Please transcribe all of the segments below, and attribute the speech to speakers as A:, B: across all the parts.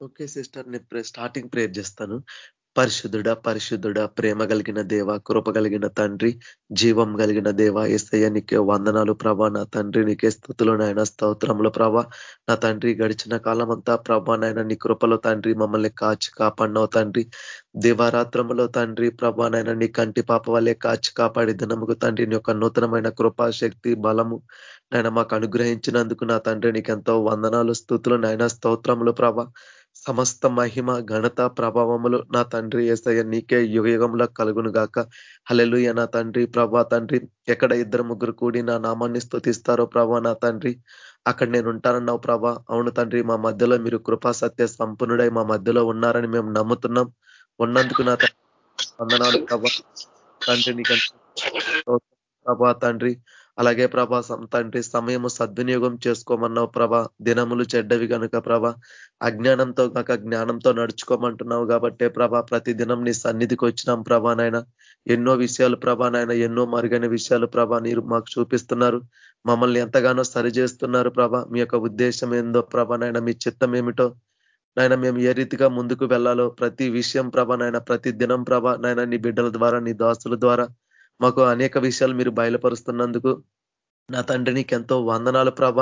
A: Okay sister నేను starting prayer చేస్తాను. పరిశుద్ధుడ పరిశుద్ధుడ ప్రేమ కలిగిన దేవ కృప కలిగిన తండ్రి జీవం కలిగిన దేవ ఎస్ఐ నీకే వందనాలు ప్రభా. నా తండ్రి నీకే స్థుతులు నాయన స్తోత్రములు ప్రభా. నా తండ్రి గడిచిన కాలం అంతా ప్రభా నాయన నీ కృపలో తండ్రి మమ్మల్ని కాచి కాపాడినవు తండ్రి. దివారాత్రములో తండ్రి ప్రభా నాయన నీ కంటి పాప వల్లే కాచి కాపాడి దినముకు తండ్రి నీ యొక్క నూతనమైన కృపా శక్తి బలము నాయన మాకు అనుగ్రహించినందుకు నా తండ్రి నీకెంతో వందనాలు స్థుతులు నాయన స్తోత్రములు ప్రభా. సమస్త మహిమ ఘనత ప్రభావములు నా తండ్రి ఏసయ్య నీకే యుగ యుగంలో కలుగును గాక. హలెలుయ నా తండ్రి ప్రభా తండ్రి ఎక్కడ ఇద్దరు ముగ్గురు కూడి నా నామాన్ని స్థుతిస్తారో ప్రభా నా తండ్రి అక్కడ నేను ఉంటానన్నావు ప్రభా. అవును తండ్రి మా మధ్యలో మీరు కృపా సత్య సంపన్నుడై మా మధ్యలో ఉన్నారని మేము నమ్ముతున్నాం. ఉన్నందుకు నా వందనాలు ప్రభా. తండ్రి నీకు ప్రభా తండ్రి అలాగే ప్రభా తండ్రి సమయము సద్వినియోగం చేసుకోమన్నావు ప్రభా. దినములు చెడ్డవి కనుక ప్రభా. అజ్ఞానంతో కాక జ్ఞానంతో నడుచుకోమంటున్నావు కాబట్టే ప్రభా ప్రతి దినం నీ సన్నిధికి వచ్చినాం ప్రభా నాయన. ఎన్నో విషయాలు ప్రభా నాయన ఎన్నో మరుగైన విషయాలు ప్రభా మీరు మాకు చూపిస్తున్నారు. మమ్మల్ని ఎంతగానో సరి చేస్తున్నారు ప్రభా. మీ యొక్క ఉద్దేశం ఏందో ప్రభా నాయన మీ చిత్తం ఏమిటో నాయన మేము ఏ రీతిగా ముందుకు వెళ్ళాలో ప్రతి విషయం ప్రభ నాయన ప్రతి దినం ప్రభ నాయన నీ బిడ్డల ద్వారా నీ దాసుల ద్వారా మాకు అనేక విషయాలు మీరు బయలుపరుస్తున్నందుకు నా తండ్రి నీకు ఎంతో వందనాలు ప్రభ.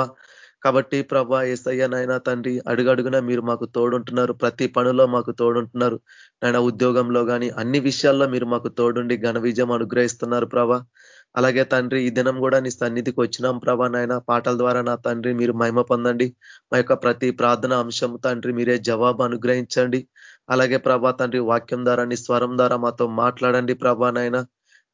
A: కాబట్టి ప్రభ ఏసయ్య నాయన తండ్రి అడుగడుగున మీరు మాకు తోడుంటున్నారు. ప్రతి పనిలో మాకు తోడుంటున్నారు. నాయన ఉద్యోగంలో కానీ అన్ని విషయాల్లో మీరు మాకు తోడుండి ఘన విజయం అనుగ్రహిస్తున్నారు ప్రభ. అలాగే తండ్రి ఈ దినం కూడా నీ సన్నిధికి వచ్చినాం ప్రభా నాయన. పాటల ద్వారా నా తండ్రి మీరు మహిమ పొందండి. మా యొక్క ప్రతి ప్రార్థన అంశం తండ్రి మీరే జవాబు అనుగ్రహించండి. అలాగే ప్రభా తండ్రి వాక్యం ద్వారా నీ స్వరం ద్వారా మాతో మాట్లాడండి ప్రభా నాయన.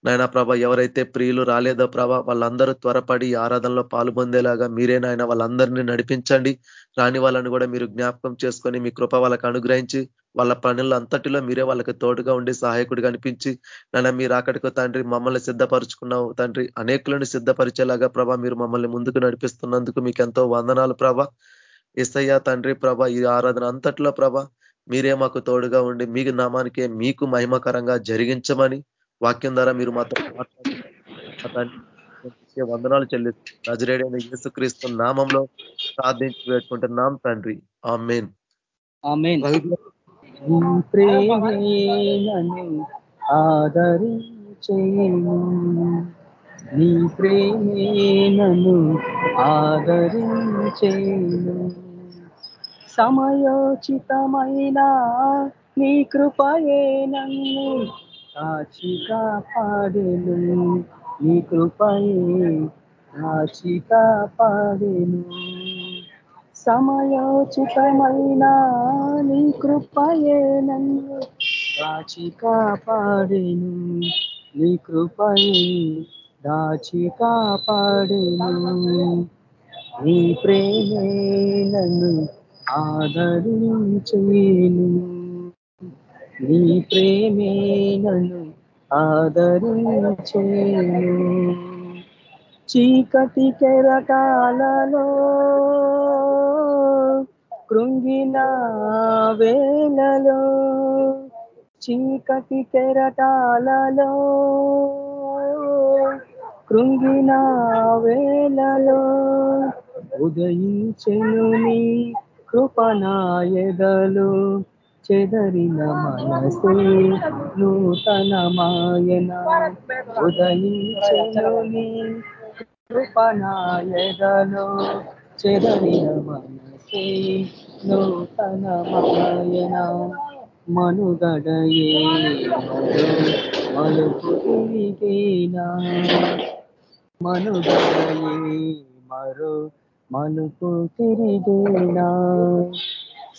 A: నాయన ప్రభ ఎవరైతే ప్రియులు రాలేదో ప్రభ వాళ్ళందరూ త్వరపడి ఆరాధనలో పాల్పొందేలాగా మీరే నాయన వాళ్ళందరినీ నడిపించండి. రాని వాళ్ళని కూడా మీరు జ్ఞాపకం చేసుకొని మీ కృప వాళ్ళకు అనుగ్రహించి వాళ్ళ పనుల అంతటిలో మీరే వాళ్ళకి తోడుగా ఉండి సహాయకుడిగా అనిపించి నాయన మీరు అక్కడికి తండ్రి మమ్మల్ని సిద్ధపరుచుకున్నావు తండ్రి అనేకులను సిద్ధపరిచేలాగా ప్రభ మీరు మమ్మల్ని ముందుకు నడిపిస్తున్నందుకు మీకు ఎంతో వందనాలు ప్రభ. ఇసయ్య తండ్రి ప్రభ ఈ ఆరాధన అంతట్లో ప్రభ మీరే మాకు తోడుగా ఉండి మీ నామానికే మీకు మహిమకరంగా జరిగించమని వాక్యం ద్వారా మీరు మాతో వందనాలు చెల్లిస్తూ నజరేడైన యేసుక్రీస్తు నామంలో ప్రార్థించి పెట్టుకుంటున్నాం తండ్రి. ఆ మెయిన్
B: ఆదరించేను నీ ప్రేమే నన్ను ఆదరించేను. సమయోచితమైన నీ కృపయే నన్ను కాచి కాపాడెను నీ కృపయే కాచి కాపాడెను సమయోచితమైన నీ కృపయే నన్ను దాచి కాపాడేను నీ కృపయే దాచి కాపాడేను నీ ప్రేమే నన్ను ఆదరించేను. నీ ప్రేమే నన్ను ఆదరించేను. చీకటి కెరటాలలో కృంగిన వేలలో చీకటి కెరటాలలో కృంగిన వేలలో ఉదయించెను నీ కృపనాయదలు చెదరిన మనసే నూతనమాయన ఉదయించని కృపనాయదలో చెదరిన మనసే నూతనమాయన మనుగడయే మలుపు తిరిగేనా? మనుగడయే మరో మలుపు తిరిగేనా?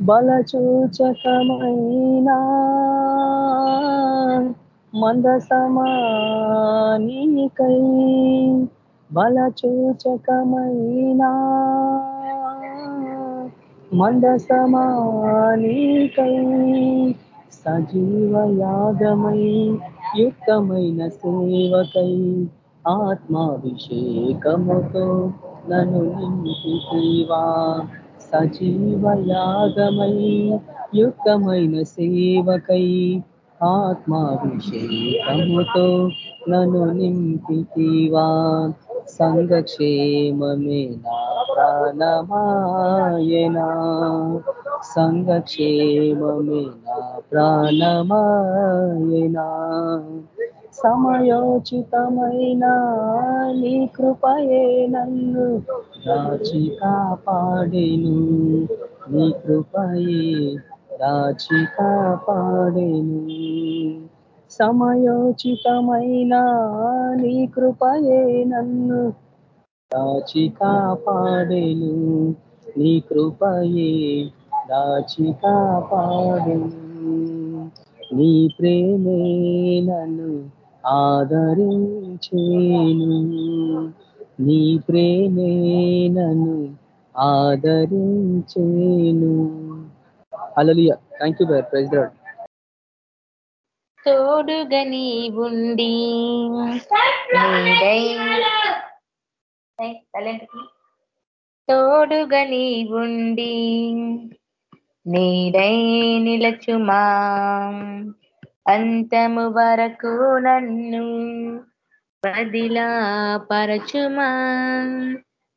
B: బలచూచకమైనా మందసమానికై బలచూచకమైనా మందసమానికై సజీవయాగమై యుక్తమైన సేవకై ఆత్మాభిషేకముతో నన్ను నింపితివా సజీవయాగమై యుక్తమైన సేవకై ఆత్మాభిషేకముతో నన్ను నింపితివా. సంఘక్షేమమే నా ప్రాణమాయనా. సంఘక్షేమమే నా ప్రాణమాయనా. సమయోచితమైన నీ కృపయే నన్ను దాచి కాపాడేను. నీ కృపయే దాచి కాపాడేను. సమయోచితమైన నీ కృపయే నన్ను దాచి కాపాడేను. నీ కృపయే దాచి కాపాడేను. నీ ప్రేమే నన్ను ఆదరించేను. నీ ప్రేమే నన్ను ఆదరించేను. అలలియ thank you brother praise lord
C: తోడుగా నీ ఉండి నీడై తోడుగా నీ ఉండి నీడై నిలచుమా. అంతము వరకు నన్ను పదిలా పరచుమా?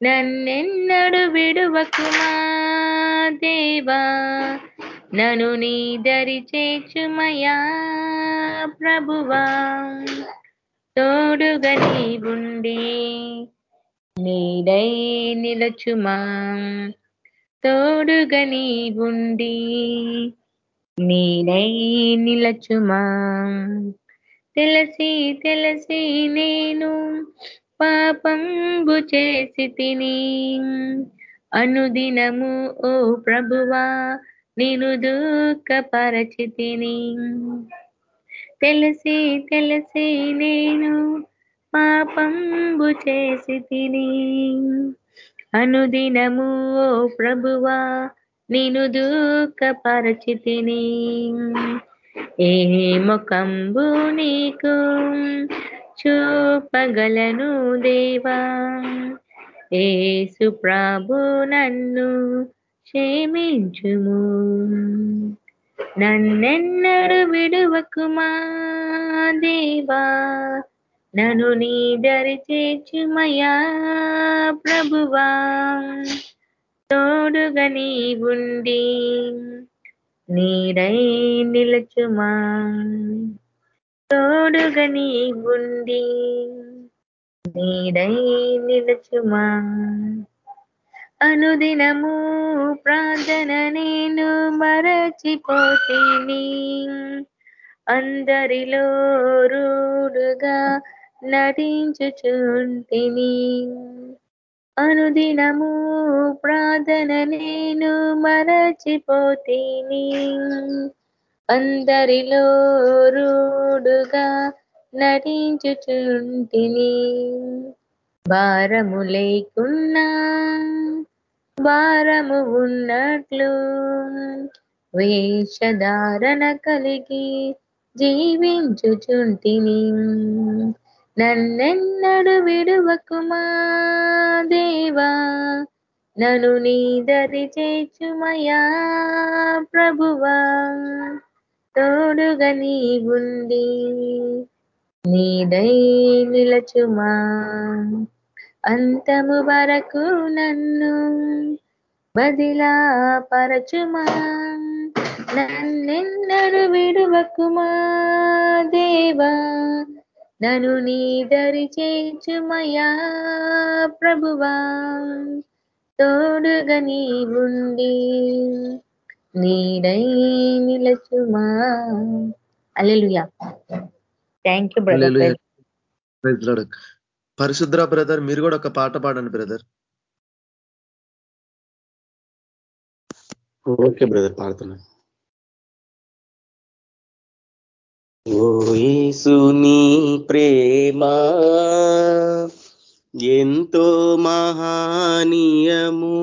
C: నన్నెన్నడు విడువకుమా దేవా? నను నీ దరి చేచుమయా ప్రభువా? తోడుగా నీ ఉండి నీడై నిలచుమా? తోడుగా నీ ఉండి నీడై నిలచుమా? తెలిసి తెలిసి నేను పాపంబు చేసి తిని అనుదినము ఓ ప్రభువా నేను దుఃఖపరచి తిని. తెలిసి తెలిసి నేను పాపంబు చేసి తిని అనుదినము ఓ ప్రభువా నేను దుఃఖపరచి తిని ఏ ముఖంబు నీకు చూపగలను దేవా? ఏసు ప్రభు నన్ను క్షేమించుము. నన్నెన్నడు విడువకుమా దేవా? నను నీ దరి చేర్చుమయా ప్రభువా? తోడుగా నీవుండి నీడై నిలచుమా? తోడుగా నీవుండి నీడై నిలచుమా? అనుదినము ప్రార్థన నేను మరచిపోతేని అందరిలో రూడుగా నటించుచుంటిని. అనుదినము ప్రార్థన నేను మరచిపోతేని. అందరిలో రూడుగా నటించుచుంటిని. భారము లేకున్నా భారము ఉన్నట్లు వేషధారణ కలిగి జీవించుచుంటిని. నన్నెన్నడు విడువకుమా దేవా నను నీదరి చేచుమయా ప్రభువా. తోడుగా నీ ఉండి నీడై నిలచుమా. అంతము వరకు నన్ను బదిలా పరచుమా నన్నెన్నడు విడువకుమా దేవా నను నీ దరి చేచుమయా ప్రభువా. తోడుగా నీ ఉండి నీడై నిలచుమా. Hallelujah. Thank you brother
A: hallelujah. Praise lord. పరిశుద్ర బ్రదర్ మీరు కూడా ఒక పాట పాడండి బ్రదర్.
D: ఓకే బ్రదర్ పాడుతున్నా ఓసుని యేసు ప్రేమ ఎంతో మహానీయము.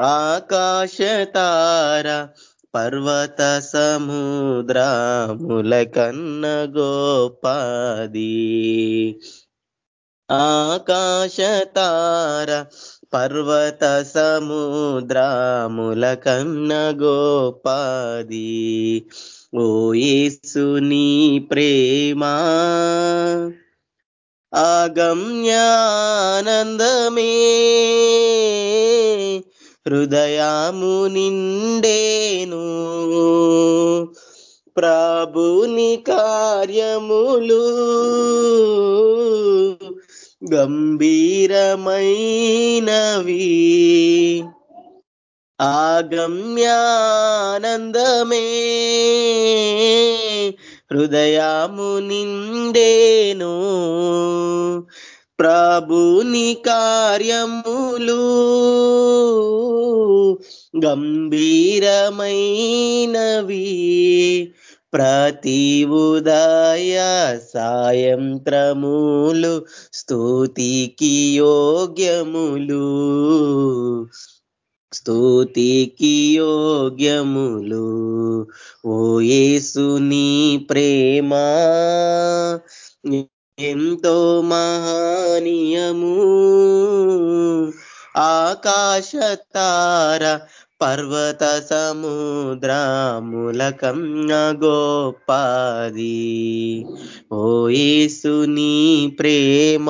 D: ఆకాశ తార పర్వత సముద్రాముల కన్న గోపాది. ఆకాశ తార పర్వత సముద్రాముల కన్న గోపాది. ఓ యేసుని ప్రేమా ఆగమ్యానందమే. హృదయాము నిండేను ప్రభుని కార్యములు గంభీరమైనవి. ఆగమ్యానందమే హృదయాము నిండేను ప్రభుని కార్యములు గంభీరమైనవి ప్రతి ఉదయ సాయంత్రములు స్తుతికి యోగ్యములు స్తుతికి యోగ్యములు ఓ యేసుని ప్రేమ. ఎంతో మహనీయము. ఆకాశ తార పర్వత సముద్రముల గోపాది ఓ యేసుని ప్రేమ.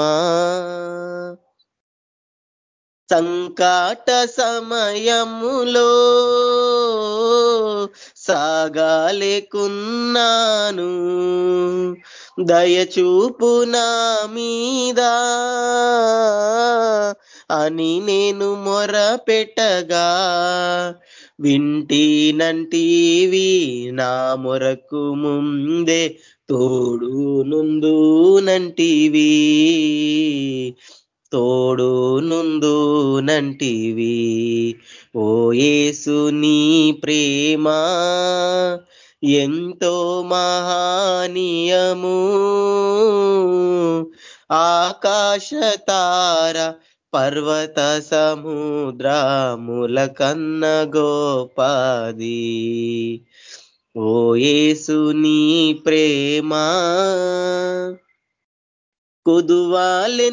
D: సంకాట సమయములో సాగాలేకున్నాను. దయచూపు నా మీద అని నేను మొర పెట్టగా వింటినంటివి నా మొరకు ముందే తోడు నుందునంటివి తోడు నుందు నంటివి ఓ యేసుని ప్రేమ ఎంతో మహానీయము. ఆకాశ తార పర్వత సముద్రముల కన్న గోపాది. ఓ యేసుని ప్రేమ కుదువాలెన్నీయున్నా.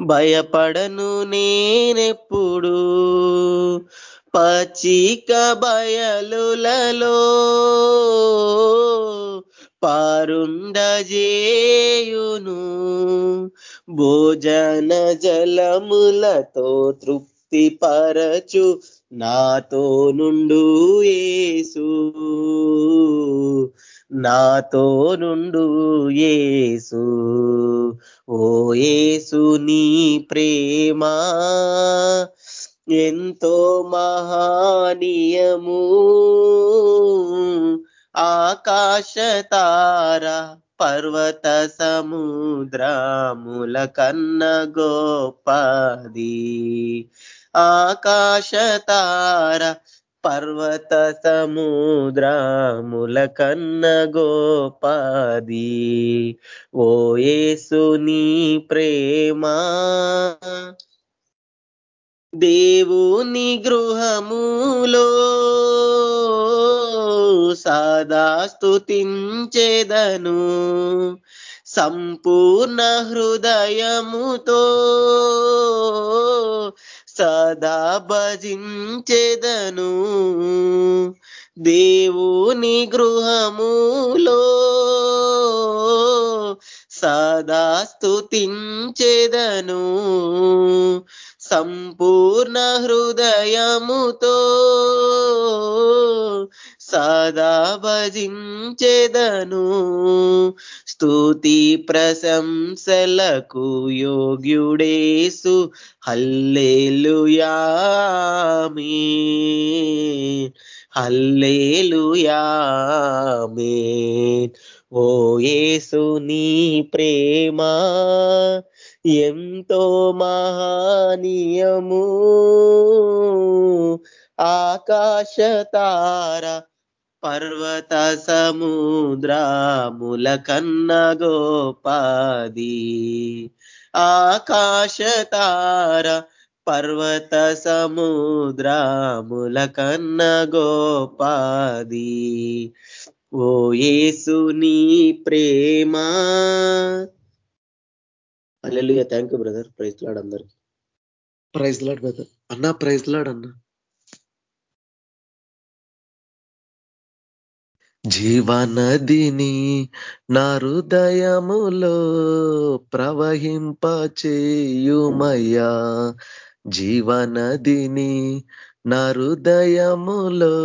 D: భయపడను నేనెప్పుడు. పచిక బయలులలో పారుండజేయును. భోజన జలములతో తృప్తి పరచు నాతో నుండు ఏసు నాతో నుండు యేసు. ఓ ఏసు నీ ప్రేమ ఎంతో మహానీయము. ఆకాశ తార పర్వత సముద్రముల కన్న గోపాది. ఆకాశ తార పర్వత సముద్రముల కన్న గోపాది. ఓ ప్రేమా దేవుని గృహములో సదా స్తుతించేదను. సంపూర్ణ హృదయముతో సదా భజించెదను. దేవుని గృహములో సదా స్తుతించెదను. సంపూర్ణ హృదయముతో సదా భజించెదను. స్థుతి ప్రశంసలకు యోగ్యుడేసు. హల్లేలుయామే. హల్లేలుయామే. ఓ యేసు నీ ప్రేమ ఎంతో మహానీయము. ఆకాశ తార పర్వత సముద్రాముల కన్న గోపాది ఆకాశ తార
E: పర్వత సముద్రాముల కన్న గోపాది ఓ యేసు ప్రేమ. అల్లెలుగా thank you brother. Praise lord అందరికి.
A: Praise lord brother. అన్నా ప్రైజ్ లాడ్ అన్నా. జీవనదిని నా హృదయములో ప్రవహింపచేయుమయ్యా. జీవనదిని నా హృదయములో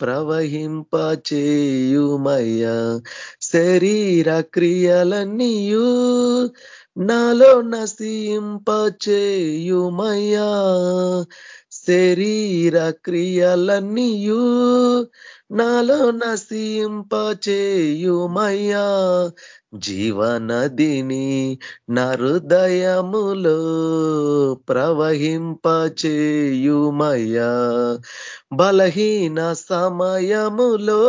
A: ప్రవహింపచేయుమయ్యా. శరీర క్రియలన్నీయు నాలో నశింపచేయుమయ్యా. శరీర క్రియలన్నీయు నాలో నశింపచేయుమయ్యా. జీవనదిని నరుదయములో ప్రవహింప చేయుమయ్యా బలహీన సమయములో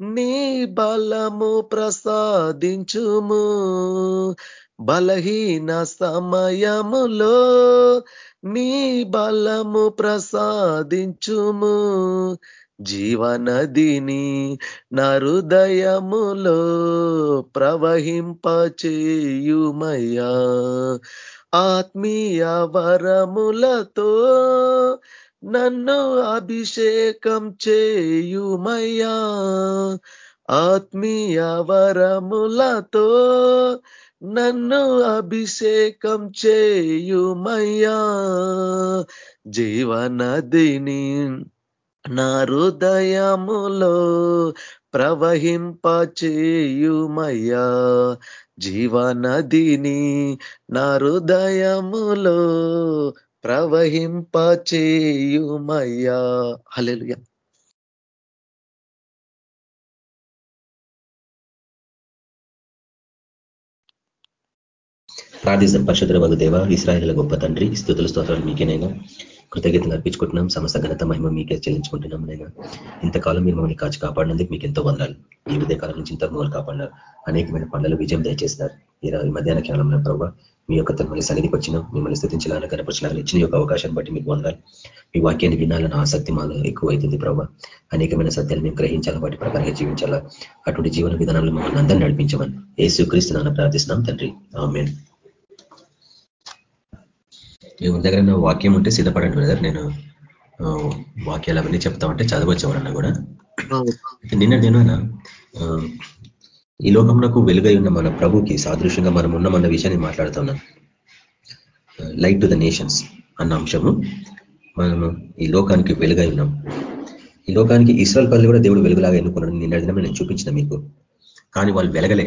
A: నీ బలము ప్రసాదించుము. బలహీన సమయములో మీ బలము ప్రసాదించుము. జీవనదిని నరుదయములో ప్రవహింపచేయుమయ్యా. ఆత్మీయ వరములతో నన్ను అభిషేకం చేయుమయ్యా. ఆత్మీయ వరములతో నన్ను అభిషేకం చేయుమయ్యా. జీవనదిని నా హృదయములో ప్రవహింప చేయుమయ్యా జీవనదిని నా హృదయములో ప్రవహింప చేయుమయ్యా హల్లెలూయా.
F: ప్రార్థిస్తాం పరిశుద్ధ వగు దేవ ఇస్రాయల గొప్ప తండ్రి స్థుతుల స్తోత్రాలు మీకేనైనా కృతజ్ఞతలు అర్పించుకుంటున్నాం సమస్త ఘనత మహిమ మీకే చెల్లించుకుంటున్నాం నైనా ఇంతకాలం మీరు మమ్మల్ని కాచి కాపాడినందుకు మీకు ఎంతో వందాలు ఈ ఉదయ కాలం నుంచి ఇంత మమ్మల్ని కాపాడినారు. అనేకమైన పనులు విజయం దయచేస్తున్నారు ఈ మధ్యాహ్న కాలంలో ప్రభావ మీ యొక్క మిమ్మల్ని సన్నిధికి వచ్చినాం. మిమ్మల్ని స్థితించాలని కనపరచాలని ఇచ్చిన యొక్క అవకాశాన్ని బట్టి మీకు వందాలి మీ వాక్యాన్ని వినాలని ఆసక్తి మాలో ఎక్కువైతుంది అవుతుంది ప్రభావ అనేకమైన సత్యాలు మేము గ్రహించాలా వాటి ప్రకారంగా జీవించాలా. అటువంటి జీవన విధానంలో మమ్మల్ని అందరినీ నడిపించమని ఏసుక్రీస్తు నాన్న ప్రార్థిస్తున్నాం తండ్రి. ఆమె ఎవరి దగ్గర వాక్యం ఉంటే సిద్ధపడండి బ్రదర్. నేను వాక్యాలు అవన్నీ చెప్తా ఉంటే చదవచ్చు ఎవరన్నా కూడా నిన్న నేను ఈ లోకంలో వెలుగై ఉన్న మన ప్రభుకి సాదృశ్యంగా మనం ఉన్నామన్న విషయాన్ని మాట్లాడుతున్నాం లైట్ టు ద నేషన్స్ అన్న అంశము. మనము ఈ లోకానికి వెలుగై ఉన్నాం. ఈ లోకానికి ఇస్రాల్ పల్లి కూడా దేవుడు వెలుగులాగా ఎన్నుకున్నాడు నిన్న నేను చూపించిన మీకు. కానీ వాళ్ళు వెలగలే.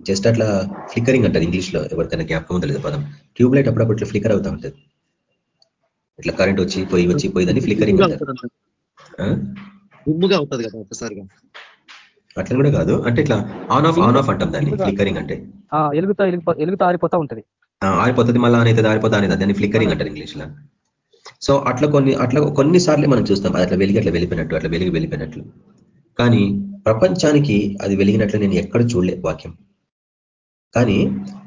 F: జస్ట్ అట్లా ఫ్లిక్కరింగ్ అంటారు ఇంగ్లీష్లో ఎవరికైనా జ్ఞాపకం ఉందలేదు పదం. ట్యూబ్ లైట్ అప్పుడప్పుడు ఇట్లా ఫ్లిక్కర్ అవుతా ఉంటుంది. ఇట్లా కరెంట్ వచ్చి పోయి వచ్చి పోయిందని ఫ్లిక్కరింగ్ అంటారు.
A: అవుతుంది కదా ఒకసారిగా
F: అట్లా కూడా కాదు. అంటే ఇట్లా ఆన్ ఆఫ్ ఆన్ ఆఫ్ అంటాం దాన్ని ఫ్లిక్కరింగ్ అంటే.
G: ఎలుగుతా ఎలుగుతా ఆరిపోతా ఉంటది.
F: ఆరిపోతుంది మళ్ళీ అనేది ఆరిపోతా అనేది. దాన్ని ఫ్లిక్కరింగ్ అంటారు ఇంగ్లీష్లో సో అట్లా కొన్ని అట్లా కొన్నిసార్లు మనం చూస్తాం. అది అట్లా వెలిగి అట్లా వెళ్ళిపోయినట్టు అట్లా వెలిగి వెళ్ళిపోయినట్లు కానీ ప్రపంచానికి అది వెలిగినట్లు నేను ఎక్కడ చూడలే వాక్యం. కానీ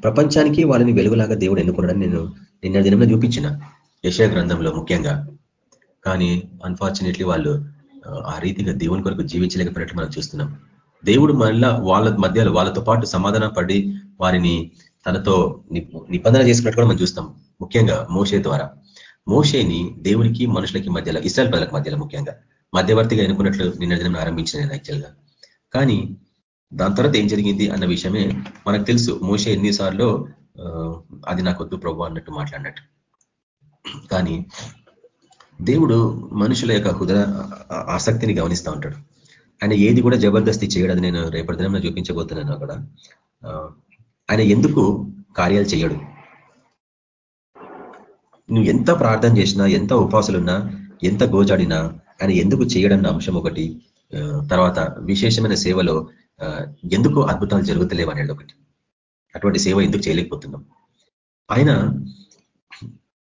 F: ప్రపంచానికి వాళ్ళని వెలుగులాగా దేవుడు ఎన్నుకున్నాడని నేను నిన్న దినంలో చూపించిన యశా గ్రంథంలో ముఖ్యంగా. కానీ అన్ఫార్చునేట్లీ వాళ్ళు ఆ రీతిగా దేవుని కొరకు జీవించలేకపోయినట్లు మనం చూస్తున్నాం. దేవుడు మళ్ళా వాళ్ళ మధ్యలో వాళ్ళతో పాటు సమాధాన పడి వారిని తనతో నిబంధన చేసుకున్నట్టు కూడా మనం చూస్తాం. ముఖ్యంగా మోషే ద్వారా. మోషేని దేవునికి మనుషులకి మధ్యలో ఇస్రాయల్ ప్రజలకు మధ్యలో ముఖ్యంగా మధ్యవర్తిగా ఎన్నుకున్నట్లు నిన్న దినం ఆరంభించిన నేను యాక్చువల్గా కానీ దాని తర్వాత ఏం జరిగింది అన్న విషయమే మనకు తెలుసు. మోస ఎన్నిసార్లు అది నాకు వద్దు ప్రభు అన్నట్టు మాట్లాడినట్టు కానీ దేవుడు మనుషుల యొక్క హృదయ ఆసక్తిని గమనిస్తూ ఉంటాడు. ఆయన ఏది కూడా జబర్దస్తి చేయడం. నేను రేపటి దినంలో చూపించబోతున్నాను అక్కడ. ఆయన ఎందుకు కార్యాలు చేయడు? నువ్వు ఎంత ప్రార్థన చేసినా ఎంత ఉపాసులున్నా ఎంత గోజాడినా ఆయన ఎందుకు చేయడన్న అంశం ఒకటి తర్వాత విశేషమైన సేవలో ఎందుకు అద్భుతాలు జరుగుతలేవు అనేది ఒకటి. అటువంటి సేవ ఎందుకు చేయలేకపోతున్నాం? ఆయన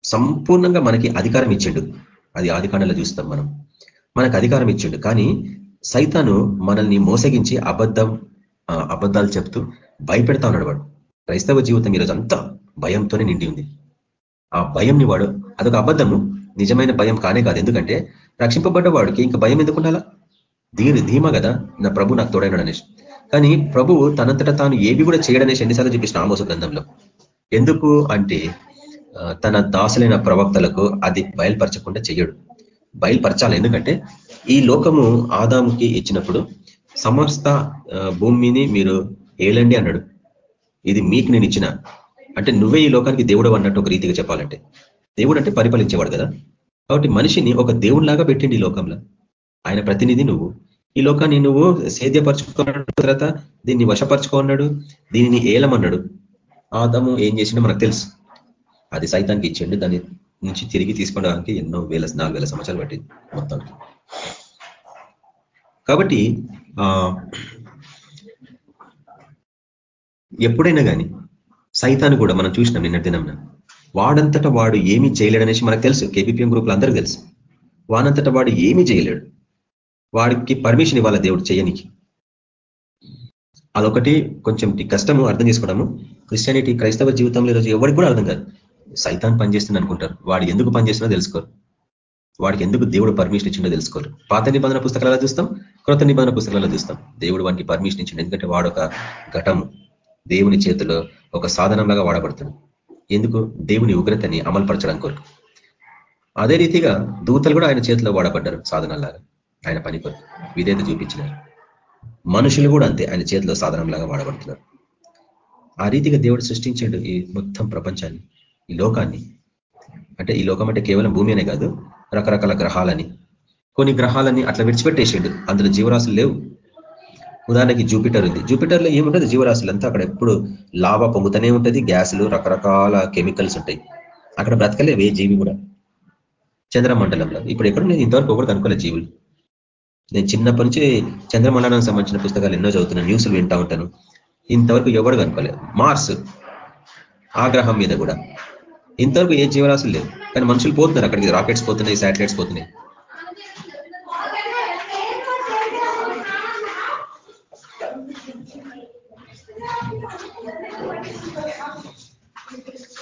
F: సంపూర్ణంగా మనకి అధికారం ఇచ్చిండు. అది ఆదికాండలో చూస్తాం మనం. మనకు అధికారం ఇచ్చిండు. కానీ సైతాను మనల్ని మోసగించి అబద్ధం అబద్ధాలు చెప్తూ భయపెడతా ఉన్నాడు వాడు. క్రైస్తవ జీవితం ఈరోజు అంతా భయంతోనే నిండి ఉంది. ఆ భయంని వాడు అదొక అబద్ధము. నిజమైన భయం కానే కాదు. ఎందుకంటే రక్షింపబడ్డ వాడికి ఇంకా భయం ఎందుకు ఉండాలా? దీని ధీమ కదా నా ప్రభు నాకు తోడైనాడు అనేసి కానీ ప్రభువు తనంతట తాను ఏవి కూడా చేయడనేసి ఎన్నిసార్లు చూపించిన ఆమోస గ్రంథంలో. ఎందుకు అంటే తన దాసులైన ప్రవక్తలకు అది బయలుపరచకుండా చెయ్యడు. బయలుపరచాలి ఎందుకంటే ఈ లోకము ఆదాముకి ఇచ్చినప్పుడు సమస్త భూమిని మీరు ఏలండి అన్నాడు. ఇది మీకు నేను ఇచ్చిన. అంటే నువ్వే ఈ లోకానికి దేవుడు అన్నట్టు ఒక రీతిగా చెప్పాలంటే. దేవుడు అంటే పరిపాలించేవాడు కదా కాబట్టి మనిషిని ఒక దేవుడిలాగా పెట్టిండి ఈ లోకంలో. ఆయన ప్రతినిధి నువ్వు. ఈ లోకాన్ని నువ్వు సేద్యపరచుకున్నాడు తర్వాత దీన్ని వశపరచుకున్నాడు దీనిని ఏలమన్నాడు. ఆదము ఏం చేసిండో మనకు తెలుసు. అది సైతానికి ఇచ్చిండు దాని నుంచి తిరిగి తీసుకోవడానికి ఎన్నో వేల నాలుగు వేల సంవత్సరాలు పట్టింది మొత్తానికి. కాబట్టి ఎప్పుడైనా కానీ సైతాన్ని కూడా మనం చూసినాం నిన్న దినంన వాడంతట వాడు ఏమీ చేయలేడనేసి మనకు తెలుసు. కేబిపిఎం గ్రూప్లు అందరికీ తెలుసు. వానంతట వాడు ఏమీ చేయలేడు. వాడికి పర్మిషన్ ఇవ్వాలి దేవుడు చేయనికి? అదొకటి కొంచెం కష్టము అర్థం చేసుకోవడము. క్రిస్టియానిటీ క్రైస్తవ జీవితంలో ఈరోజు ఎవరికి కూడా అర్థం కాదు. సైతాన్ పనిచేస్తుంది అనుకుంటారు. వాడు ఎందుకు పనిచేస్తున్నా తెలుసుకోరు. వాడికి ఎందుకు దేవుడు పర్మిషన్ ఇచ్చిండో తెలుసుకోరు. పాత నిబంధన పుస్తకాలలో చూస్తాం క్రొత్త నిబంధన పుస్తకాలలో చూస్తాం. దేవుడు వాడికి పర్మిషన్ ఇచ్చిండు. ఎందుకంటే వాడు ఒక ఘటము. దేవుని చేతిలో ఒక సాధనంలాగా వాడబడుతుంది ఎందుకు? దేవుని ఉగ్రతని అమలుపరచడం కొరకు. అదే రీతిగా దూతలు కూడా ఆయన చేతిలో వాడబడ్డారు సాధనాలాగా ఆయన పని కొరకు విధేత చూపించినారు. మనుషులు కూడా అంతే ఆయన చేతిలో సాధనంలాగా వాడబడుతున్నారు. ఆ రీతిగా దేవుడు సృష్టించాడు ఈ మొత్తం ప్రపంచాన్ని ఈ లోకాన్ని. అంటే ఈ లోకం అంటే కేవలం భూమి అనే కాదు రకరకాల గ్రహాలని. కొన్ని గ్రహాలని అట్లా విడిచిపెట్టేసాడు అందులో జీవరాశులు లేవు. ఉదాహరణకి జూపిటర్ ఉంది. జూపిటర్లో ఏముంటుంది? జీవరాశులు అంతా అక్కడ ఎప్పుడు లాభ పొంగుతూనే ఉంటుంది గ్యాసులు రకరకాల కెమికల్స్ ఉంటాయి. అక్కడ బ్రతకలేవు ఏ జీవి కూడా. చంద్రమండలంలో. ఇప్పుడు ఎక్కడ నేను ఇంతవరకు ఒకటి అనుకోలే జీవులు. నేను చిన్నప్పటి నుంచి చంద్రమండలానికి సంబంధించిన పుస్తకాలు ఎన్నో చదువుతున్నాను న్యూస్లు వింటా ఉంటాను. ఇంతవరకు ఎవడు కనుకోలేదు మార్స్ ఆ గ్రహం మీద కూడా. ఇంతవరకు ఏ జీవరాశులు లేవు. కానీ మనుషులు పోతున్నారు అక్కడికి రాకెట్స్ పోతున్నాయి శాటిలైట్స్ పోతున్నాయి.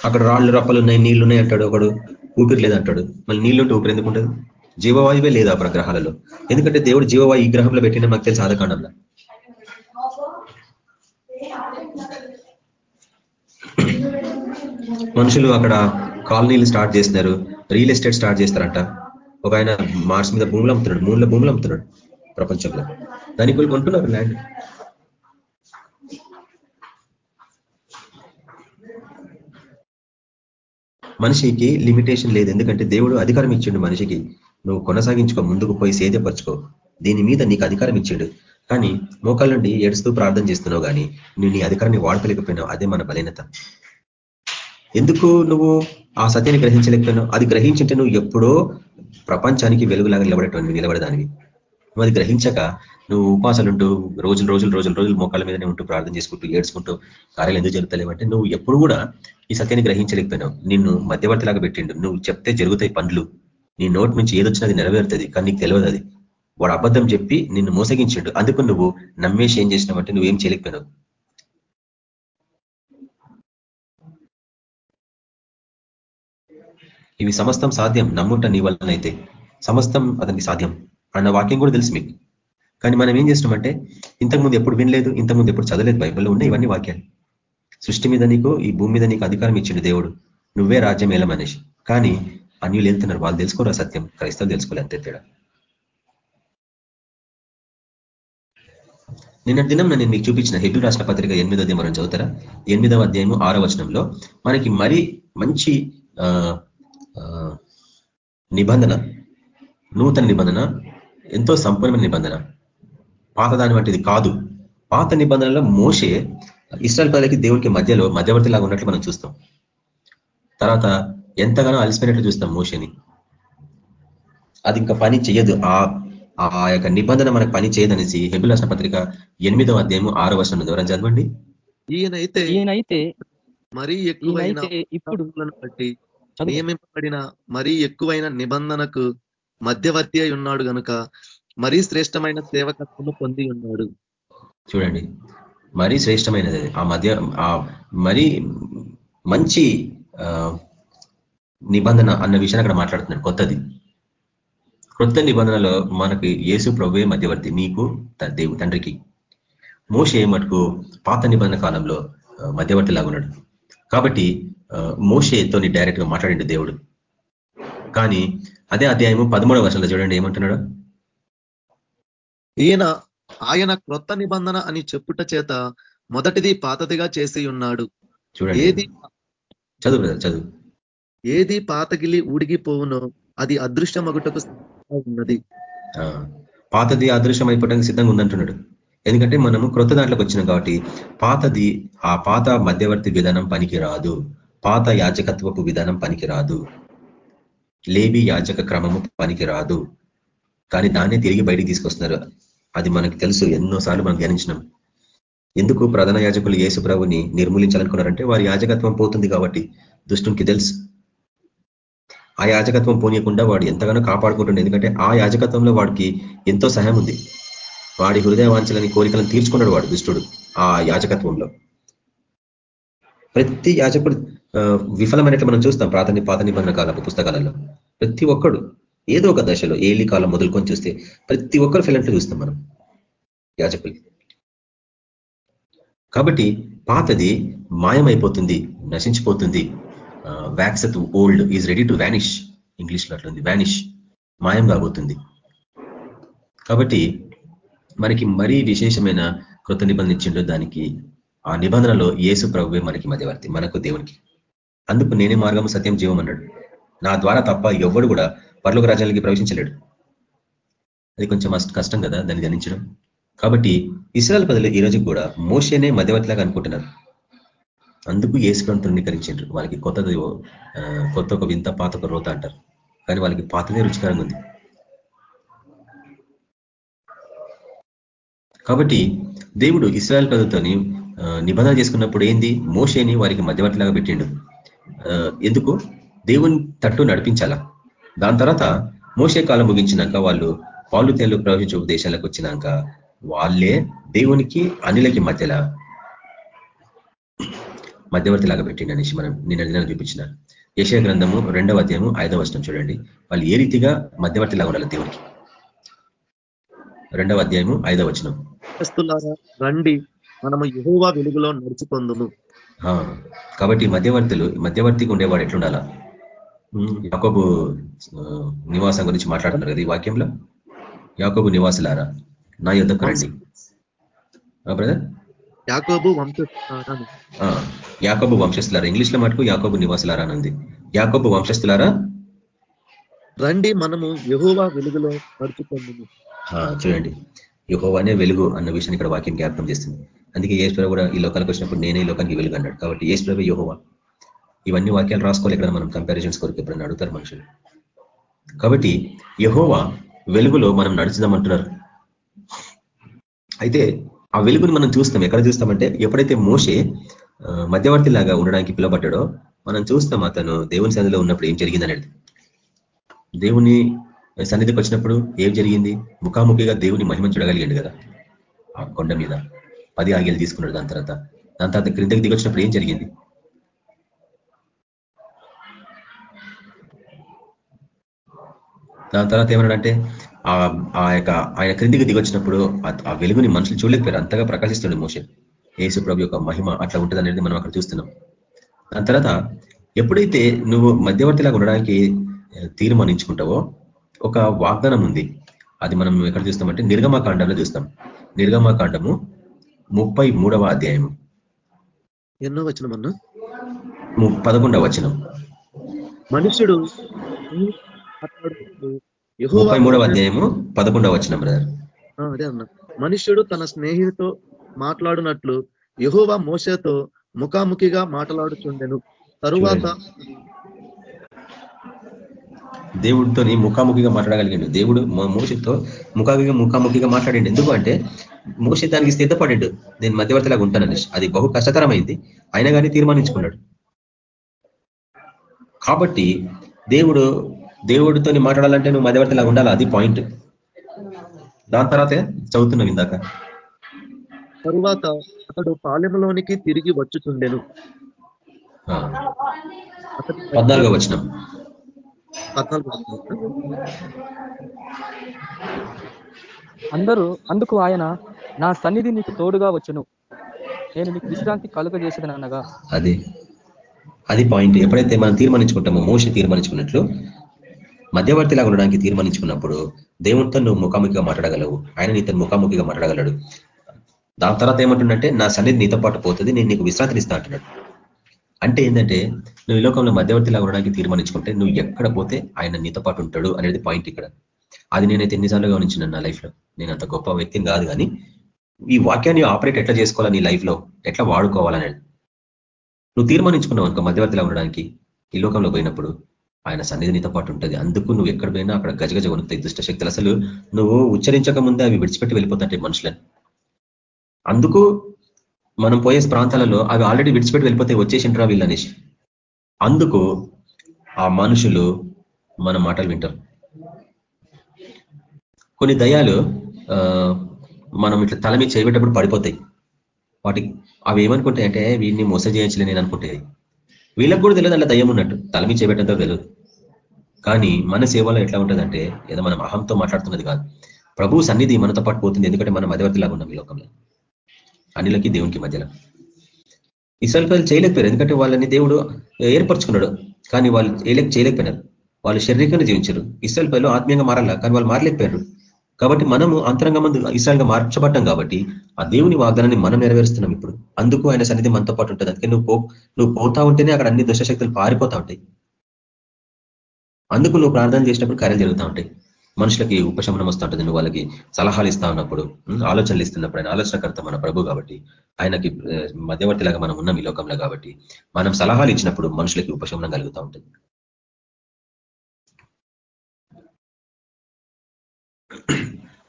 F: అక్కడ రాళ్ళు రప్పలు ఉన్నాయి నీళ్ళు ఉన్నాయి అంటాడు ఒకడు. ఊపిరి లేదంటాడు. మళ్ళీ నీళ్ళుంటే ఊపిరి ఎందుకు ఉంటుంది జీవవాయువే లేదు ఆ ప్రగ్రహాలలో ఎందుకంటే దేవుడు జీవవాయు ఈ గ్రహంలో పెట్టిన మాకు తెలిసి ఆదకాండంలో. మనుషులు అక్కడ కాలనీలు స్టార్ట్ చేస్తున్నారు రియల్ ఎస్టేట్ స్టార్ట్ చేస్తారంట. ఒక ఆయన మార్స్ మీద భూములు అమ్ముతున్నాడు మూల భూములు అమ్ముతున్నాడు ప్రపంచంలో. ధనికులు కొంటున్నారు ల్యాండ్. మనిషికి లిమిటేషన్ లేదు ఎందుకంటే దేవుడు అధికారం ఇచ్చిండు మనిషికి. నువ్వు కొనసాగించుకో ముందుకు పోయి సేదపరచుకో దీని మీద నీకు అధికారం ఇచ్చిండు. కానీ మోకాళ్ళ నుండి ఏడుస్తూ ప్రార్థన చేస్తున్నావు కానీ నువ్వు నీ అధికారాన్ని వాడుకోలేకపోయినావు. అదే మన బలీనత ఎందుకు నువ్వు ఆ సత్యాన్ని గ్రహించలేకపోయినావు? అది గ్రహించుంటే నువ్వు ఎప్పుడో ప్రపంచానికి వెలుగులాగా నిలబడేటువంటి నిలబడేదానివి. నువ్వు అది గ్రహించక నువ్వు ఉపాసాలుంటూ రోజులు రోజులు రోజులు రోజులు మోకాల మీదనే ఉంటూ ప్రార్థన చేసుకుంటూ ఏడ్చుకుంటూ కార్యాలు ఎందుకు జరుగుతలేవంటే నువ్వు ఎప్పుడు కూడా ఈ సత్యాన్ని గ్రహించలేకపోయినావు. నిన్ను మధ్యవర్తిలాగా పెట్టిండు. నువ్వు చెప్తే జరుగుతాయి పనులు నీ నోటి నుంచి ఏదొచ్చినది నెరవేరుతుంది కానీ నీకు తెలియదు అది. వాడు అబద్ధం చెప్పి నిన్ను మోసగించిండు. అందుకు నువ్వు నమ్మేసి ఏం చేసినావంటే నువ్వేం చేయలేకపోయినావు. ఇవి సమస్తం సాధ్యం. నమ్ముట నీ వలనైతే సమస్తం అతనికి సాధ్యం అన్న వాక్యం కూడా తెలుసు మీకు. కానీ మనం ఏం చేసినామంటే ఇంతకుముందు ఎప్పుడు వినలేదు ఇంతకుముందు ఎప్పుడు చదవలేదు బైబిల్లో ఉన్నాయి ఇవన్నీ వాక్యాలు. సృష్టి మీద నీకు ఈ భూమి మీద నీకు అధికారం ఇచ్చిండు దేవుడు. నువ్వే రాజ్యం ఏలమనేసి. కానీ అన్యులు వెళ్తున్నారు వాళ్ళు తెలుసుకోరు సత్యం? క్రైస్తవులు తెలుసుకోలే అంతే తేడా. నిన్న దినం నేను మీకు చూపించిన హెబిల్ రాష్ట్ర పత్రిక ఎనిమిదో అధ్యాయం చదువుతారా? ఎనిమిదవ అధ్యాయము ఆరో వచనంలో మనకి మరి మంచి నిబంధన నూతన నిబంధన ఎంతో సంపూర్ణమైన నిబంధన. పాతదాని వంటిది కాదు. పాత నిబంధనలో మోసే ఇస్రాయల్ పదలకి దేవునికి మధ్యలో మధ్యవర్తిలాగా ఉన్నట్లు మనం చూస్తాం. తర్వాత ఎంతగానో అలసిపోయినట్లు చూస్తాం మోషని. అది ఇంకా పని చేయదు ఆ ఆ యొక్క నిబంధన మనకు పని చేయదనేసి హెబులాసన పత్రిక ఎనిమిదవ అధ్యాయము ఆరో వర్షం ఎవరైనా చదవండి?
G: ఈయనైతే ఈయనైతే మరీ ఎక్కువైన
A: ఇప్పుడు బట్టి నియమింపబడిన మరీ ఎక్కువైన నిబంధనకు మధ్యవర్తి అయి ఉన్నాడు గనుక మరీ శ్రేష్టమైన సేవకత్వము పొంది ఉన్నాడు.
F: చూడండి. మరీ శ్రేష్టమైనది. ఆ మధ్య ఆ మరీ మంచి నిబంధన అన్న విషయాన్ని అక్కడ మాట్లాడుతున్నాడు కొత్తది. కొత్త నిబంధనలో మనకి యేసు ప్రభువే మధ్యవర్తి నీకు దేవు తండ్రికి. మోసే మటుకు పాత నిబంధన కాలంలో మధ్యవర్తి లాగున్నాడు కాబట్టి మోషేతోని డైరెక్ట్గా మాట్లాడిండు దేవుడు. కానీ అదే అధ్యాయము పదమూడవ వర్షంలో చూడండి ఏమంటున్నాడు?
A: ఈయన ఆయన క్రొత్త నిబంధన అని చెప్పుట చేత మొదటిది పాతదిగా చేసి ఉన్నాడు.
F: చూడండి.
A: ఏది?
F: చదువు చదువు.
A: ఏది పాతగిలి ఊడిగిపోవునో అది అదృష్టం అదృష్టమగుటకు ఉన్నది.
F: పాతది అదృశ్యం అయిపోవడానికి సిద్ధంగా ఉందంటున్నాడు. ఎందుకంటే మనము క్రొత్త దాంట్లోకి వచ్చినాం కాబట్టి పాతది ఆ పాత మధ్యవర్తి విధానం పనికి రాదు పాత యాజకత్వపు విధానం పనికి రాదు లేబి యాజక క్రమము పనికి రాదు కానీ దాన్నే తిరిగి బయటికి తీసుకొస్తున్నారు. అది మనకు తెలుసు ఎన్నోసార్లు మనం ధ్యానించినాం. ఎందుకు ప్రధాన యాజకులు యేసు ప్రభుని నిర్మూలించాలనుకున్నారంటే వారి యాజకత్వం పోతుంది కాబట్టి దుష్టునికి తెలుసు. ఆ యాజకత్వం పోనీయకుండా వాడు ఎంతగానో కాపాడుకుంటుండే. ఎందుకంటే ఆ యాజకత్వంలో వాడికి ఎంతో సహాయం ఉంది. వాడి హృదయవాంఛలని కోరికలను తీర్చుకున్నాడు వాడు దుష్టుడు ఆ యాజకత్వంలో. ప్రతి యాజకుడు విఫలమైనట్లు మనం చూస్తాం ప్రాథమిక పాత నిబంధన కాలపు పుస్తకాలలో. ప్రతి ఒక్కడు ఏదో ఒక దశలో ఏలి కాలం మొదలుకొని చూస్తే ప్రతి ఒక్కరు ఫెలంట్లు చూస్తాం మనం. యాజకులు. కాబట్టి పాతది మాయమైపోతుంది నశించిపోతుంది. వ్యాక్సత్ old is ready to vanish ఇంగ్లీష్లో అట్లుంది. వ్యానిష్ మాయం కాబోతుంది. కాబట్టి మనకి మరీ విశేషమైన కృత నిబంధన ఇచ్చిండు దానికి ఆ నిబంధనలో ఏసు ప్రభువే మనకి మధ్యవర్తి మనకు దేవునికి. అందుకు నేనే మార్గం సత్యం జీవం అన్నాడు. నా ద్వారా తప్ప ఎవ్వడు కూడా పర్లోక రాజ్యాలకి ప్రవేశించలేడు. అది కొంచెం కష్టం కదా దాన్ని గణించడం కాబట్టి ఇస్రాయల్ ప్రజలు ఈ రోజు కూడా మోసేనే మధ్యవర్తిలాగా అనుకుంటున్నారు. అందుకు ఏసుకొని తృణీకరించారు వాళ్ళకి కొత్తది కొత్త ఒక వింత పాత ఒక రోత అంటారు. కానీ వాళ్ళకి పాతదే రుచికరంగా ఉంది. కాబట్టి దేవుడు ఇస్రాయల్ ప్రజలతోని నిబంధన చేసుకున్నప్పుడు ఏంది? మోషేని వారికి మధ్యవర్తిలాగా పెట్టిండు. ఎందుకు? దేవుని తట్టు నడిపించాలా? దాని తర్వాత మోసే కాలం ముగించినాక వాళ్ళు పాలు తేలు ప్రవహించే దేశాలకు వచ్చినాక వాళ్ళే దేవునికి అనిలకి మధ్యలో మధ్యవర్తిలాగా పెట్టిండి అనేసి మనం నిన్న దిన చూపించిన. యశయ గ్రంథము రెండవ అధ్యాయము ఐదవ వచనం చూడండి. వాళ్ళు ఏ రీతిగా మధ్యవర్తిలాగా ఉండాలి దేవునికి? రెండవ అధ్యాయము ఐదవ వచనం.
A: రండి. మనము యహోవా వెలుగులో నడుచుకుందుము.
F: కాబట్టి మధ్యవర్తులు మధ్యవర్తికి ఉండేవాడు ఎట్లుండాలా? యాకోబు నివాసం గురించి మాట్లాడుతున్నారు కదా ఈ వాక్యంలో? యాకోబు నివాసులారా నా యుద్ధకు రండి. బ్రదర్?
A: యాకోబు వంశస్థులారా
F: యాకోబు వంశస్థులారా? ఇంగ్లీష్లో మటుకు యాకోబు నివాసులారా ఉంది యాకోబు వంశస్థులారా?
A: రండి మనము యహోవా వెలుగులో నడుచుకుందుము.
F: చూడండి. యహోవానే వెలుగు అన్న విషయాన్ని ఇక్కడ వాక్యం జ్ఞాపకం చేస్తుంది. అందుకే ఏసు కూడా ఈ లోకానికి వచ్చినప్పుడు నేనే లోకానికి వెలుగు అన్నాడు. కాబట్టి ప్రభు యహోవా. ఇవన్నీ వాక్యాలు రాసుకోవాలి ఇక్కడ మనం కంపారిజన్స్ కొరకు ఎప్పుడైనా అడుగుతారు మనుషులు. కాబట్టి యహోవా వెలుగులో మనం నడుచుదామంటున్నారు అయితే ఆ వెలుగుని మనం చూస్తాం. ఎక్కడ చూస్తామంటే ఎప్పుడైతే మోసే మధ్యవర్తి లాగా ఉండడానికి పిలువబడ్డాడో మనం చూస్తాం అతను దేవుని సన్నిధిలో ఉన్నప్పుడు ఏం జరిగిందనేది. దేవుని సన్నిధికి వచ్చినప్పుడు ఏం జరిగింది? ముఖాముఖిగా దేవుని మహిమ చూడగలిగాడు కదా. ఆ కొండ మీద పది ఆగ్యలు తీసుకున్నాడు. దాని తర్వాత దాని తర్వాత క్రిందకి దిగొచ్చినప్పుడు ఏం జరిగింది? దాని తర్వాత ఏమన్నాడంటే ఆ యొక్క ఆయన క్రిందికి దిగొచ్చినప్పుడు ఆ వెలుగుని మనుషులు చూడలేకపోయారు అంతగా ప్రకాశిస్తుండే మోషన్ ఏసు ప్రభు యొక్క మహిమ అట్లా ఉంటుంది అనేది మనం అక్కడ చూస్తున్నాం. దాని తర్వాత ఎప్పుడైతే నువ్వు మధ్యవర్తిలాగా ఉండడానికి తీర్మానించుకుంటావో ఒక వాగ్దానం ఉంది. అది మనం ఎక్కడ చూస్తామంటే నిర్గమాకాండంలో చూస్తాం. నిర్గమాకాండము ముప్పై మూడవ అధ్యాయము.
A: ఎన్నో వచనం అన్నా?
F: పదకొండవ వచనం.
A: మనుషుడు
F: ముప్పై మూడవ అధ్యాయము పదకొండవ వచనం బ్రదర్
A: అదే అన్న. మనుష్యుడు తన స్నేహితుతో మాట్లాడినట్లు యహోవా మోసతో ముఖాముఖిగా మాట్లాడుచుండెను. తరువాత
F: దేవుడితో ముఖాముఖిగా మాట్లాడగలిగాడు దేవుడు మోసతో ముఖాముఖిగా ముఖాముఖిగా మాట్లాడిండు. ఎందుకు అంటే మోస దానికి సిద్ధపడిండు. నేను మధ్యవర్తిలాగా ఉంటానని. అది బహు కష్టతరమైంది. అయినా కానీ తీర్మానించుకున్నాడు. కాబట్టి దేవుడు దేవుడితో మాట్లాడాలంటే నువ్వు మధ్యవర్తిలాగా ఉండాలి? అది పాయింట్ దాని తర్వాతే చదువుతున్నావు ఇందాక.
A: తరువాత అతడు పాలెంలోనికి తిరిగి వచ్చుచుండెను.
F: పద్నాలుగో వచ్చినాం
G: అందరూ అందుకు ఆయన నా సన్నిధి నీకు తోడుగా వచ్చును. నేను నీకు విశ్రాంతి కలుగజేసేదని అనగా
F: అది. అది పాయింట్ ఎప్పుడైతే మనం తీర్మానించుకుంటామో మోషి తీర్మానించుకున్నట్లు మధ్యవర్తిలాగా ఉండడానికి తీర్మానించుకున్నప్పుడు దేవునితో నువ్వు ముఖాముఖిగా మాట్లాడగలవు. ఆయన నీతో ముఖాముఖిగా మాట్లాడగలడు. దాని తర్వాత ఏమంటుండంటే నా సన్నిధి నీతో పాటు పోతుంది నేను నీకు విశ్రాంతిని ఇస్తా అంటున్నాడు. అంటే ఏంటంటే నువ్వు ఈ లోకంలో మధ్యవర్తిలాగా ఉండడానికి తీర్మానించుకుంటే నువ్వు ఎక్కడ పోతే ఆయన నీతో పాటు ఉంటాడు అనేది పాయింట్ ఇక్కడ. అది నేనైతే ఎన్నిసార్లు గమనించిన నా లైఫ్లో నేను అంత గొప్ప వ్యక్తిని కాదు కానీ ఈ వాక్యాన్ని ఆపరేట్ ఎట్లా చేసుకోవాలా నీ లైఫ్లో ఎట్లా వాడుకోవాలనేది. నువ్వు తీర్మానించుకున్నావు అనుకో మధ్యవర్తిలా ఉండడానికి ఈ లోకంలో పోయినప్పుడు ఆయన సన్నిధి నీతో పాటు ఉంటుంది. అందుకు నువ్వు ఎక్కడ పోయినా అక్కడ గజగజ వణుకుతాయి దుష్ట శక్తులు. అసలు నువ్వు ఉచ్చరించక ముందే అవి విడిచిపెట్టి వెళ్ళిపోతాయి మనుషులని. అందుకు మనం పోయే ప్రాంతాలలో అవి ఆల్రెడీ విడిచిపెట్టి వెళ్ళిపోతే వచ్చేసింటారా వీళ్ళనేసి అందుకు ఆ మనుషులు మన మాటలు వింటారు. కొన్ని దయాలు మనం ఇట్లా తల మీద చేయబెట్టప్పుడు పడిపోతాయి. వాటి అవి ఏమనుకుంటాయి అంటే వీడిని మోస చేయొచ్చులే నేను అనుకుంటే. వీళ్ళకి కూడా తెలియదు అట్లా దయ్యం ఉన్నట్టు. తల మీద తెలియదు. కానీ మన సేవలో ఎట్లా ఉంటుందంటే ఏదో మనం అహంతో మాట్లాడుతున్నది కాదు. ప్రభు సన్నిధి మనతో పాటు పోతుంది. ఎందుకంటే మనం మధ్యవర్తిలాగా ఉన్నాం ఈ లోకంలో. అన్నిలకి దేవునికి మధ్యలో. ఇసల్ ప్రజలు చేయలేకపోయారు. ఎందుకంటే వాళ్ళని దేవుడు ఏర్పరచుకున్నాడు. కానీ వాళ్ళు చేయలేక చేయలేకపోయినారు. వాళ్ళు శరీరంగానే జీవించారు. ఇస్రాయల్ ప్రజలు ఆత్మీయంగా మారాల? కానీ వాళ్ళు మారలేకపోయారు. కాబట్టి మనము అంతరంగ మందు ఇస్రాయల్గా మార్చబడ్డాం కాబట్టి ఆ దేవుని వాగ్దానాన్ని మనం నెరవేరుస్తున్నాం ఇప్పుడు. అందుకు ఆయన సన్నిధి మనతో పాటు ఉంటుంది. అందుకే నువ్వు నువ్వు పోతా ఉంటేనే అక్కడ అన్ని దుష్టశక్తులు పారిపోతా ఉంటాయి. అందుకు నువ్వు ప్రార్థన చేసినప్పుడు కార్యాలు జరుగుతూ ఉంటాయి. మనుషులకి ఉపశమనం వస్తూ ఉంటుంది. నువ్వు వాళ్ళకి సలహాలు ఇస్తా ఉన్నప్పుడు ఆలోచనలు ఇస్తున్నప్పుడు ఆయన ఆలోచనకర్త మన ప్రభు కాబట్టి ఆయనకి మధ్యవర్తిలాగా మనం ఉన్నాం ఈ లోకంలో కాబట్టి మనం సలహాలు ఇచ్చినప్పుడు మనుషులకి ఉపశమనం కలుగుతూ ఉంటుంది.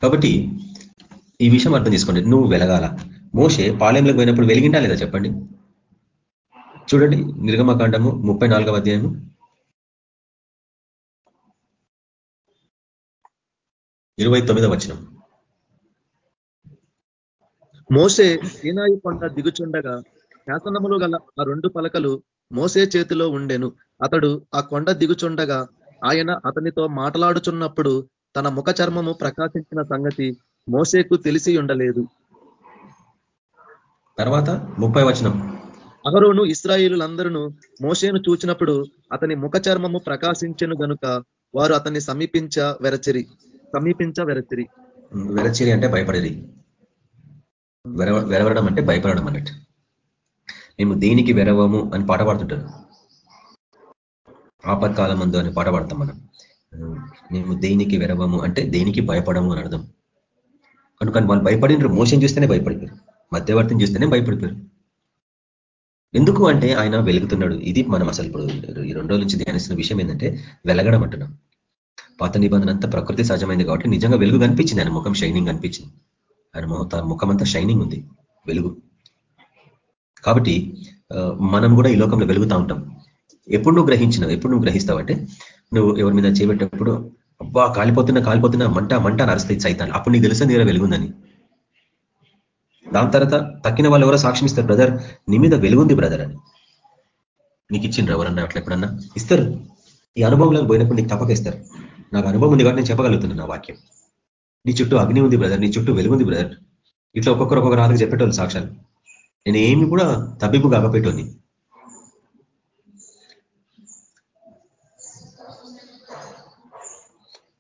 F: కాబట్టి ఈ విషయం అర్థం చేసుకోండి. నువ్వు వెలగాల? మోసే పాలెంలోకి పోయినప్పుడు వెలిగింటా లేదా చెప్పండి? చూడండి నిర్గమకాండము ముప్పై నాలుగవ అధ్యాయము. ఇరవై తొమ్మిదవ వచనం.
A: మోసే సీనాయి కొండ దిగుచుండగా శాసనములు గల ఆ రెండు పలకలు మోసే చేతిలో ఉండెను. అతడు ఆ కొండ దిగుచుండగా ఆయన అతనితో మాట్లాడుచున్నప్పుడు తన ముఖ చర్మము ప్రకాశించిన సంగతి మోసేకు తెలిసి ఉండలేదు.
F: తర్వాత ముప్పై వచనం.
A: అహరోను ఇస్రాయిలులందరూ మోసేను చూచినప్పుడు అతని ముఖ చర్మము ప్రకాశించెను గనుక వారు అతన్ని సమీపించ వెరచిరి. సమీపించ వెరచిరి.
F: వెరచిరి అంటే భయపడేది వెరవడం అంటే భయపడడం అన్నట్టు. మేము దేనికి వెరవము అని పాట పాడుతుంటారు. ఆపత్కాలం మందు అని పాట పాడతాం మనం. మేము దేనికి వెరవము అంటే దేనికి భయపడము అని అర్థం. కనుక వాళ్ళు భయపడినరు మోసం చూస్తేనే భయపడిపోయారు మధ్యవర్తిని చూస్తేనే భయపడిపోయారు. ఎందుకు అంటే ఆయన వెలుగుతున్నాడు. ఇది మనం అసలు ఇప్పుడు ఈ రెండు రోజుల నుంచి ధ్యానిస్తున్న విషయం ఏంటంటే వెలగడం అంటున్నాం. పాత నిబంధన అంతా ప్రకృతి సహజమైంది కాబట్టి నిజంగా వెలుగు కనిపించింది. ఆయన ముఖం షైనింగ్ కనిపించింది. ఆయన ముఖం అంతా షైనింగ్ ఉంది. వెలుగు. కాబట్టి మనం కూడా ఈ లోకంలో వెలుగుతూ ఉంటాం. ఎప్పుడు నువ్వు గ్రహించినావు? ఎప్పుడు నువ్వు గ్రహిస్తావంటే నువ్వు ఎవరి మీద చేపెట్టేటప్పుడు అబ్బా కాలిపోతున్నా కాలిపోతున్నా మంట మంట నరుస్తాయి సైతాన్ని అప్పుడు నీకు తెలుసు నీర వెలుగుందని. దాని తర్వాత తక్కిన వాళ్ళు ఎవరో సాక్ష్యం ఇస్తారు బ్రదర్ నీ మీద వెలుగుంది బ్రదర్ అని. నీకు ఇచ్చిండ్రు ఎవరన్నా అట్లా ఎప్పుడన్నా? ఇస్తారు. ఈ అనుభవంలోకి పోయినప్పుడు నీకు తప్పక ఇస్తారు. నాకు అనుభవం ఉంది కాబట్టి నేను చెప్పగలుగుతున్నాను నా వాక్యం. నీ చుట్టూ అగ్ని ఉంది బ్రదర్ నీ చుట్టూ వెలుగుంది బ్రదర్. ఇట్లా ఒక్కొక్కరు ఒక్కొక్క రాళ్ళకి చెప్పేటోళ్ళు సాక్ష్యాలు. నేను ఏమి కూడా తబ్బిబ్బు కాకపోయేటోని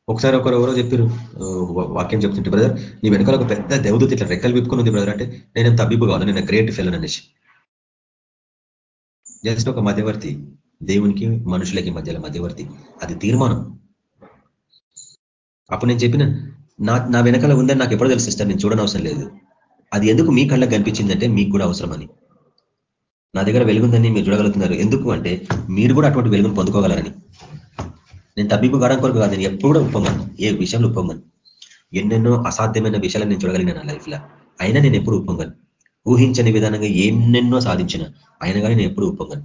F: ఒకసారి ఒకరు ఎవరో చెప్పారు వాక్యం చెప్తుంటే బ్రదర్ నీ వెనకాల ఒక పెద్ద దేవదూత ఇట్లా రెక్కలు విప్పుకుని ఉంది బ్రదర్ అంటే నేను తబ్బిబ్బు కాదు నేను గ్రేట్ ఫెల్ అనేసి. జస్ట్ ఒక మధ్యవర్తి దేవునికి మనుషులకి మధ్యలో మధ్యవర్తి అది తీర్మానం. అప్పుడు నేను చెప్పిన నా నా వెనకాల ఉందని నాకు ఎప్పుడో తెలుసు సిస్టర్ నేను చూడనవసరం లేదు. అది ఎందుకు మీ కళ్ళకు కనిపించిందంటే మీకు కూడా అవసరం అని నా దగ్గర వెలుగుందని మీరు చూడగలుగుతున్నారు. ఎందుకు అంటే మీరు కూడా అటువంటి వెలుగును పొందుకోగలరని. నేను తప్పింపు కావడం కొరకు కాదు నేను ఎప్పుడు కూడా ఉప్పొంగను ఏ విషయంలో ఉప్పొంగను ఎన్నెన్నో అసాధ్యమైన విషయాలు నేను చూడగలిగిన నా లైఫ్లో. అయినా నేను ఎప్పుడు ఉప్పొంగను ఊహించని విధానంగా ఎన్నెన్నో సాధించిన అయినా కానీ నేను ఎప్పుడు ఉప్పొంగను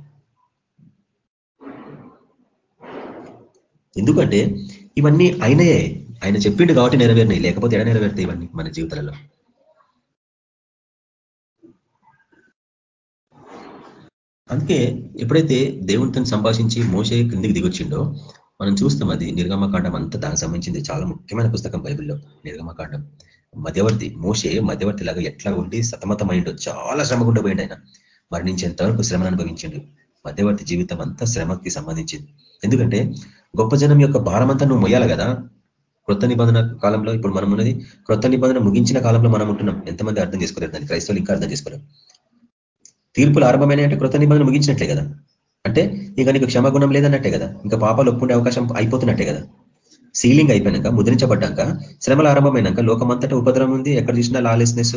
F: ఎందుకంటే ఇవన్నీ అయినయే ఆయన చెప్పిండు కాబట్టి నెరవేరినాయి లేకపోతే ఎడ నెరవేరుతాయి ఇవన్నీ మన జీవితాలలో? అందుకే ఎప్పుడైతే దేవునితో సంభాషించి మోసే క్రిందికి దిగొచ్చిండో మనం చూస్తాం అది నిర్గమకాండం అంతా దానికి సంబంధించింది చాలా ముఖ్యమైన పుస్తకం బైబిల్లో నిర్గమకాండం. మధ్యవర్తి మోసే మధ్యవర్తి లాగా ఎట్లా ఉండి సతమతమైండో చాలా శ్రమ గుండా పోయిండు ఆయన మరణించేంత వరకు శ్రమను అనుభవించిండు. మధ్యవర్తి జీవితం అంతా శ్రమకి సంబంధించింది. ఎందుకంటే గొప్ప జనం యొక్క భారమంతా నువ్వు మొయ్యాలి కదా. క్రొత్త నిబంధన కాలంలో ఇప్పుడు మనం ఉన్నది క్రొత్త నిబంధన ముగించిన కాలంలో మనం ఉంటున్నాం. ఎంతమంది అర్థం చేసుకోలేదు దాన్ని క్రైస్తవులు ఇంకా అర్థం చేసుకోలేదు తీర్పులు ఆరంభమైన అంటే క్రొత్త నిబంధన ముగించినట్లే కదా. అంటే ఇక నీకు క్షమాగుణం లేదన్నట్టే కదా. ఇంకా పాపాలు ఒప్పుండే అవకాశం అయిపోతున్నట్టే కదా. సీలింగ్ అయిపోయినాక ముద్రించబడ్డాక శ్రమల ఆరంభమైనాక లోకమంతటా ఉపద్రవం ఉంది. ఎక్కడ చూసినా లాలెస్నెస్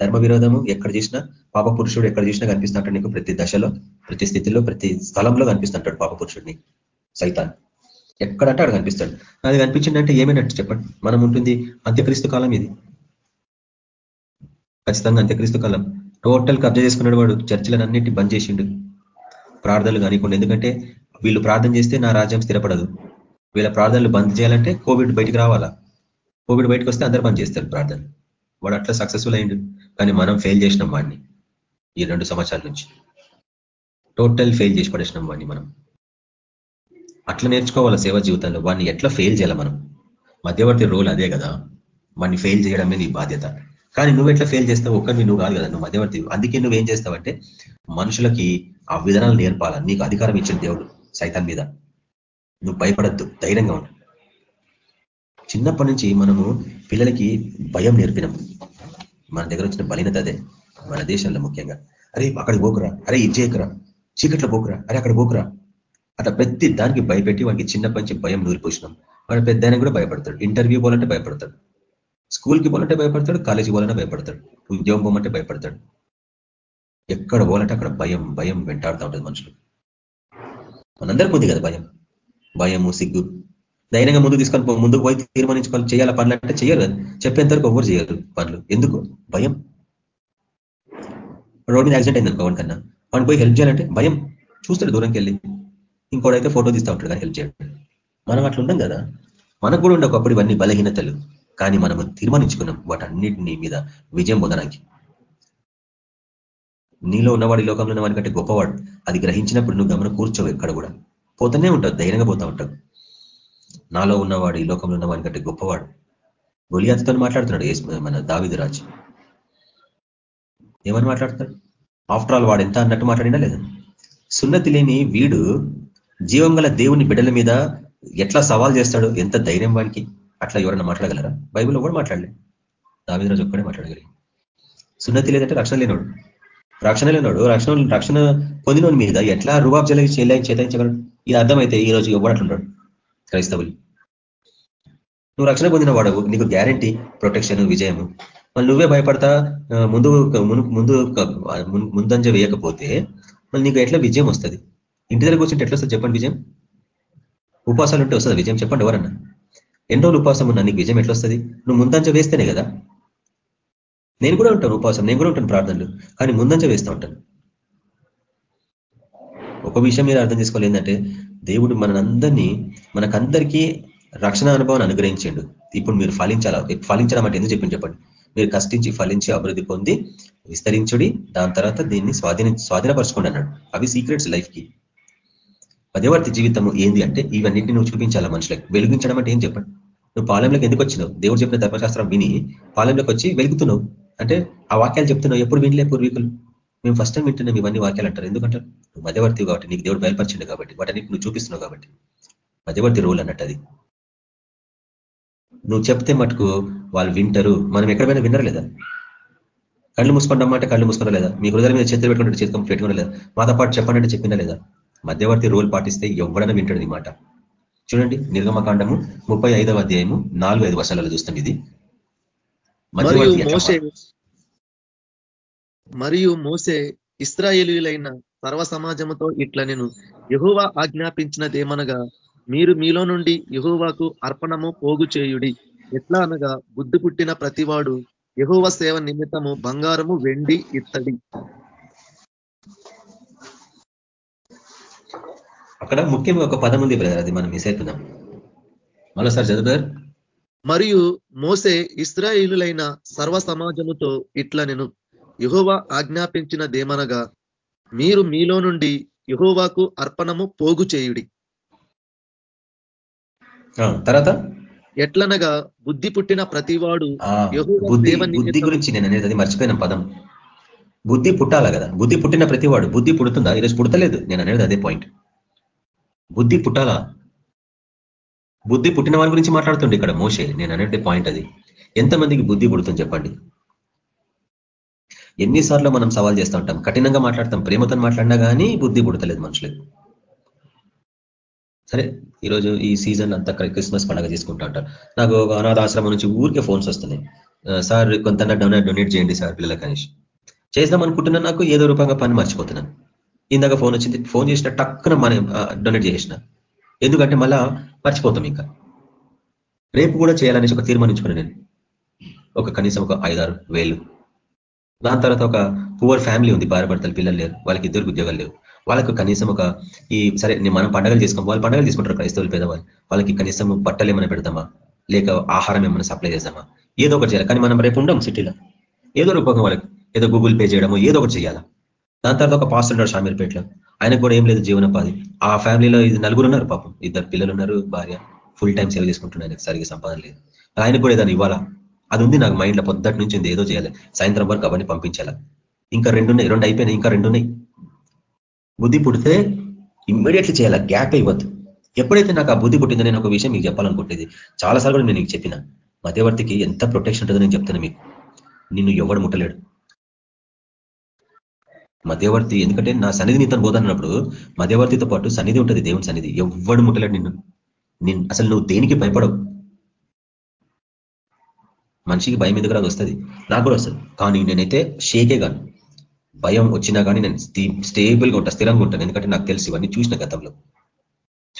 F: ధర్మ విరోధము ఎక్కడ చూసినా పాప పురుషుడు ఎక్కడ చూసినా కనిపిస్తుంటాడు నీకు ప్రతి దశలో ప్రతి స్థితిలో ప్రతి స్థలంలో కనిపిస్తుంటాడు పాప పురుషుడిని. సైతాన్. ఎక్కడంటే అక్కడ కనిపిస్తాడు. అది కనిపించిందంటే ఏమైనట్టు చెప్పండి. మనం ఉంటుంది అంత్యక్రీస్తు కాలం ఇది. ఖచ్చితంగా అంత్యక్రీస్తు కాలం. టోటల్ కబ్జా చేసుకున్నాడు వాడు. చర్చలను అన్నిటి బంద్ చేసిండు. ప్రార్థనలు కానివ్వండి. ఎందుకంటే వీళ్ళు ప్రార్థన చేస్తే నా రాజ్యం స్థిరపడదు. వీళ్ళ ప్రార్థనలు బంద్ చేయాలంటే కోవిడ్ బయటకు రావాలా? కోవిడ్ బయటకు వస్తే అందరు బంద్ చేస్తారు ప్రార్థన వాడు అట్లా సక్సెస్ఫుల్ అయిండు కానీ మనం ఫెయిల్ చేసినాం వాడిని ఈ రెండు సంవత్సరాల నుంచి. టోటల్ ఫెయిల్ చేసి పడేసినాం వాడిని మనం. అట్లా నేర్చుకోవాలా సేవ జీవితంలో? వాడిని ఎట్లా ఫెయిల్ చేయాలి మనం? మధ్యవర్తి రోల్ అదే కదా. వాడిని ఫెయిల్ చేయడమే నీ బాధ్యత. కానీ నువ్వు ఎట్లా ఫెయిల్ చేస్తావు? ఒక్కరిని నువ్వు కాదు కదా. నువ్వు మధ్యవర్తి. అందుకే నువ్వేం చేస్తావంటే మనుషులకి ఆ విధానాలు నేర్పాలా నీకు అధికారం ఇచ్చిన దేవుడు సైతాన్ మీద. నువ్వు భయపడద్దు ధైర్యంగా ఉండు. చిన్నప్పటి నుంచి మనము పిల్లలకి భయం నేర్పినాం. మన దగ్గర వచ్చిన బలీనత అదే మన దేశంలో ముఖ్యంగా. అరే అక్కడికి పోకురా అరే ఇది చేయకురా చీకట్లో పోకురా అరే అక్కడ పోకురా. అట్లా ప్రతి దానికి భయపెట్టి వాడికి చిన్నప్పటి నుంచి భయం నూరిపోసినాం. వాడు పెద్ద కూడా భయపడతాడు ఇంటర్వ్యూ పోవాలంటే భయపడతాడు స్కూల్కి పోవాలంటే భయపడతాడు కాలేజీకి పోవాలంటే భయపడతాడు ఉద్యోగం పోమంటే భయపడతాడు. ఎక్కడ పోవాలంటే అక్కడ భయం భయం వెంటాడుతూ ఉంటుంది మనుషులు. మనందరికీ ఉంది కదా భయం. భయము సిగ్గు. ధైర్యంగా ముందుకు తీసుకొని ముందుకు పోయి తీర్మానించుకొని చేయాల పనులు అంటే చేయరు చెప్పేంతవరకు ఎవరు చేయరు పనులు. ఎందుకు? భయం. రోడ్ మీద యాక్సిడెంట్ అయింది అనుకో కన్నా. వాడిని పోయి హెల్ప్ చేయాలంటే భయం. చూస్తాడు దూరంకి వెళ్ళి. ఇంకోడైతే ఫోటో తీస్తూ ఉంటాడు కానీ హెల్ప్ చేయడం. మనం అట్లా ఉండం కదా. మనకు కూడా ఉండే ఒకప్పుడు ఇవన్నీ బలహీనతలు. కానీ మనము తీర్మానించుకున్నాం వాటన్నిటిని మీద విజయం పొందడానికి. నీలో ఉన్నవాడి లోకంలో ఉన్నవాడి కంటే గొప్పవాడు. అది గ్రహించినప్పుడు నువ్వు గమనం కూర్చోవు ఎక్కడ కూడా. పోతూనే ఉంటావు ధైర్యంగా పోతా ఉంటావు. నాలో ఉన్నవాడు ఈ లోకంలో ఉన్నవాడి కంటే గొప్పవాడు. గొలియాతతో మాట్లాడుతున్నాడు మన దావిదరాజు ఏమని మాట్లాడతాడు ఆఫ్టర్ ఆల్ వాడు ఎంత అన్నట్టు మాట్లాడినా లేదా? సున్నతి లేని వీడు జీవం గల దేవుని బిడ్డల మీద ఎట్లా సవాల్ చేస్తాడు? ఎంత ధైర్యం వాడికి అట్లా ఎవరన్నా మాట్లాడగలరా? బైబిల్లో కూడా మాట్లాడలే. దావిదరాజు ఒక్కడే మాట్లాడగలి సున్నతి లేదంటే రక్షణ లేనివాడు. రక్షణ లేనోడు రక్షణ రక్షణ పొందినోని మీద ఎట్లా రుబాబ్ చెల్లి చేతాయించగలడు ఇది అర్థమైతే ఈ రోజు ఎవరు క్రైస్తవులు. నువ్వు రక్షణ పొందిన వాడవు. నీకు గ్యారంటీ ప్రొటెక్షన్ విజయము. మళ్ళీ నువ్వే భయపడతా ముందు ముందు ముందంజ వేయకపోతే మళ్ళీ నీకు ఎట్లా విజయం వస్తుంది? ఇంటి దగ్గర కూర్చుంటే ఎట్లా వస్తుంది చెప్పండి విజయం? ఉపాసాలు ఉంటే వస్తుంది విజయం? చెప్పండి ఎవరన్నా. ఎన్ని రోజులు ఉపాసం ఉన్నా నీకు విజయం ఎట్లా వస్తుంది నువ్వు ముందంజ వేస్తేనే కదా. నేను కూడా ఉంటాను ఉపాసం నేను కూడా ఉంటాను ప్రార్థనలు కానీ ముందంజ వేస్తూ ఉంటాను. ఒక విషయం మీరు అర్థం చేసుకోవాలి ఏంటంటే దేవుడు మనందరినీ మనకందరికీ రక్షణ అనుభవాన్ని అనుగ్రహించండు. ఇప్పుడు మీరు ఫలించాల? ఫలించడం అంటే ఎందుకు చెప్పింది చెప్పండి. మీరు కష్టించి ఫలించి అభివృద్ధి పొంది విస్తరించుడి దాని తర్వాత దీన్ని స్వాధీన స్వాధీనపరచుకోండి అన్నాడు. అవి సీక్రెట్స్ లైఫ్కి. మధ్యవర్తి జీవితం ఏంది అంటే ఇవన్నింటినీ నువ్వు చూపించాలా మనుషులకు? వెలిగించడం అంటే ఏం చెప్పండి. నువ్వు పాలెంలోకి ఎందుకు వచ్చినావు? దేవుడు చెప్పిన ధర్మశాస్త్రం విని పాలెంలోకి వచ్చి వెలుగుతున్నావు. అంటే ఆ వాక్యాలు చెప్తున్నావు ఎప్పుడు వినలే పూర్వీకులు మేము ఫస్ట్ టైం వింటున్నాం ఇవన్నీ వాక్యాలు అంటారు. ఎందుకంటారు నువ్వు మధ్యవర్తి కాబట్టి నీకు దేవుడు బయలుపరిచిండు కాబట్టి వాటిని నువ్వు చూపిస్తున్నావు కాబట్టి. మధ్యవర్తి రోల్ అన్నట్టు అది. నువ్వు చెప్తే మటుకు వాళ్ళు వింటారు. మనం ఎక్కడైనా వినరు లేదా కళ్ళు మూసుకుంటాం అంటే కళ్ళు మూసుకున్నా లేదా మీ హృదయం మీద చేతులు పెట్టుకుంటే చేతులు పెట్టుకున్నా లేదా మాతో పాటు చెప్పండి చెప్పినా లేదా? మధ్యవర్తి రోల్ పాటిస్తే ఎవడైనా వింటాడు ఈ మాట. చూడండి నిర్గమకాండము ముప్పై ఐదవ అధ్యాయము నాలుగు ఐదు వర్షాలలో చూస్తాం ఇది.
A: మరియు మోసే ఇస్రాయేలీలైన సర్వ సమాజముతో ఇట్లా నేను యహోవా ఆజ్ఞాపించినదేమనగా మీరు మీలో నుండి యహోవాకు అర్పణము పోగు చేయుడి. ఎట్లా అనగా బుద్ధి పుట్టిన ప్రతివాడు యహోవ సేవ నిమిత్తము బంగారము వెండి ఇత్తడి.
F: అక్కడ ముఖ్యంగా ఒక పదం ఉంది బ్రదర్ అది మనం మిస్ అవుతున్నాం మరోసారి చదువు
A: మరియు మోసే ఇస్రాయిలులైన సర్వ సమాజముతో ఇట్లా నేను యహోవా ఆజ్ఞాపించినదేమనగా మీరు మీలో నుండి యహోవాకు అర్పణము పోగు చేయుడి.
F: తర్వాత?
A: ఎట్లనగా బుద్ధి పుట్టిన ప్రతివాడు
F: బుద్ధి గురించి నేను అనేది అది మర్చిపోయిన పదం. బుద్ధి పుట్టాల కదా. బుద్ధి పుట్టిన ప్రతివాడు బుద్ధి పుడుతుందా? ఈరోజు పుడతలేదు. నేను అనేది అదే పాయింట్ బుద్ధి పుట్టాలా? బుద్ధి పుట్టిన వారి గురించి మాట్లాడుతుండే ఇక్కడ మోసే నేను అనేది పాయింట్ అది. ఎంతమందికి బుద్ధి పుడుతుంది చెప్పండి? ఎన్నిసార్లు మనం సవాల్ చేస్తూ ఉంటాం. కఠినంగా మాట్లాడతాం ప్రేమతో మాట్లాడినా కానీ బుద్ధి పుడతలేదు మనుషులకు సరే ఈరోజు ఈ సీజన్ అంతా క్రిస్మస్ పండుగ చేసుకుంటా ఉంటారు. నాకు ఒక అనాథ ఆశ్రమం నుంచి ఊరికే ఫోన్స్ వస్తున్నాయి. సార్ కొంత డొనేట్ డొనేట్ చేయండి సార్ పిల్లలకి కనీష్ చేద్దాం అనుకుంటున్నా నాకు ఏదో రూపంగా పని మర్చిపోతున్నాను. ఇందాక ఫోన్ వచ్చింది ఫోన్ చేసిన టక్కున మన డొనేట్ చేసిన ఎందుకంటే మళ్ళా మర్చిపోతాం ఇంకా. రేపు కూడా చేయాలనేసి ఒక తీర్మానించుకున్నాను నేను. ఒక కనీసం ఒక ఐదారు వేలు. దాని తర్వాత ఒక పువర్ ఫ్యామిలీ ఉంది భార్య భర్తలు పిల్లలు లేరు వాళ్ళకి ఇద్దరు ఉద్యోగాలు లేవు. వాళ్ళకు కనీసం ఒక ఈ సరే నేను మనం పండగలు చేసుకోం వాళ్ళు పండగలు తీసుకుంటారు క్రైస్తవులు పేదవాళ్ళు. వాళ్ళకి కనీసం బట్టలు ఏమైనా పెడతామా? లేక ఆహారం ఏమైనా సప్లై చేద్దామా ఏదో ఒకటి చేయాలి. కానీ మనం రేపు ఉండం సిటీలో. ఏదో రూపంగా వాళ్ళకి. ఏదో గూగుల్ పే చేయడము ఏదో ఒకటి చేయాలా? దాని తర్వాత ఒక పాస్టర్ ఉన్నాడు షామీర్పేటలో ఆయనకు కూడా ఏం లేదు జీవనోపాధి. ఆ ఫ్యామిలీలో ఇది నలుగురు ఉన్నారు పాపం. ఇద్దరు పిల్లలు ఉన్నారు భార్య. ఫుల్ టైం సేవ చేసుకుంటున్నాయి ఆయనకు సరిగ్గా సంపాదన లేదు. ఆయన కూడా ఏదైనా ఇవ్వాలా? అది ఉంది నాకు మైండ్లో పొద్దుటి నుంచి ఉంది ఏదో చేయాలి. సాయంత్రం వరకు అవన్నీ పంపించాలా? ఇంకా రెండు ఉన్నాయి రెండు అయిపోయినాయి ఇంకా రెండు ఉన్నాయి. బుద్ధి పుడితే ఇమ్మీడియట్లీ చేయాలా? గ్యాప్ ఇవ్వద్దు. ఎప్పుడైతే నాకు ఆ బుద్ధి పుట్టిందో నేను ఒక విషయం మీకు చెప్పాలనుకుంటుంది చాలాసార్లు కూడా నేను మీకు చెప్పిన మధ్యవర్తికి ఎంత ప్రొటెక్షన్ ఉంటుందో నేను చెప్తాను మీకు. నిన్ను ఎవడు ముట్టలేడు. మధ్యవర్తి ఎందుకంటే నా సన్నిధి నీతో పోదన్నప్పుడు మధ్యవర్తితో పాటు సన్నిధి ఉంటుంది దేవుని సన్నిధి. ఎవ్వడు ముట్టలేడు నిన్ను. నిన్ను అసలు నువ్వు దేనికి భయపడవు? మనిషికి భయం ఎందుకు రాదు? వస్తుంది. నాకు కూడా వస్తుంది. కానీ నేనైతే షేకే కాను భయం వచ్చినా కానీ నేను స్టేబుల్గా ఉంటా స్థిరంగా ఉంటాను ఎందుకంటే నాకు తెలుసు ఇవన్నీ చూసిన గతంలో.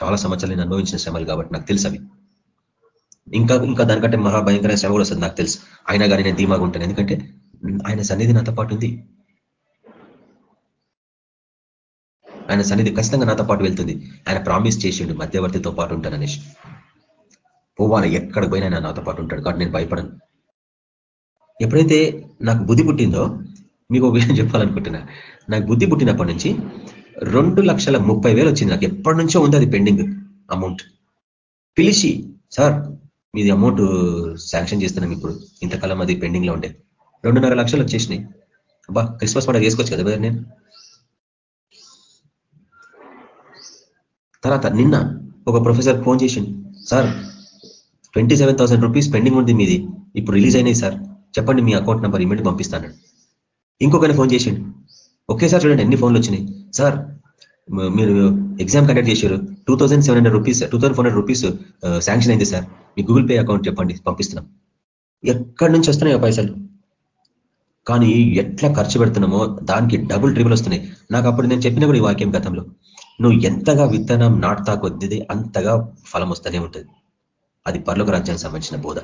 F: చాలా సంవత్సరాలు నేను అనుభవించిన శ్రమలు కాబట్టి నాకు తెలుసు అవి. ఇంకా ఇంకా దానికంటే మహాభయంకరమైన శ్రమ కూడా వస్తుంది నాకు తెలుసు. అయినా కానీ నేను ధీమాగా ఉంటాను. ఎందుకంటే ఆయన సన్నిధి నాతో పాటు ఉంది. ఆయన సన్నిధి ఖచ్చితంగా నాతో పాటు వెళ్తుంది. ఆయన ప్రామిస్ చేసిండు మధ్యవర్తితో పాటు ఉంటాను అనేసి పోవాలి ఎక్కడ పోయినా ఆయన నాతో పాటు ఉంటాడు కాబట్టి నేను భయపడను. ఎప్పుడైతే నాకు బుద్ధి పుట్టిందో మీకు ఒక విషయం చెప్పాలనుకుంటున్నా. నాకు బుద్ధి పుట్టినప్పటి నుంచి రెండు లక్షల ముప్పై వేలు వచ్చింది నాకు. ఎప్పటి నుంచో ఉంది అది పెండింగ్ అమౌంట్. పిలిచి సార్ మీది అమౌంట్ శాంక్షన్ చేస్తున్నాం ఇప్పుడు. ఇంతకాలం అది పెండింగ్లో ఉండే. రెండున్నర లక్షలు వచ్చేసినాయి. అబ్బా క్రిస్మస్ పండుగ వేసుకోవచ్చు కదా నేను? తర్వాత నిన్న ఒక ప్రొఫెసర్ ఫోన్ చేసిండు. Sir twenty seven thousand rupees pending ఉంది మీది. ఇప్పుడు రిలీజ్ అయినాయి సార్. చెప్పండి మీ అకౌంట్ నెంబర్ ఇమీడియట్ పంపిస్తాను ఇంకొకరిని ఫోన్ చేసిండు. ఒకేసారి చూడండి ఎన్ని ఫోన్లు వచ్చినాయి. సార్ మీరు ఎగ్జామ్ కండక్ట్ చేశారు. Two thousand seven hundred rupees two thousand four hundred rupees sanction అయింది సార్. మీ గూగుల్ పే అకౌంట్ చెప్పండి పంపిస్తున్నాం. ఎక్కడి నుంచి వస్తున్నాయి పైసలు? కానీ ఎట్లా ఖర్చు పెడుతున్నామో దానికి డబుల్ ట్రిబుల్ వస్తున్నాయి. నాకు అప్పుడు నేను చెప్పిన కూడా ఈ వాక్యం గతంలో. నువ్వు ఎంతగా విత్తనం నాటుతా కొద్దిది అంతగా ఫలం వస్తూనే ఉంటుంది. అది పర్లోక రాజ్యానికి సంబంధించిన బోధ.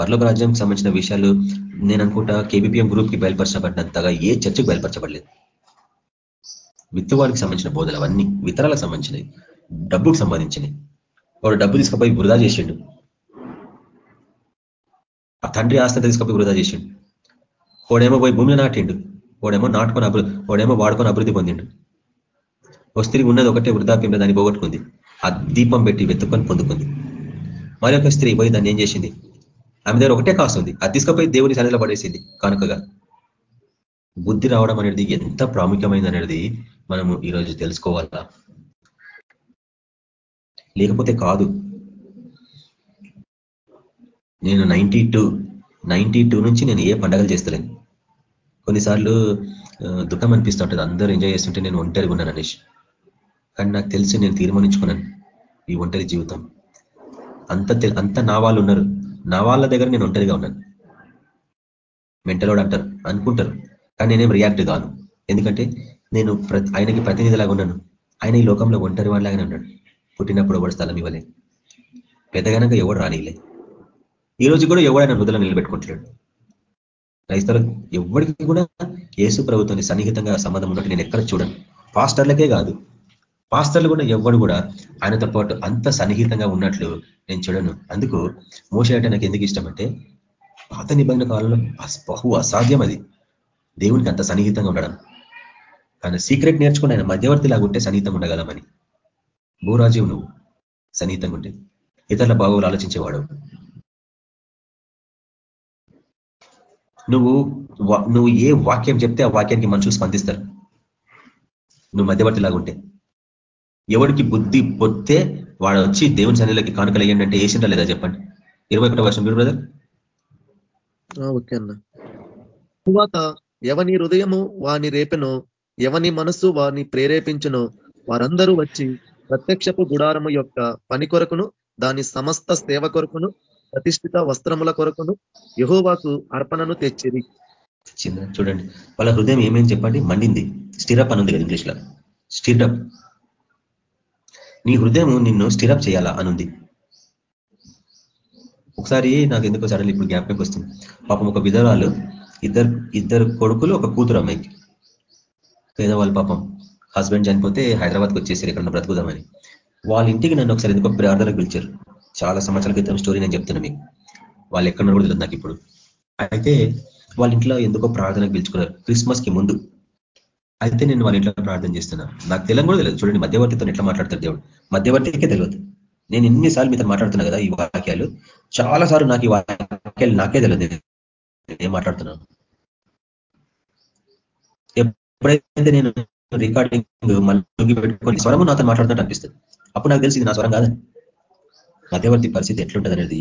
F: పర్లోక రాజ్యానికి సంబంధించిన విషయాలు నేను అనుకుంటా కేబిపిఎం గ్రూప్కి బయలుపరచబడినంతగా ఏ చర్చకు బయలుపరచబడలేదు. విత్తువానికి సంబంధించిన బోధలు అవన్నీ విత్తనాలకు సంబంధించినవి డబ్బుకు సంబంధించినవి. వాడు డబ్బు తీసుకుపోయి వృధా చేసిండు. ఆ తండ్రి ఆస్తి తీసుకుపోయి వృధా చేసిండు. వాడేమో పోయి భూమిలో నాటిండు. వాడేమో నాటుకొని అభివృద్ధి వాడేమో వాడుకొని అభివృద్ధి పొందిండు. వస్త్రీ ఉన్నది ఒకటే వృద్ధాప్యంలో దాన్ని పోగొట్టుకుంది. ఆ దీపం పెట్టి వెతుక్కొని పొందుకుంది. మరొక స్త్రీ పోయి దాన్ని ఏం చేసింది? ఆమె దగ్గర ఒకటే కాసు ఉంది. అది తీసుకుపోయి దేవుని సన్నిధిలో పడేసింది కనుకగా. బుద్ధి రావడం అనేది ఎంత ప్రాముఖ్యమైనది అనేది మనము ఈరోజు తెలుసుకోవాలా? లేకపోతే కాదు. నేను నైన్టీ టూ నైన్టీ టూ నుంచి నేను ఏ పండగలు చేస్తలేను. కొన్నిసార్లు దుఃఖం అనిపిస్తూ ఉంటుంది. అందరూ ఎంజాయ్ చేస్తుంటే నేను ఒంటరిగా ఉన్నాను అనేసి కానీ నాకు తెలిసి నేను తీర్మానించుకున్నాను ఈ ఒంటరి జీవితం. అంత తె- అంత నా వాళ్ళు ఉన్నారు. నా వాళ్ళ దగ్గర నేను ఒంటరిగా ఉన్నాను. మెంటలోడ్ అంటారు అనుకుంటారు. కానీ నేనేం రియాక్ట్ కాను. ఎందుకంటే నేను ఆయనకి ప్రతినిధిలాగా ఉన్నాను. ఆయన ఈ లోకంలో ఒంటరి వాళ్ళలాగానే ఉన్నాడు. పుట్టినప్పుడు ఎవడు స్థలం ఇవ్వలే? పెద్దగానక ఎవడు రానిలే ఈ రోజు కూడా ఎవడైనా హృదయలో నిలబెట్టుకుంటున్నాడు? క్రైస్తవులకు ఎవరికి కూడా యేసు ప్రభుత్వాన్ని సన్నిహితంగా సంబంధం ఉన్నట్టు నేను ఎక్కడ చూడను. పాస్టర్లకే కాదు. పాస్టర్లు కూడా ఎవ్వడు కూడా ఆయనతో పాటు అంత సన్నిహితంగా ఉన్నట్లు నేను చూడను. అందుకు మోస అంటే నాకు ఎందుకు ఇష్టం అంటే పాత నిబంధన కాలంలో బహు అసాధ్యం అది. దేవునికి అంత సన్నిహితంగా ఉండడం. కానీ సీక్రెట్ నేర్చుకుని ఆయన మధ్యవర్తి లాగుంటే సన్నిహితంగా ఉండగలమని భూరాజీవు నువ్వు సన్నిహితంగా ఉంటే ఇతరుల బాగోలు ఆలోచించేవాడు. నువ్వు నువ్వు ఏ వాక్యం చెప్తే ఆ వాక్యానికి మనుషులు స్పందిస్తారు. నువ్వు మధ్యవర్తి లాగుంటే ఎవరికి బుద్ధి పొత్తే వాడు వచ్చి దేవుని సన్నిధిలోకి కానుకలు వేయండి అంటే వేసిందా లేదా చెప్పండి? ఇరవై ఒకటో వర్షం మీరు బ్రదర్.
A: ఓకే అన్న. తరువాత ఎవని హృదయము వాని రేపెనో ఎవని మనస్సు వాని ప్రేరేపించునో వారందరూ వచ్చి ప్రత్యక్షపు గుడారము యొక్క పని కొరకును దాని సమస్త సేవ కొరకును ప్రతిష్ఠిత వస్త్రముల కొరకును యహోవాకు అర్పణను తెచ్చిరి.
F: చిన్న చూడండి. వాళ్ళ హృదయం ఏమేమి చెప్పండి? మండింది. స్టిరప్ అని ఉంది కదా ఇంగ్లీష్లో. స్టిరప్. నీ హృదయం నిన్ను స్టిరప్ చేయాలా? అనుంది. ఒకసారి నాకు ఎందుకో సడన్లీ ఇప్పుడు జ్ఞాపకంకి వస్తుంది. పాపం ఒక విధవాళ్ళు ఇద్దరు ఇద్దరు కొడుకులు ఒక కూతురు అమ్మాయికి పేదవాళ్ళు పాపం. హస్బెండ్ చనిపోతే హైదరాబాద్కి వచ్చేసారు ఇక్కడ బ్రతుకుదామని. వాళ్ళ ఇంటికి నన్ను ఒకసారి ఎందుకో ప్రార్థనకు పిలిచారు. చాలా సంవత్సరాల క్రితం స్టోరీ నేను చెప్తున్నా మీకు. వాళ్ళు ఎక్కడ కూడా తెలియదు నాకు ఇప్పుడు. అయితే వాళ్ళ ఇంట్లో ఎందుకో ప్రార్థనకు పిలుచుకున్నారు. క్రిస్మస్కి ముందు. అయితే నేను వాళ్ళ ఇంట్లో ప్రార్థన చేస్తున్నా. నాకు తెలంగాణ కూడా తెలియదు. చూడండి మధ్యవర్తితో ఎట్లా మాట్లాడతారు దేవుడు. మధ్యవర్తికే తెలియదు. నేను ఎన్నిసార్లు మీతో మాట్లాడుతున్నా కదా ఈ వాక్యాలు. చాలా సార్లు నాకు ఈ వాక్యాలు నాకే తెలియదు. ఏం మాట్లాడుతున్నాను? ఎప్పుడైతే నేను రికార్డింగ్ మళ్ళీ పెట్టుకొని స్వరము నాతో మాట్లాడుతున్నట్టు అనిపిస్తుంది. అప్పుడు నాకు తెలిసింది నా స్వరం కాదని. మధ్యవర్తి పరిస్థితి ఎట్లుంటుంది అనేది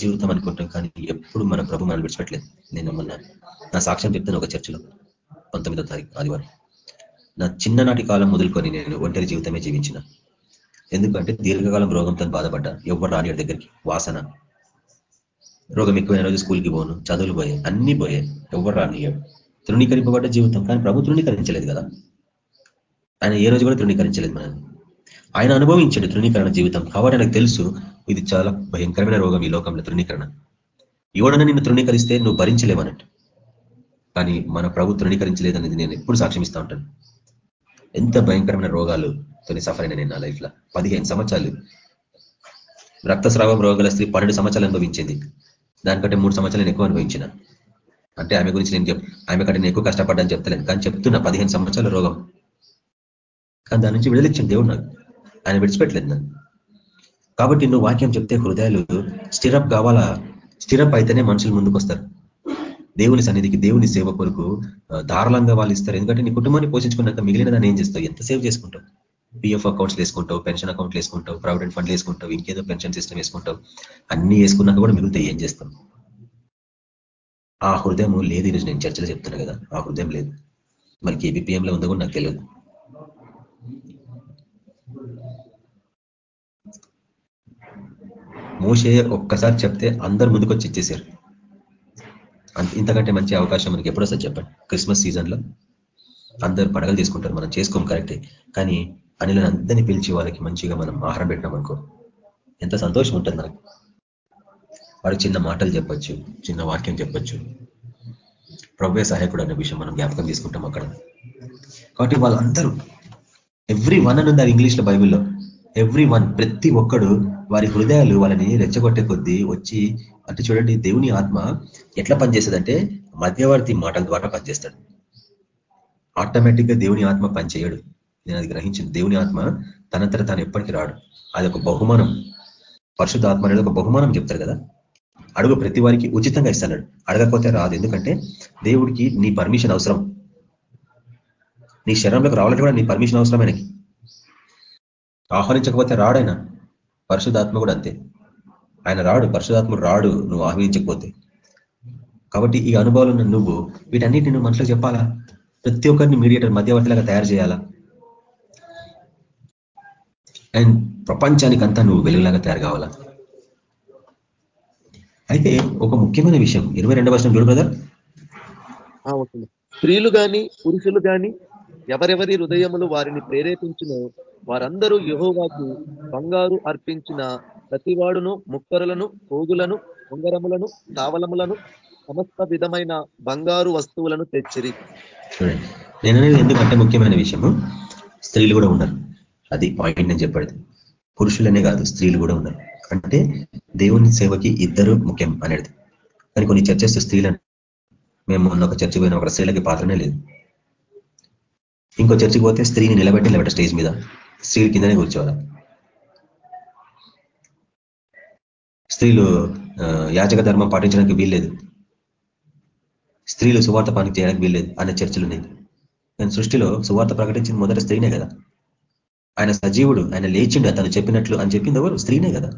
F: జీవితం అనుకుంటాం కానీ ఎప్పుడు మన ప్రభు మనం విడిచిపెట్టలేదు. నేను మొన్న నా సాక్ష్యం చెప్తాను ఒక చర్చలో. పంతొమ్మిదో తారీఖు ఆదివారం. నా చిన్ననాటి కాలం మొదలుకొని నేను ఒంటరి జీవితమే జీవించిన. ఎందుకంటే దీర్ఘకాలం రోగంతో బాధపడ్డా ఎవరు రాని దగ్గరికి వాసన. రోగం ఎక్కువైన రోజు స్కూల్కి పోను చదువులు పోయాయి అన్ని పోయాయి ఎవరు రానియాడు తృణీకరింపబడ్డ జీవితం కానీ ప్రభు తృణీకరించలేదు కదా. ఆయన ఏ రోజు కూడా తృణీకరించలేదు మనల్ని. ఆయన అనుభవించాడు తృణీకరణ జీవితం. కాబట్టి నాకు తెలుసు ఇది చాలా భయంకరమైన రోగం ఈ లోకంలో తృణీకరణ. ఎవడన్నా నిన్ను తృణీకరిస్తే నువ్వు భరించలేవనట్టు కానీ మన ప్రభు తృణీకరించలేదనేది నేను ఎప్పుడు సాక్ష్యం ఇస్తా ఉంటాను. ఎంత భయంకరమైన రోగాలు తొలి సఫర్ అయిన నేను నా లైఫ్లో. పదిహేను సంవత్సరాలు. రక్తస్రావం రోగాల స్త్రీ పన్నెండు సంవత్సరాలు అనుభవించింది. దానికంటే మూడు సంవత్సరాలు నేను ఎక్కువ అనుభవించిన. అంటే ఆమె గురించి నేను చెప్ ఆమె కంటే నేను ఎక్కువ కష్టపడ్డాను చెప్తలేను. కానీ చెప్తున్నా పదిహేను సంవత్సరాల రోగం. కానీ దాని నుంచి విడుదలిచ్చిన దేవుడు నాకు. ఆయన విడిచిపెట్టలేదు నన్ను. కాబట్టి నువ్వు వాక్యం చెప్తే హృదయాలు స్టిరప్ కావాలా? స్టిరప్ అయితేనే మనుషులు ముందుకు వస్తారు దేవుని సన్నిధికి దేవుని సేవ కొరకు ధారాళంగా వాళ్ళు ఇస్తారు. ఎందుకంటే నీ కుటుంబాన్ని పోషించుకున్నాక మిగిలిన దాన్ని ఏం చేస్తావు? ఎంత సేవ్ చేసుకుంటావు? పిఎఫ్ అకౌంట్స్ వేసుకుంటావు పెన్షన్ అకౌంట్లు వేసుకుంటావు ప్రావిడెంట్ ఫండ్ వేసుకుంటావు ఇంకేదో పెన్షన్ సిస్టమ్ వేసుకుంటావు అన్ని వేసుకున్నాక కూడా మిగులుతాయి. ఏం చేస్తాం? ఆ హృదయం లేదు ఈరోజు నేను చర్చలో చెప్తున్నా కదా ఆ హృదయం లేదు. మరి కేబిపిఎంలో ఉందో కూడా నాకు తెలియదు. మోసే ఒక్కసారి చెప్తే అందరు ముందుకు వచ్చి ఇచ్చేసారు ఇంతకంటే మంచి అవకాశం మనకి ఎప్పుడో సార్ చెప్పండి? క్రిస్మస్ సీజన్లో అందరు పండగలు చేసుకుంటారు మనం చేసుకోం కరెక్టే. కానీ అనిలను అందరినీ పిలిచి వాళ్ళకి మంచిగా మనం ఆహారం పెట్టినాం అనుకో ఎంత సంతోషం ఉంటుంది మనకి. వాడు చిన్న మాటలు చెప్పొచ్చు చిన్న వాక్యం చెప్పొచ్చు. ప్రవ్వే సహాయకుడు అనే విషయం మనం జ్ఞాపకం తీసుకుంటాం అక్కడ. కాబట్టి వాళ్ళందరూ ఎవ్రీ వన్ అని ఉంది ఇంగ్లీష్లో బైబిల్లో. ఎవ్రీ వన్ ప్రతి ఒక్కడు వారి హృదయాలు వాళ్ళని రెచ్చగొట్టే కొద్దీ వచ్చి అంటే చూడండి దేవుని ఆత్మ ఎట్లా పనిచేస్తుందంటే మధ్యవర్తి మాటల ద్వారా పనిచేస్తాడు. ఆటోమేటిక్గా దేవుని ఆత్మ పనిచేయడు. నేను అది గ్రహించింది. దేవుని ఆత్మ తనంతట తాను ఎప్పటికీ రాడు. అది ఒక బహుమానం. పరిశుద్ధ ఆత్మ అనేది ఒక బహుమానం చెప్తారు కదా. అడుగు ప్రతి వారికి ఉచితంగా ఇస్తాడు. అడగకపోతే రాదు. ఎందుకంటే దేవుడికి నీ పర్మిషన్ అవసరం. నీ శరీరంలోకి రావాలంటే కూడా నీ పర్మిషన్ అవసరమైనకి ఆహ్వానించకపోతే రాడైనా. పరిశుధాత్మ కూడా అంతే. ఆయన రాడు పరిశుధాత్ముడు రాడు నువ్వు ఆహ్వానించకపోతే. కాబట్టి ఈ అనుభవాలను నువ్వు వీటన్నిటిని నువ్వు మనుషులకు చెప్పాలా? ప్రతి ఒక్కరిని మీడియేటర్ మధ్యవర్తిలాగా తయారు చేయాలా? అండ్ ప్రపంచానికి అంతా నువ్వు వెలుగులాగా తయారు కావాలా? అయితే ఒక ముఖ్యమైన విషయం ఇరవై రెండవ వర్షం చూడు బ్రదర్
A: స్త్రీలు గాని పురుషులు గాని ఎవరెవరి హృదయములు వారిని ప్రేరేపించిన వారందరూ యహోవాకు బంగారు అర్పించిన ప్రతివాడును ముక్కరులను పోగులను ఉంగరములను తావలములను సమస్త విధమైన బంగారు వస్తువులను తెచ్చిరి.
F: నేను అనేది ఎందుకంటే ముఖ్యమైన విషయము? స్త్రీలు కూడా ఉన్నారు. అది పాయింట్ నేను చెప్పాడు పురుషులనే కాదు స్త్రీలు కూడా ఉన్నారు. అంటే దేవుని సేవకి ఇద్దరు ముఖ్యం అనేది. కానీ కొన్ని చర్చస్ స్త్రీలను మేము మొన్న ఒక చర్చ పోయిన ఒక స్త్రీలకి పాత్రనే లేదు. ఇంకో చర్చికి పోతే స్త్రీని నిలబెట్టి నిలబెట్ట స్టేజ్ మీద. స్త్రీలు కిందనే కూర్చోవాలి? స్త్రీలు యాచక ధర్మం పాటించడానికి వీల్లేదు. స్త్రీలు సువార్త పానికి చేయడానికి వీల్లేదు. అనే చర్చలు ఉన్నాయి కానీ సృష్టిలో సువార్త ప్రకటించింది మొదట స్త్రీనే కదా. ఆయన సజీవుడు ఆయన లేచిండు తను చెప్పినట్లు అని చెప్పింది ఎవరు? స్త్రీనే కదా.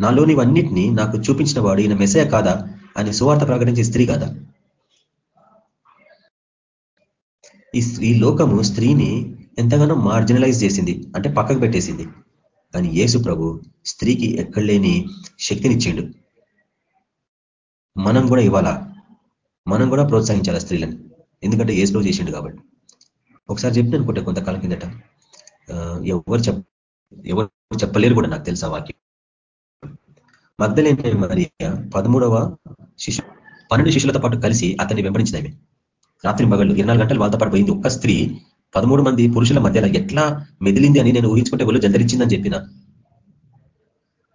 F: నాలోనివన్నిటినీ నాకు చూపించిన వాడు ఈయన మెసేయ కాదా? అని సువార్త ప్రకటించే స్త్రీ కాదా? ఈ స్త్రీ లోకము స్త్రీని ఎంతగానో మార్జినలైజ్ చేసింది. అంటే పక్కకు పెట్టేసింది. కానీ యేసు ప్రభు స్త్రీకి ఎక్కడ లేని శక్తినిచ్చిండు. మనం కూడా ఇవ్వాలా మనం కూడా ప్రోత్సహించాలా స్త్రీలను? ఎందుకంటే యేసు ప్రభు చేసిండు కాబట్టి. ఒకసారి చెప్పిన అనుకుంటే కొంతకాలం కిందట. ఎవరు చెప్ ఎవరు చెప్పలేరు కూడా నాకు తెలుసా వాక్యం. మగ్ధలేని మరి పదమూడవ శిశు పన్నెండు శిష్యులతో పాటు కలిసి అతన్ని వెంబడించినవి రాత్రి మగళ్ళు ఇరవై గంటలు వాళ్ళతో పాటు పోయింది ఒక్క స్త్రీ పదమూడు మంది పురుషుల మధ్యలో ఎట్లా మెదిలింది అని నేను ఊహించుకుంటే వాళ్ళు జంతరించిందని చెప్పిన.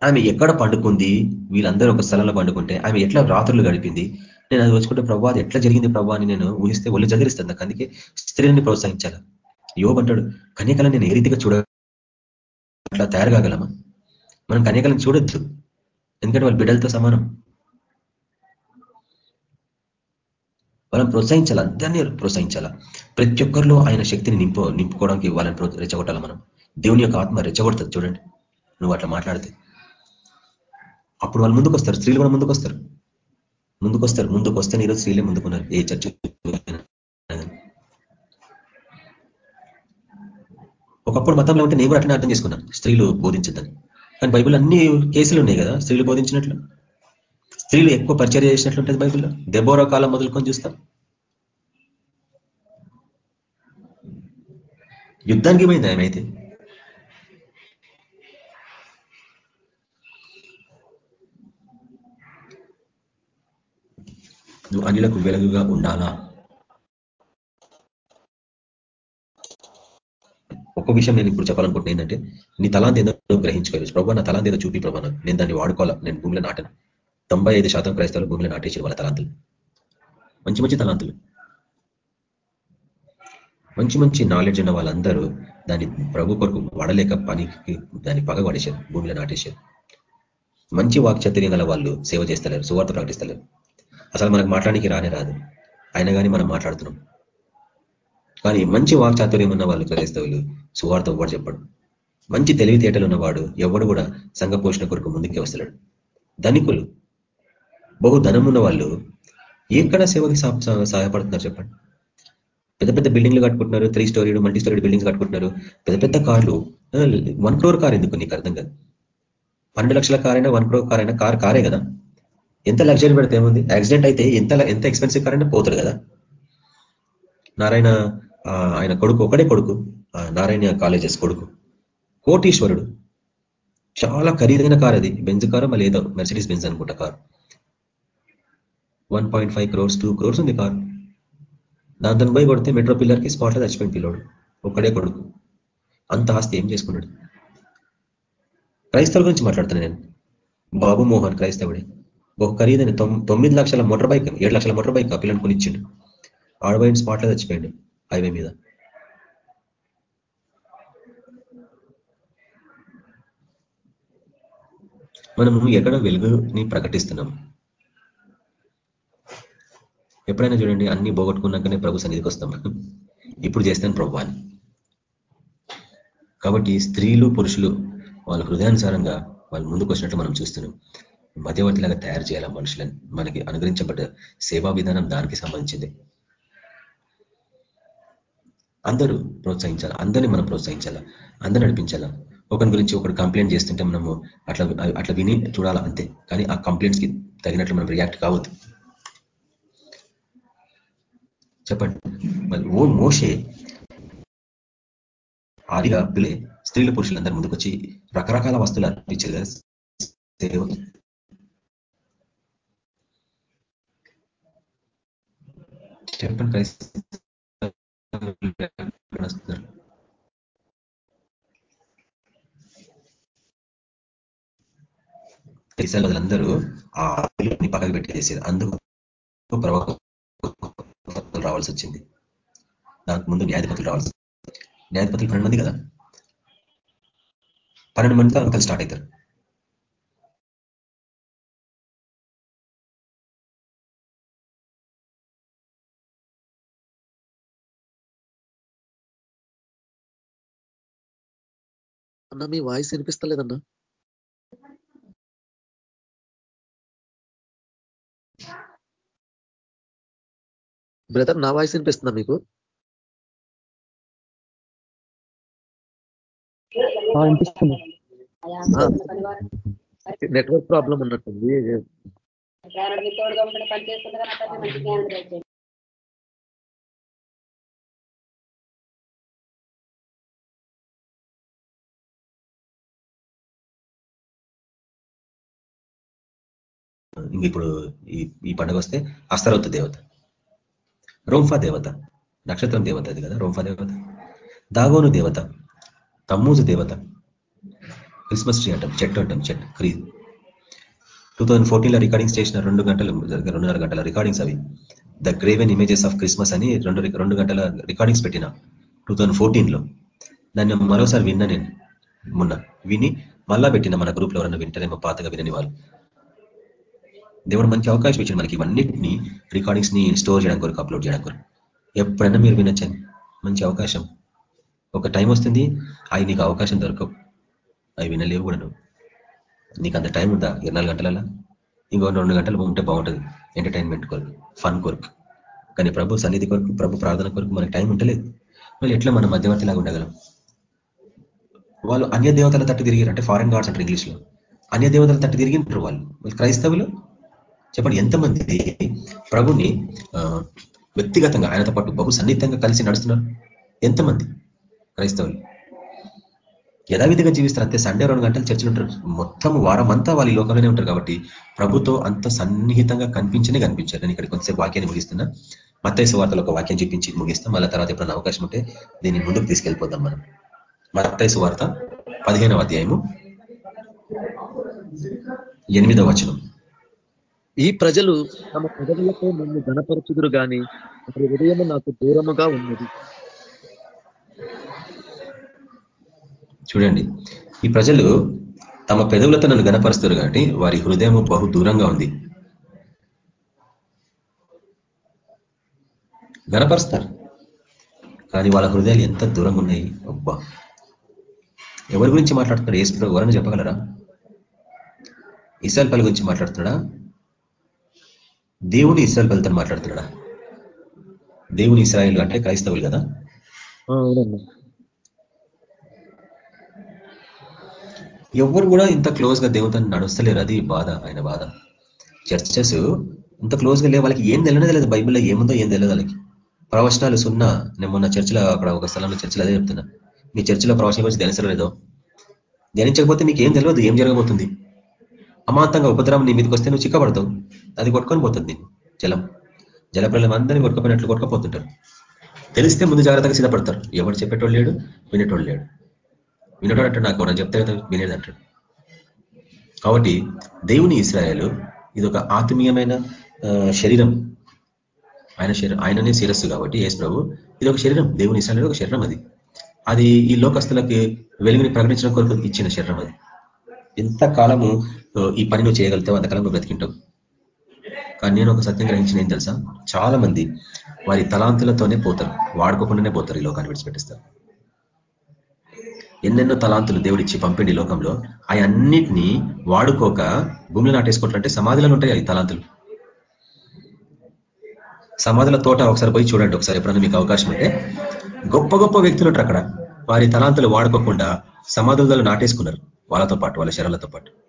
F: ఆమె ఎక్కడ పండుకుంది? వీళ్ళందరూ ఒక స్థలంలో పండుకుంటే ఆమె ఎట్లా రాత్రులు గడిపింది? నేను అది వచ్చుకుంటే ప్రభావ అది ఎట్లా జరిగింది ప్రభావ అని నేను ఊహిస్తే ఒళ్ళు జందరిస్తుంది నాకు అందుకే స్త్రీలని ప్రోత్సహించాల. యోగంటాడు కన్యకలను నేను ఏ రీతిగా చూడ అట్లా తయారు కాగలమా? మనం కన్యకలను చూడొద్దు. ఎందుకంటే వాళ్ళ బిడ్డలతో సమానం. వాళ్ళని ప్రోత్సహించాలి. అందరినీ ప్రోత్సహించాలా. ప్రతి ఒక్కరిలో ఆయన శక్తిని నింపు నింపుకోవడానికి వాళ్ళని రెచ్చగొట్టాలి మనం. దేవుని యొక్క ఆత్మ రెచ్చగొడుతుంది చూడండి. నువ్వు అట్లా మాట్లాడితే. అప్పుడు వాళ్ళు ముందుకు వస్తారు స్త్రీలు కూడా ముందుకు వస్తారు ముందుకు వస్తారు ముందుకు వస్తే ఈరోజు స్త్రీలే ముందుకున్నారు. ఏ చర్చ ఒకప్పుడు మతంలో ఉంటే నేను కూడా అట్లనే అర్థం చేసుకున్నాను స్త్రీలు బోధించద్దని. కానీ బైబుల్ అన్ని కేసులు ఉన్నాయి కదా. స్త్రీలు బోధించినట్లు. స్త్రీలు ఎక్కువ పరిచయం చేసినట్లుంటుంది బైబిల్లో? దెబోరో కాలం మొదలుకొని చూస్తాం. యుద్ధానికి పోయింది ఆమె అయితే? నువ్వు అనిలకు వెలుగుగా ఉండాలా? ఒక విషయం నేను ఇప్పుడు చెప్పాలనుకుంటున్నా ఏంటంటే నీ తలాంతి ఏదో గ్రహించుకోవచ్చు ప్రభావ నా తలాంతి ఏదో చూపి ప్రభావ నేను దాన్ని వాడుకోవాలా? నేను భూమిలో నాటను? తొంభై ఐదు శాతం క్రైస్తవులు భూమిలో నాటేసారు వాళ్ళ తలాంతులు. మంచి మంచి తలాంతులు. మంచి మంచి నాలెడ్జ్ ఉన్న వాళ్ళందరూ దాన్ని ప్రభు కొరకు వాడలేక పనికి దాన్ని పగ పడేశారు భూమిలో నాటేశారు. మంచి వాక్చర్యం గల వాళ్ళు సేవ చేస్తలేరు సువార్త ప్రకటిస్తలేరు. అసలు మనకు మాట్లాడానికి రానే రాదు. అయినా కానీ మనం మాట్లాడుతున్నాం. కానీ మంచి వాక్చాతుర్యం ఉన్న వాళ్ళు క్రైస్తవులు సువార్త ఎవ్వడు చెప్పడు. మంచి తెలివితేటలు ఉన్నవాడు ఎవడు కూడా సంఘ పోషణ కొరకు ముందుకే వస్తున్నాడు ధనికులు బహు ధనం ఉన్న వాళ్ళు ఎక్కడ సేవకి సహాయపడుతున్నారు చెప్పండి? పెద్ద పెద్ద బిల్డింగ్లు కట్టుకుంటున్నారు three storey multi storey buildings కట్టుకుంటున్నారు. పెద్ద పెద్ద కార్లు వన్ క్రోర్ కార్ ఎందుకు నీకు అర్థం కాదు? పన్నెండు లక్షల కార్ అయినా వన్ క్రోర్ కార్ అయినా కార్ కారే కదా? ఎంత లగ్జరీ పెడితే ఏముంది? యాక్సిడెంట్ అయితే ఎంత ఎంత ఎక్స్పెన్సివ్ కార్ అయినా పోతారు కదా? నారాయణ ఆయన కొడుకు ఒకడే కొడుకు నారాయణ కాలేజెస్ కొడుకు. కోటీశ్వరుడు. చాలా ఖరీదైన కార్ అది. బెంజ్ కారు మళ్ళీ ఏదో మెర్సిడీస్ బెంజ్ అనుకుంటా car. One point five crores two crores ఉంది కార్. దాని పోయి కొడితే మెట్రో పిల్లర్కి స్పాట్లో చచ్చిపోయిన పిల్లోడు. ఒక్కడే కొడుకు. అంత ఆస్తి ఏం చేసుకున్నాడు? క్రైస్తవుల గురించి మాట్లాడుతున్నాను నేను. బాబు మోహన్ క్రైస్తవుడే. ఒక ఖరీదని తొమ్మిది లక్షల మోటార్ బైక్ ఏడు లక్షల మోటార్ బైక్ ఆ పిల్లని కొనిచ్చిండు. ఆడబోయిన స్పాట్లో చచ్చిపోయాడు హైవే మీద. మనము ఎక్కడ వెలుగుని ప్రకటిస్తున్నాం ఎప్పుడైనా చూడండి అన్ని పోగొట్టుకున్నాకనే ప్రభు సన్నిధికి వస్తాం. ఇప్పుడు చేస్తాను ప్రభు అని కాబట్టి స్త్రీలు పురుషులు వాళ్ళ హృదయానుసారంగా వాళ్ళు ముందుకు వచ్చినట్లు మనం చూస్తున్నాం. మధ్యవర్తిలాగా తయారు చేయాలా మనుషులని? మనకి అనుగ్రహించబడ్డ సేవా విధానం దానికి సంబంధించింది. అందరూ ప్రోత్సహించాలా? అందరినీ మనం ప్రోత్సహించాలా? అందరూ నడిపించాలా? ఒకరి గురించి ఒకరు కంప్లైంట్ చేస్తుంటే మనము అట్లా అట్లా విని చూడాలా అంతే. కానీ ఆ కంప్లైంట్స్కి తగినట్లు మనం రియాక్ట్ కావద్దు. చెప్పండి. మరి ఓ మోషే ఆదిగా పిల్లే స్త్రీలు పురుషులందరూ ముందుకొచ్చి రకరకాల వస్తువులు అర్పించారు కదా సేవకి చెప్పండి క్రైస్తవులు. ఇసాలు ఆ పిల్లల్ని పక్కకు పెట్టేసారు అందుకు ప్రవక్త రావాల్సి వచ్చింది. దానికి ముందు న్యాయాధిపతులు రావాల్సి న్యాయాధిపతులు పన్నెండు మంది కదా? పన్నెండు మందితో అంకలు స్టార్ట్ అవుతారు
A: అన్న మీ వాయిస్ వినిపిస్తలేదన్నా. బ్రదర్ నా వాయిస్ వినిపిస్తుందా మీకు? నెట్వర్క్ ప్రాబ్లం ఉన్నట్టుంది.
F: ఇంక ఇప్పుడు ఈ ఈ పండుగ వస్తే అస్తరవత దేవత. రోంఫా దేవత నక్షత్రం దేవత అది కదా రోంఫా దేవత. దాగోను దేవత తమ్మూజు దేవత క్రిస్మస్ ట్రీ అంటాం చెట్టు అంటాం చెట్టు క్రీ. టూ థౌజండ్ ఫోర్టీన్లో రికార్డింగ్స్ చేసిన రెండు గంటలు రెండున్నర గంటల రికార్డింగ్స్ అవి. The graven images of Christmas అని రెండు రెండు గంటల రికార్డింగ్స్ పెట్టిన టూ థౌజండ్ ఫోర్టీన్లో దాన్ని మరోసారి విన్నా నేను మొన్న విని మళ్ళా పెట్టిన మన గ్రూప్లో ఎవరన్నా వింటారేమో పాతగా వినని వాళ్ళు. దేవుడు మంచి అవకాశం ఇచ్చింది మనకి. ఇవన్నిటిని రికార్డింగ్స్ని స్టోర్ చేయడం కొరకు అప్లోడ్ చేయడం కొరకు. ఎప్పుడైనా మీరు వినొచ్చండి మంచి అవకాశం. ఒక టైం వస్తుంది అవి నీకు అవకాశం దొరకవు. అవి వినలేవు కూడా నువ్వు. నీకు అంత టైం ఉందా? ఇరవై నాలుగు గంటలలో? ఇంకో రెండు గంటలు ఉంటే బాగుంటుంది. ఎంటర్టైన్మెంట్ కొరకు ఫన్ కొరకు. కానీ ప్రభు సన్నిధి కొరకు ప్రభు ప్రార్థన కొరకు మనకి టైం ఉంటలేదు మళ్ళీ ఎట్లా మనం మధ్యవర్తిలాగా ఉండగలం? వాళ్ళు అన్య దేవతల తట్టు తిరిగారు. అంటే ఫారెన్ గాడ్స్ అంటారు ఇంగ్లీష్లో. అన్య దేవతల తట్టు తిరిగింటారు వాళ్ళు క్రైస్తవులు చెప్పండి ఎంతమంది ప్రభుని వ్యక్తిగతంగా ఆయనతో పాటు బహు సన్నిహితంగా కలిసి నడుస్తున్నారు? ఎంతమంది క్రైస్తవులు? యథావిధిగా జీవిస్తారు అంతే సండే రెండు గంటలు చర్చలు ఉంటారు. మొత్తం వారం అంతా వాళ్ళు ఈ లోకంలోనే ఉంటారు కాబట్టి ప్రభుతో అంత సన్నిహితంగా కనిపించనే కనిపించారు. నేను ఇక్కడ కొంతసేపు వాక్యాన్ని ముగిస్తున్నా. మత్తైసు వార్తలు ఒక వాక్యం చూపించి ముగిస్తాం. మళ్ళీ తర్వాత ఎప్పుడైనా అవకాశం ఉంటే దీన్ని ముందుకు తీసుకెళ్ళిపోతాం మనం. మత్తైసు వార్త పదిహేనవ అధ్యాయము ఎనిమిదవ వచనం.
A: ఈ ప్రజలు తమ పెదవులతో నన్ను గణపరచుదురు గాని వారి హృదయము నాకు దూరముగా ఉన్నది.
F: చూడండి ఈ ప్రజలు తమ పెదవులతో నన్ను గనపరుస్తారు కాబట్టి వారి హృదయం బహు దూరంగా ఉంది. గనపరుస్తారు కానీ వాళ్ళ హృదయాలు ఎంత దూరంగా ఉన్నాయి అబ్బా! ఎవరి గురించి మాట్లాడుతున్నారు ఏసు ప్రభు ఎవరని చెప్పగలరా? ఇస్రాయల్ గురించి మాట్లాడుతున్నాడా? దేవుని ఇస్రాయల్ పల్లితో మాట్లాడుతున్నాడా? దేవుని ఇస్రాయల్ అంటే క్రైస్తవులు కదా? ఎవరు కూడా ఇంత క్లోజ్గా దేవుతో నడుస్తలేరు. అది బాధ ఆయన బాధ. చర్చెస్ ఇంత క్లోజ్గా లేవు. వాళ్ళకి ఏం తెలియనే తెలియదు. బైబిల్లో ఏముందో ఏం తెలియదు వాళ్ళకి. ప్రవచనాలు సున్నా. నేను మొన్న చర్చిలో అక్కడ ఒక స్థలంలో చర్చిలో అదే చెప్తున్నా. మీ చర్చిలో ప్రవచనం గురించి ధ్యానించలేదో ధ్యానించకపోతే నీకు ఏం తెలియదు? ఏం జరగబోతుంది? అమాంతంగా ఉపద్రవం నీ మీదకి వస్తే నువ్వు చిక్కబడతావు. అది కొట్టుకొని పోతుంది జలం. జలప్రలయం అందరినీ కొట్టుకపోయినట్లు కొట్టుకపోతుంటారు. తెలిస్తే ముందు జాగ్రత్తగా సిద్ధపడతారు. ఎవరు చెప్పేటోళ్ళు లేడు వినేటోళ్ళు లేడు. వినటోడు అంటాడు నాకు ఎవరైనా చెప్తే కదా వినేది అంటాడు. కాబట్టి దేవుని ఇస్రాయలు ఇది ఒక ఆత్మీయమైన శరీరం. ఆయన శరీరం ఆయననే శిరస్సు కాబట్టి ఏసు ప్రభు ఇది ఒక శరీరం. దేవుని ఇస్రాయలు ఒక శరీరం అది. అది ఈ లోకస్తులకి వెలుగుని ప్రకటించడం కొరకు ఇచ్చిన శరీరం అది. ఎంత కాలము ఈ పని నువ్వు చేయగలుగుతావు అంతకాలం నువ్వు బ్రతికింటావు కానీ నేను ఒక సత్యం గ్రహించిన ఏం తెలుసా? చాలా మంది వారి తలాంతులతోనే పోతారు. వాడుకోకుండానే పోతారు ఈ లోకాన్ని విడిచిపెట్టిస్తారు. ఎన్నెన్నో తలాంతులు దేవుడిచ్చి పంపిండి లోకంలో. అన్నిటినీ వాడుకోక భూమిలో నాటేసుకోవాలంటే సమాధిలో ఉంటాయి అవి తలాంతులు. సమాధుల తోట ఒకసారి పోయి చూడండి ఒకసారి ఎప్పుడైనా మీకు అవకాశం ఉంటే. గొప్ప గొప్ప వ్యక్తులు ఉంటారు అక్కడ. వారి తలాంతులు వాడుకోకుండా సమాధులలో నాటేసుకున్నారు. వాళ్ళతో పాటు వాళ్ళ శరాలతో పాటు.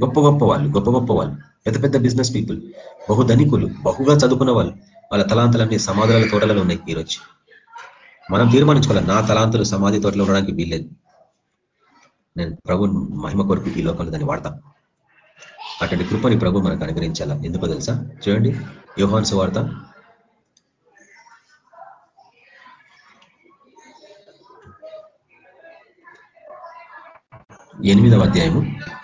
F: గొప్ప గొప్ప వాళ్ళు గొప్ప గొప్ప వాళ్ళు పెద్ద పెద్ద బిజినెస్ పీపుల్ బహు ధనికులు బహుగా చదువుకున్న వాళ్ళు వాళ్ళ తలాంతలన్నీ సమాధుల తోటలలో ఉన్నాయి ఈరోజు. మనం తీర్మానించుకోవాలి నా తలాంతులు సమాధి తోటలో ఉండడానికి వీల్లేదు. నేను ప్రభు మహిమ కొరకు ఈ లోకంలో దాన్ని వాడతాం. అటువంటి కృపని ప్రభు మనకు అనుగ్రహించాల? ఎందుకో తెలుసా? చూడండి యోహాన్స్ వార్త ఎనిమిదవ అధ్యాయము.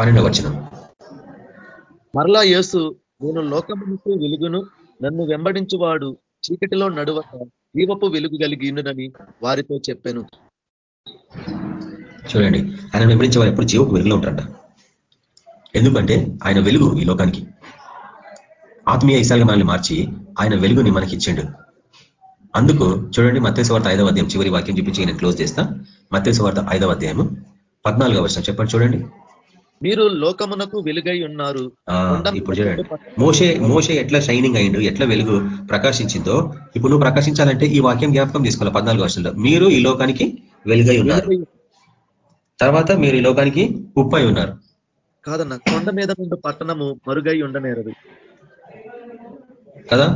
F: పన్నెండవ వచనం.
A: మరలా యేసు నేను లోకమునకు వెలుగును నన్ను వెంబడించువాడు చీకటిలో నడువక జీవపు వెలుగు కలిగినని వారితో చెప్పాను.
F: చూడండి ఆయన వెంబడించే వారు ఎప్పుడు జీవకు వెలుగులో ఉంటారంట. ఎందుకంటే ఆయన వెలుగు ఈ లోకానికి. ఆత్మీయ ఇసాలుగా మనల్ని మార్చి ఆయన వెలుగుని మనకి ఇచ్చిండు. అందుకు చూడండి మత్స్య వార్త ఐదవ అధ్యాయం చివరి వాక్యం చూపించి నేను క్లోజ్ చేస్తా. మత్స్య వార్త ఐదవ అధ్యాయము పద్నాలుగవ వర్షం చెప్పండి చూడండి.
A: మీరు లోకమునకు వెలుగై ఉన్నారు.
F: ఇప్పుడు చూడండి. మోసే మోసే ఎట్లా షైనింగ్ అయిండు ఎట్లా వెలుగు ప్రకాశించిందో ఇప్పుడు నువ్వు ప్రకాశించాలంటే ఈ వాక్యం జ్ఞాపకం తీసుకోవాలి పద్నాలుగు వర్షంలో. మీరు ఈ లోకానికి వెలుగై ఉన్నారు. తర్వాత మీరు ఈ లోకానికి ఉప్పై ఉన్నారు.
A: కాదన్న కొండ మీద నుండి పట్టణము మరుగై ఉండనేరదు.
F: కదా?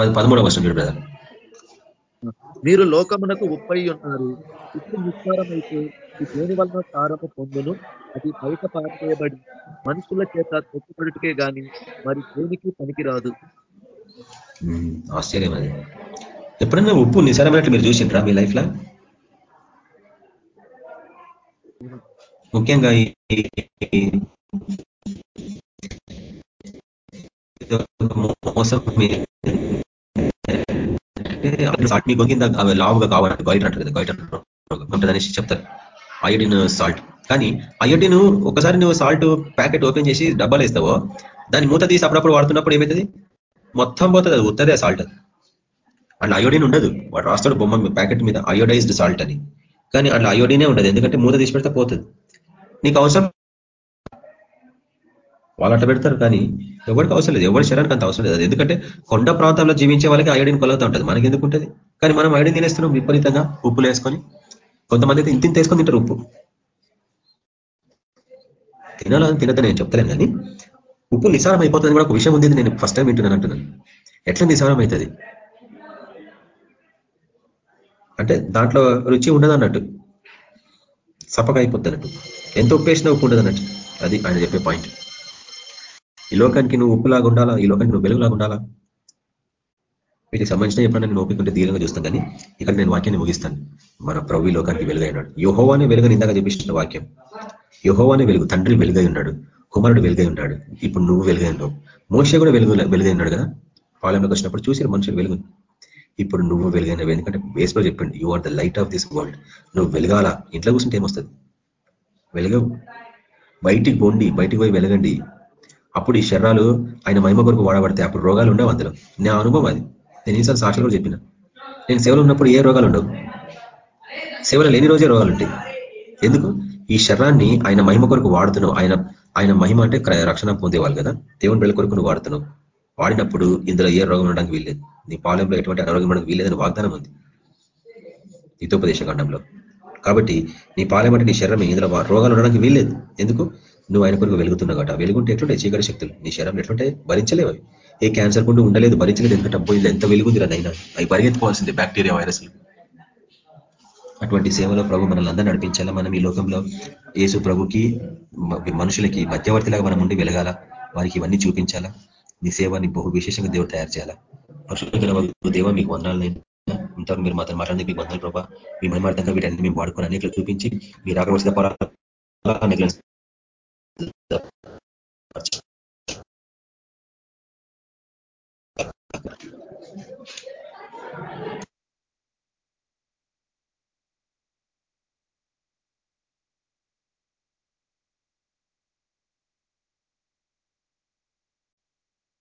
F: పది పదమూడవ వర్షం చూడు బ్రదర్
A: మీరు లోకమునకు ఉప్పై ఉన్నారు. ఇప్పుడు నిస్సారమైతే ఇది దేని వలన సారము పొందును. అది బయట పారవేయబడి మనుషుల చేత తొక్కుపడుటకే గాని మరి దేనికి పనికిరాదు.
F: ఆశ్చర్యం అది. ఎప్పుడన్నా ఉప్పు నిసారమైనట్లు మీరు చూసిండ్రా మీ లైఫ్ లా ముఖ్యంగా మోసం సాల్ట్ మీ గొంగింద లావుగా కావాలంటే గైట్ అంటారు కదా గైట్ అనేసి చెప్తారు. అయోడిన్ సాల్ట్ కానీ అయోడిన్ ఒకసారి నువ్వు సాల్ట్ ప్యాకెట్ ఓపెన్ చేసి డబ్బాలు వేస్తావో దాని మూత తీసి అప్పుడప్పుడు వాడుతున్నప్పుడు ఏమవుతుంది మొత్తం పోతుంది అది ఉత్తదే సాల్ట్ అండ్ అయోడిన్ ఉండదు. వాడు రాస్తాడు బొమ్మ ప్యాకెట్ మీద అయోడైజ్డ్ సాల్ట్ అని. కానీ అట్లా అయోడినే ఉండదు. ఎందుకంటే మూత తీసి పెడితే పోతుంది. నీకు అవసరం వాళ్ళు అట్లా పెడతారు కానీ ఎవరికి అవసరం లేదు. ఎవరి శరీరానికి అంత అవసరం లేదు. ఎందుకంటే కొండ ప్రాంతంలో జీవించే వాళ్ళకి అయోడిన్ కొలత ఉంటుంది. మనకి ఎందుకు ఉంటుంది కానీ మనం అయోడిన్ తినేస్తున్నాం విపరీతంగా ఉప్పులు వేసుకొని. కొంతమంది అయితే ఇంత వేసుకొని తింటారు ఉప్పు. తినాలని తినద్దు నేను చెప్తలేను కానీ ఉప్పు నిసారం అయిపోతుంది కూడా ఒక విషయం ఉంది నేను ఫస్ట్ టైం వింటున్నాను అంటున్నాను. ఎట్లా నిసారం అవుతుంది అంటే దాంట్లో రుచి ఉండదు అన్నట్టు సపక అయిపోతుంది అన్నట్టు ఎంత ఉప్పు వేసినా ఉప్పు ఉండదు అన్నట్టు అది ఆయన చెప్పే పాయింట్ ఈ లోకానికి నువ్వు ఉప్పులాగా ఉండాలా? ఈ లోకానికి నువ్వు వెలుగులాగా ఉండాలా? వీటికి సంబంధించిన ఎప్పుడైనా నేను ఓపికంటే దీర్ఘంగా చూస్తాను కానీ ఇక్కడ నేను వాక్యాన్ని ముగిస్తాను. మన ప్రభు ఈ లోకానికి వెలుగైనాడు యోహోవానే వెలుగని ఇందాక చూపించిన వాక్యం. యోహోవానే వెలుగు తండ్రి వెలుగై ఉన్నాడు కుమారుడు వెలుగై ఉన్నాడు ఇప్పుడు నువ్వు వెలుగై ఉన్నావు. మోసే కూడా వెలుగు వెలుగై ఉన్నాడు కదా? పాలెంలోకి వచ్చినప్పుడు చూసారు మనుషులు వెలుగు ఇప్పుడు నువ్వు వెలుగైనవి ఎందుకంటే బేస్లో చెప్పండి you are the light of this world నువ్వు వెలగాల? ఇంట్లో కూర్చుంటే ఏమొస్తుంది? వెలగవు. బయటికి పోండి బయటికి పోయి వెలగండి. అప్పుడు ఈ శరీరాలు ఆయన మహిమ కొరకు వాడబడతాయి అప్పుడు రోగాలు ఉండవు అందులో. నా అనుభవం అది. నేను ఈసారి సాక్షులు కూడా చెప్పిన. నేను సేవలు ఉన్నప్పుడు ఏ రోగాలు ఉండవు. సేవలు లేని రోజే రోగాలు ఉంటాయి. ఎందుకు? ఈ శరీరాన్ని ఆయన మహిమ కొరకు వాడుతున్నావు. ఆయన ఆయన మహిమ అంటే రక్షణ పొందేవాళ్ళు కదా. దేవుని బిళ్ళ కొరకు నువ్వు వాడుతున్నావు. వాడినప్పుడు ఇందులో ఏ రోగం ఉండడానికి వీల్లేదు. నీ పాలెంలో ఎటువంటి అనారోగ్యం ఉండడానికి వీల్లేదని వాగ్దానం ఉంది. హితోపదేశ ఖండంలో కాబట్టి నీ పాలెం అంటే నీ శరీరం ఇందులో రోగాలు ఉండడానికి వీల్లేదు. ఎందుకు? నువ్వు ఆయన కొరకు వెలుగుతున్నావు కాబట్టి. వెలుగుంటే ఎట్లుంటాయి? చీకటి శక్తులు. నీ శరీరం ఎట్లుంటాయి? భరించలేవు అవి. ఏ క్యాన్సర్ కూడా ఉండలేదు. భరించలేదు. ఎందుకంటే అబ్బో ఇది ఎంత వెలుగుంది నైనా అవి పరిగెత్తుకోవాల్సింది బ్యాక్టీరియా వైరస్లు. అటువంటి సేవలో ప్రభు మనల్ని అందరూ నడిపించాలా? మనం ఈ లోకంలో యేసు ప్రభుకి మనుషులకి మధ్యవర్తిలాగా మనం ఉండి వెలగాల? వారికి ఇవన్నీ చూపించాలా? నీ సేవని బహు విశేషంగా దేవుడు తయారు చేయాలా? దేవ మీకు వందనాలు నేను ఇంతవరకు మీరు మాత్రం మాట్లాడి మీకు వందలు ప్రభావ మీ మనమార్థంగా వీటన్ని మేము వాడుకొని అనేకలు చూపించి మీరు ఆగవలసిన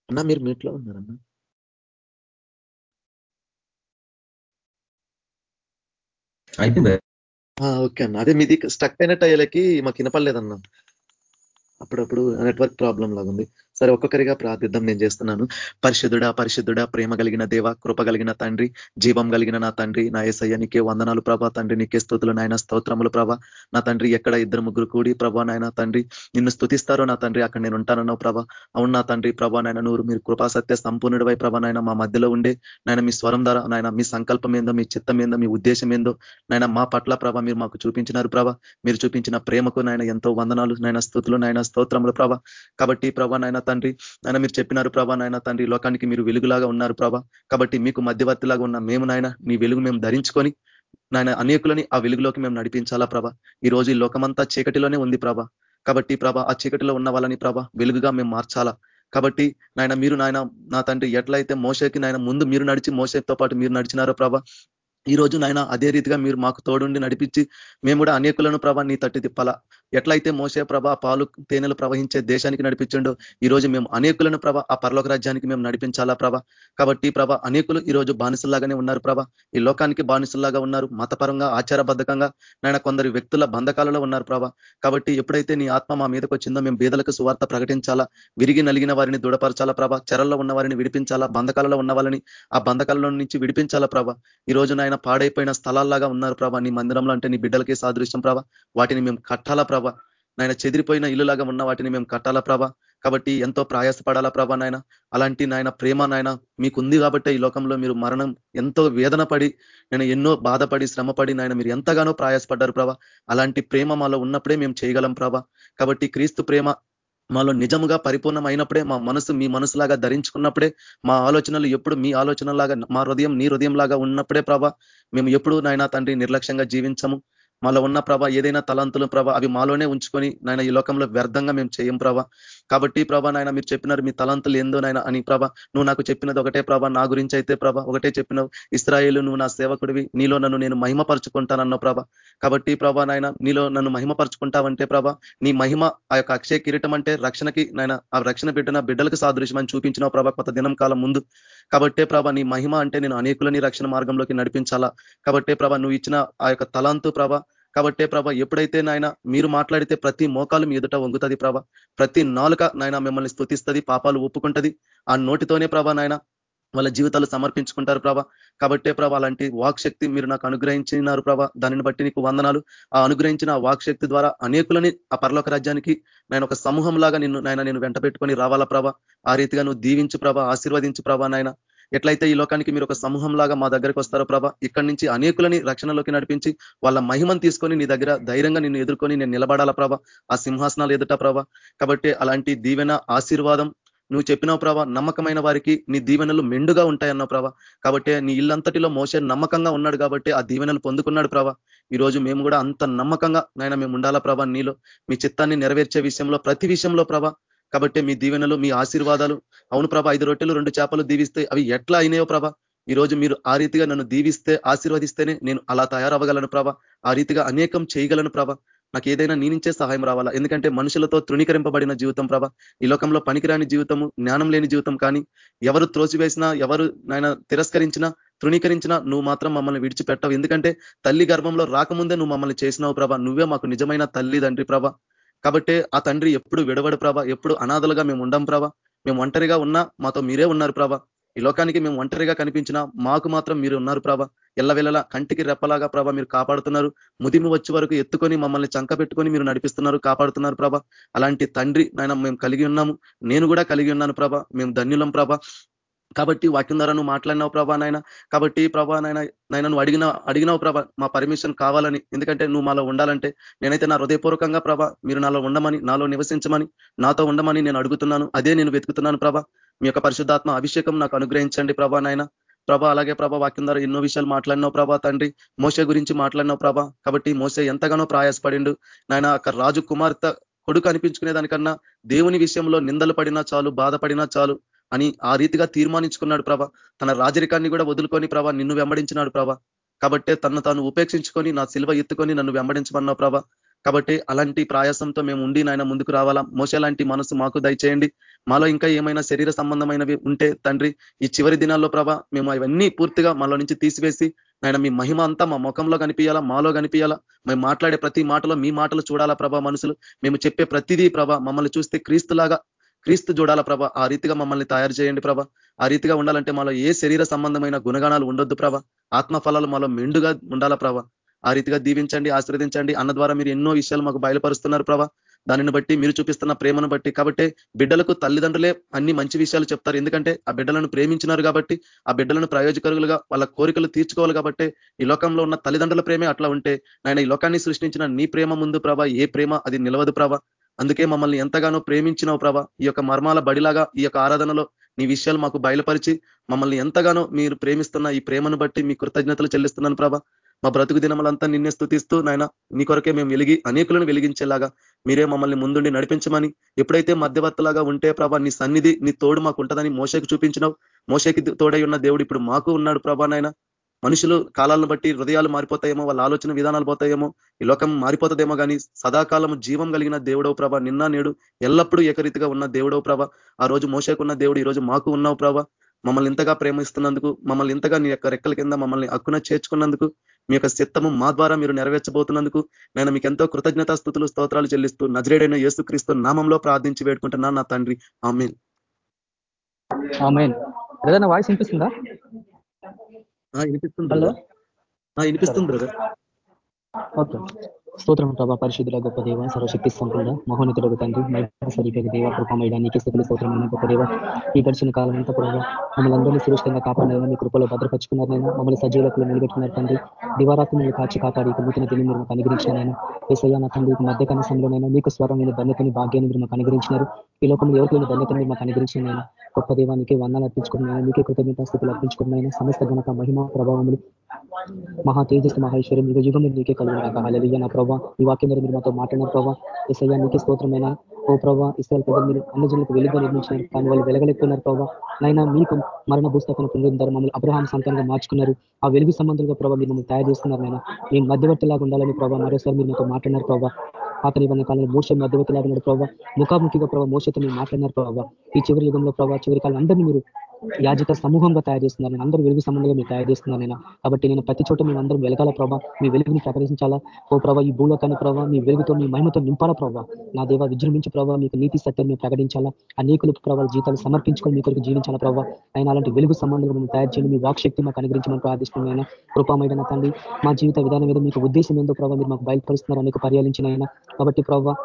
A: అన్న మీరు మీట్లో ఉన్నారన్న?
F: అయిపోయింది?
A: ఓకే అన్న. అదే మీది స్టక్ అయినట్టు అయ్యేలకి మాకు వినపడలేదన్న. అప్పుడప్పుడు నెట్వర్క్ ప్రాబ్లం లాగా ఉంది సరే ఒక్కొక్కరిగా ప్రార్థిద్దాం. నేను చేస్తున్నాను. పరిశుద్ధుడా పరిశుద్ధుడా ప్రేమ కలిగిన దేవ కృప కలిగిన తండ్రి జీవం కలిగిన నా తండ్రి నా ఏసయ్య నీకే వందనాలు ప్రభా. తండ్రి నీకే స్థుతులు నాయన స్తోత్రములు ప్రభా. నా తండ్రి ఎక్కడ ఇద్దరు ముగ్గురు కూడి ప్రభా నాయన తండ్రి నిన్ను స్థుతిస్తారో నా తండ్రి అక్కడ నేను ఉంటానన్నావు ప్రభా. అవును నా తండ్రి ప్రభా నాయన నూరు మీరు కృపా సత్య సంపూర్ణుడివై ప్రభా నాయన మా మధ్యలో ఉండే నాయన మీ స్వరం ద్వారా నాయన మీ సంకల్పం ఏందో మీ చిత్తం ఏందో మీ ఉద్దేశం ఏందో నాయన మా పట్ల ప్రభా మీరు మాకు చూపించినారు ప్రభా. మీరు చూపించిన ప్రేమకు నాయన ఎంతో వందనాలు నాయన స్థుతులు నాయన స్తోత్రములు ప్రభా. కాబట్టి ప్రభా నాయన తండ్రి. నాయన మీరు చెప్పినారు ప్రభా నాయన తండ్రి లోకానికి మీరు వెలుగులాగా ఉన్నారు ప్రభా. కాబట్టి మీకు మధ్యవర్తిలాగా ఉన్న మేము నాయన మీ వెలుగు మేము ధరించుకొని నాయన అనేకులని ఆ వెలుగులోకి మేము నడిపించాలా ప్రభా. ఈ రోజు ఈ లోకమంతా చీకటిలోనే ఉంది ప్రభా. కాబట్టి ప్రభ ఆ చీకటిలో ఉన్న వాళ్ళని ప్రభ వెలుగుగా మేము మార్చాలా. కాబట్టి నాయన మీరు నాయన నా తండ్రి ఎట్లయితే మోసకి నాయన ముందు మీరు నడిచి మోసతో పాటు మీరు నడిచినారో ప్రభ ఈ రోజు నాయన అదే రీతిగా మీరు మాకు తోడుండి నడిపించి మేము కూడా అనేకులను ప్రభా నీ తట్టి తిప్పాలా. ఎట్లయితే మోసే ప్రభ పాలు తేనెలు ప్రవహించే దేశానికి నడిపించండు ఈ రోజు మేము అనేకులను ప్రభ ఆ పరలోక రాజ్యానికి మేము నడిపించాలా ప్రభ? కాబట్టి ప్రభ అనేకులు ఈ రోజు బానిసల్లాగానే ఉన్నారు ప్రభ. ఈ లోకానికి బానిసల్లాగా ఉన్నారు మతపరంగా ఆచారబద్ధకంగా. నాయన కొందరు వ్యక్తుల బంధకాలలో ఉన్నారు ప్రభ. కాబట్టి ఎప్పుడైతే నీ ఆత్మ మా మీదకి వచ్చిందో మేము బీదలకు సువార్త ప్రకటించాలా? విరిగి నలిగిన వారిని దృఢపరచాలా ప్రభ? చెరల్లో ఉన్న వారిని విడిపించాలా? బంధకాలలో ఉన్న వాళ్ళని ఆ బంధకాలలో నుంచి విడిపించాలా ప్రభ? ఈ రోజు నాయన పాడైపోయిన స్థలాల్లాగా ఉన్నారు ప్రభ. నీ మందిరంలో అంటే నీ బిడ్డలకి సాదృశ్యం ప్రభ. వాటిని మేము కట్టాలా ప్రభ? నాయన చెదిరిపోయిన ఇల్లులాగా ఉన్న వాటిని మేము కట్టాలా ప్రభ. కాబట్టి ఎంతో ప్రయాసపడాలా ప్రభ నాయన. అలాంటి నాయన ప్రేమ నాయన మీకుంది కాబట్టి ఈ లోకంలో మీరు మరణం ఎంతో వేదన పడి నేను ఎన్నో బాధపడి శ్రమపడి నాయన మీరు ఎంతగానో ప్రయాసపడ్డారు ప్రభ. అలాంటి ప్రేమ మాలో ఉన్నప్పుడే మేము చేయగలం ప్రభ. కాబట్టి క్రీస్తు ప్రేమ మాలో నిజముగా పరిపూర్ణం అయినప్పుడే మా మనసు మీ మనసులాగా ధరించుకున్నప్పుడే మా ఆలోచనలు ఎప్పుడు మీ ఆలోచనలాగా మా హృదయం నీ హృదయం లాగా ఉన్నప్పుడే ప్రభ మేము ఎప్పుడు నాయన తండ్రి నిర్లక్ష్యంగా జీవించము. మాలో ఉన్న ప్రభ ఏదైనా తలంతులు ప్రభ అవి మాలోనే ఉంచుకొని నాయన ఈ లోకంలో వ్యర్థంగా మేము చేయం ప్రభ. కాబట్టి ప్రభా నాయన మీరు చెప్పినారు మీ తలంతులు ఏందో నాయన అని ప్రభ నువ్వు నాకు చెప్పినది ఒకటే ప్రభ నా గురించి అయితే ప్రభ ఒకటే చెప్పినావు. ఇస్రాయేలు నువ్వు నా సేవకుడివి నీలో నన్ను నేను మహిమపరుచుకుంటానన్న ప్రభ. కాబట్టి ప్రభా నాయన నీలో నన్ను మహిమపరుచుకుంటావంటే ప్రభ నీ మహిమ ఆ యొక్క అక్షయ కిరీటం అంటే రక్షణకి నాయన ఆ రక్షణ పెట్టిన బిడ్డలకు సాదృశ్యమని చూపించినావు ప్రభ కొత్త దినం కాలం ముందు. కాబట్టే ప్రభ నీ మహిమ అంటే నేను అనేకులని రక్షణ మార్గంలోకి నడిపించాలా. కాబట్టే ప్రభ నువ్వు ఇచ్చిన ఆ యొక్క తలంతు ప్రభ కాబట్టే ప్రభ ఎప్పుడైతే నాయన మీరు మాట్లాడితే ప్రతి మోకాలు మీ ఎదుట వంగుతుంది ప్రభ. ప్రతి నాలుక నాయన మిమ్మల్ని స్థుతిస్తుంది పాపాలు ఒప్పుకుంటది. ఆ నోటితోనే ప్రభ నాయన వాళ్ళ జీవితాలు సమర్పించుకుంటారు ప్రభ. కాబట్టే ప్రభ అలాంటి వాక్ శక్తి మీరు నాకు అనుగ్రహించినారు ప్రభ. దానిని బట్టి నీకు వందనాలు. ఆ అనుగ్రహించిన వాక్శక్తి వాక్ శక్తి ద్వారా అనేకులని ఆ పరలోక రాజ్యానికి నేను ఒక సమూహం లాగా నిన్ను నాయన నేను వెంట పెట్టుకొని రావాలా ప్రభ. ఆ రీతిగా నువ్వు దీవించు ప్రభ ఆశీర్వదించు ప్రభ నాయన. ఎట్లయితే ఈ లోకానికి మీరు ఒక సమూహం లాగా మా దగ్గరికి వస్తారో ప్రభ ఇక్కడి నుంచి అనేకులని రక్షణలోకి నడిపించి వాళ్ళ మహిమను తీసుకొని నీ దగ్గర ధైర్యంగా నిన్ను ఎదుర్కొని నేను నిలబడాలా ప్రభ? ఆ సింహాసనాలు ఎదుట ప్రభ. కాబట్టి అలాంటి దీవెన ఆశీర్వాదం నువ్వు చెప్పినావు ప్రభ నమ్మకమైన వారికి నీ దీవెనలు మెండుగా ఉంటాయన్నావు ప్రభ. కాబట్టి నీ ఇల్లంతటిలో మోసే నమ్మకంగా ఉన్నాడు కాబట్టి ఆ దీవెనలు పొందుకున్నాడు ప్రభ. ఈ రోజు మేము కూడా అంత నమ్మకంగా నాయన మేము ఉండాలా ప్రభ నీలో? మీ చిత్తాన్ని నెరవేర్చే విషయంలో ప్రతి విషయంలో ప్రభ కాబట్టి మీ దీవెనలు మీ ఆశీర్వాదాలు. అవును ప్రభ ఐదు రొట్టెలు రెండు చేపలు దీవిస్తే అవి ఎట్లా అయినాయో ప్రభ? ఈ రోజు మీరు ఆ రీతిగా నన్ను దీవిస్తే ఆశీర్వదిస్తేనే నేను అలా తయారవ్వగలను ప్రభ. ఆ రీతిగా అనేకం చేయగలను ప్రభ. నాకు ఏదైనా నీ నుంచే సహాయం రావాలా? ఎందుకంటే మనుషులతో తృణీకరింపబడిన జీవితం ప్రభ. ఈ లోకంలో పనికిరాని జీవితము జ్ఞానం లేని జీవితం కానీ ఎవరు త్రోసివేసినా ఎవరు నాయన తిరస్కరించినా తృణీకరించినా నువ్వు మాత్రం మమ్మల్ని విడిచిపెట్టవు. ఎందుకంటే తల్లి గర్భంలో రాకముందే నువ్వు మమ్మల్ని చేసినావు ప్రభ. నువ్వే మాకు నిజమైన తల్లి తండ్రి ప్రభ. కాబట్టి ఆ తండ్రి ఎప్పుడు విడవడు ప్రభ ఎప్పుడు అనాథలుగా మేము ఉండం ప్రభ. మేము ఒంటరిగా ఉన్నా మాతో మీరే ఉన్నారు ప్రభ. ఈ లోకానికి మేము ఒంటరిగా కనిపించినా మాకు మాత్రం మీరు ఉన్నారు ప్రభ. ఎల్లవెల్లలా కంటికి రెప్పలాగా ప్రభ మీరు కాపాడుతున్నారు. ముదిమి వచ్చే వరకు ఎత్తుకొని మమ్మల్ని చంక పెట్టుకొని మీరు నడిపిస్తున్నారు కాపాడుతున్నారు ప్రభ. అలాంటి తండ్రి నాయన మేము కలిగి ఉన్నాము. నేను కూడా కలిగి ఉన్నాను ప్రభ. మేము ధన్యులం ప్రభ. కాబట్టి వాక్యం ద్వారా నువ్వు మాట్లాడినావు ప్రభా నాయన. కాబట్టి ప్రభా నాయన నాయన నువ్వు అడిగిన అడిగినావు ప్రభా మా పర్మిషన్ కావాలని. ఎందుకంటే నువ్వు మాలో ఉండాలంటే నేనైతే నా హృదయపూర్వకంగా ప్రభా మీరు నాలో ఉండమని నాలో నివసించమని నాతో ఉండమని నేను అడుగుతున్నాను. అదే నేను వెతుకుతున్నాను ప్రభా. మీ యొక్క పరిశుద్ధాత్మ అభిషేకం నాకు అనుగ్రహించండి ప్రభా నాయన. ప్రభా అలాగే ప్రభా వాక్యం ద్వారా ఎన్నో విషయాలు మాట్లాడినావు ప్రభా తండ్రి. మోసే గురించి మాట్లాడినావు ప్రభా. కాబట్టి మోసే ఎంతగానో ప్రయాసపడిండు. నాయన అక్కడ రాజు కుమార్తె కొడుకు అనిపించుకునే దానికన్నా దేవుని విషయంలో నిందలు పడినా చాలు బాధపడినా చాలు. అని ఆ రీతిగా తీర్మానించుకున్నాడు ప్రభ. తన రాజరికాన్ని కూడా వదులుకొని ప్రభ నిన్ను వెంబడించినాడు ప్రభ. కాబట్టే తను తాను ఉపేక్షించుకొని నా సిల్వ ఎత్తుకొని నన్ను వెంబడించమన్నావు ప్రభ. కాబట్టి అలాంటి ప్రయాసంతో మేము ఉండి నాయన ముందుకు రావాలా. మోసలాంటి మనసు మాకు దయచేయండి. మాలో ఇంకా ఏమైనా శరీర సంబంధమైనవి ఉంటే తండ్రి ఈ చివరి దినాల్లో ప్రభ మేము అవన్నీ పూర్తిగా మాలో నుంచి తీసివేసి నాయన మీ మహిమ అంతా మా ముఖంలో కనిపించాలా మాలో కనిపించాలా మేము మాట్లాడే ప్రతి మాటలో మీ మాటలు చూడాలా ప్రభా మనుషులు? మేము చెప్పే ప్రతిదీ ప్రభ మమ్మల్ని చూస్తే క్రీస్తులాగా క్రీస్తు చూడాల ప్రభ ఆ రీతిగా మమ్మల్ని తయారు చేయండి ప్రభ. ఆ రీతిగా ఉండాలంటే మాలో ఏ శరీర సంబంధమైన గుణగణాలు ఉండొద్దు ప్రభ. ఆత్మ ఫలాలు మాలో మెండుగా ఉండాలా ప్రభ. ఆ రీతిగా దీవించండి ఆశ్రదించండి అన్న ద్వారా మీరు ఎన్నో విషయాలు మాకు బయలుపరుస్తున్నారు ప్రభ. దానిని బట్టి మీరు చూపిస్తున్న ప్రేమను బట్టి కాబట్టి బిడ్డలకు తల్లిదండ్రులే అన్ని మంచి విషయాలు చెప్తారు. ఎందుకంటే ఆ బిడ్డలను ప్రేమించినారు కాబట్టి ఆ బిడ్డలను ప్రయోజకరులుగా వాళ్ళ కోరికలు తీర్చుకోవాలి కాబట్టి ఈ లోకంలో ఉన్న తల్లిదండ్రుల ప్రేమే అట్లా ఉంటే నాయన ఈ లోకాన్ని సృష్టించిన నీ ప్రేమ ముందు ప్రభ ఏ ప్రేమ అది నిలవదు ప్రభ. అందుకే మమ్మల్ని ఎంతగానో ప్రేమించినావు ప్రభా. ఈ యొక్క మర్మాల బడిలాగా ఈ యొక్క ఆరాధనలో నీ విషయాలు మాకు బయలుపరిచి మమ్మల్ని ఎంతగానో మీరు ప్రేమిస్తున్న ఈ ప్రేమను బట్టి మీ కృతజ్ఞతలు చెల్లిస్తున్నాను ప్రభా. మా బ్రతుకు దినములంతా నిన్నే స్థుతిస్తూ నాయన నీ కొరకే మేము వెలిగి అనేకులను వెలిగించేలాగా మీరే మమ్మల్ని ముందుండి నడిపించమని ఎప్పుడైతే మధ్యవర్తలాగా ఉంటే ప్రభా నీ సన్నిధి నీ తోడు మాకు ఉంటుందని మోసకి చూపించినావు. మోసకి తోడై ఉన్న దేవుడు ఇప్పుడు మాకు ఉన్నాడు ప్రభా నాయన. మనుషులు కాలాలను బట్టి హృదయాలు మారిపోతాయేమో వాళ్ళ ఆలోచన విధానాలు పోతాయేమో ఈ లోకం మారిపోతుందేమో కానీ సదాకాలం జీవం కలిగిన దేవుడవు ప్రభ నిన్న నేడు ఎల్లప్పుడూ ఏకరీతిగా ఉన్న దేవుడవు ప్రభ. ఆ రోజు మోసకున్న దేవుడు ఈ రోజు మాకు ఉన్నావు ప్రభ. మమ్మల్ని ఇంతగా ప్రేమిస్తున్నందుకు మమ్మల్ని ఇంతగా నీ యొక్క రెక్కల కింద మమ్మల్ని అక్కున చేర్చుకున్నందుకు మీ యొక్క చిత్తము మా ద్వారా మీరు నెరవేర్చబోతున్నందుకు నేను మీకు ఎంతో కృతజ్ఞతా స్థుతులు స్తోత్రాలు చెల్లిస్తూ నజరేడైన యేసుక్రీస్తు నామంలో ప్రార్థించి వేడుకుంటున్నా నా తండ్రి. ఆమెన్.
G: వాయిస్ వినిపిస్తుందా?
A: వినిపిస్తుంది
G: హలో?
A: వినిపిస్తుంది బ్రదర్.
G: ఓకే. స్తోత్రం ప్రభా పరిశుద్ధుల గొప్ప దేవ సర్వశక్తి సంపూర్ణ మహోన్నతుడు తండ్రి సరిపోయిన దేవ కృపమైన నీకే స్థితులు స్తోత్రమైన గొప్ప దేవ. ఈ గడిచిన కాలం అంతా ప్రభావ మమ్మల్ని అందరినీ సురక్షితంగా కాపాడిన మీ కృపలో భద్రపరుచుకున్నారనైనా మమ్మల్ని సజీవులకు నిలబెట్టుకున్నారు తండ్రి. దివారాత్రి మీరు కాచి కాపాడి నూతన దిని మీరు మాకు అనుగ్రహించినైనా ఏసయ్యా నా తండ్రి మధ్య కనసంలోనైనా మీకు స్వరం మీద ధన్యతని భాగ్యాన్ని మీరు మాకు అనుగ్రహించినారు. ఈ లోకంలో ఎవరికి ధన్యతని మీరు మాకు అనుగ్రహించినైనా గొప్ప దేవానికి వందలు అర్పించుకున్నాయి మీకే కృతజ్ఞత స్థితులు అర్పించుకున్నాయి సమస్త ఘనత మహిమ ప్రభావములు. మహా తేజస్ మహేశ్వరం యుగ యుగం నీకే కలుగునాక హలలియ నా ప్రభావ ఈ వాక్యం మీరు మాతో మాట్లాడిన ప్రభావ ఇసయ్యా నీకు స్తోత్రమైన. ఓ ప్రభావ ఇస్రాయల్ ప్రభావ మీరు అన్ని జనులకు వెలుగుగా నిర్మించినారు. కానీ వాళ్ళు వెలగలేకున్నారు ప్రభావ నైనా మీకు మరణ భూస్థాపన పొందిన మమ్మల్ని అబ్రహాం సంతానంగా మార్చుకున్నారు. ఆ వెలుగు సంబంధంగా ప్రభావ మీరు మమ్మల్ని తయారు చేస్తున్నారు నేను మేము మధ్యవర్తిలాగా ఉండాలని ప్రభావ మరోసారి మీరు మాతో మాట్లాడినారు ప్రభావ పాత నిబంధన కాలంలో మోస మధ్యవర్తిలాగా ఉన్నాడు ప్రభావ ముఖాముఖిగా ప్రభావ మోసతో మీరు మాట్లాడినారు ప్రభావ ఈ చివరి యుగంలో ప్రభావ చివరి కాలం అందరినీ మీరు యాజక సమూహంగా తయారు చేస్తున్నారు. నేను అందరూ వెలుగు సంబంధంగా మీరు తయారు చేస్తున్నారు నేను. కాబట్టి నేను ప్రతి చోట మేము అందరం వెలగాల ప్రభావ మీ వెలుగుని ప్రకటించాలా? ఓ ప్రభావ ఈ భూలోకాన్ని ప్రభావ మీ వెలుగుతో మీ మహిమతో నింపాల ప్రభావ నా దేవ విజృంభించి ప్రభావ మీకు నీతి సత్యం మేము ప్రకటించాలా? అనేకులు ప్రభావ జీతాలు సమర్పించుకొని మీ కొరకు జీవించాల ప్రభావ అయినా అలాంటి వెలుగు సంబంధంగా మేము తయారు చేయండి. మీ వాక్శక్తి మాకు అనుగ్రహించమని ప్రార్థిస్తున్నాయి కృపామైన తండ్రి. మా జీవిత విధానం మీద మీకు ఉద్దేశం ఏందో ప్రభావ మీరు మాకు బయలుపరుస్తున్నారు. అనేక పర్యాలించిన కాబట్టి ప్రభావ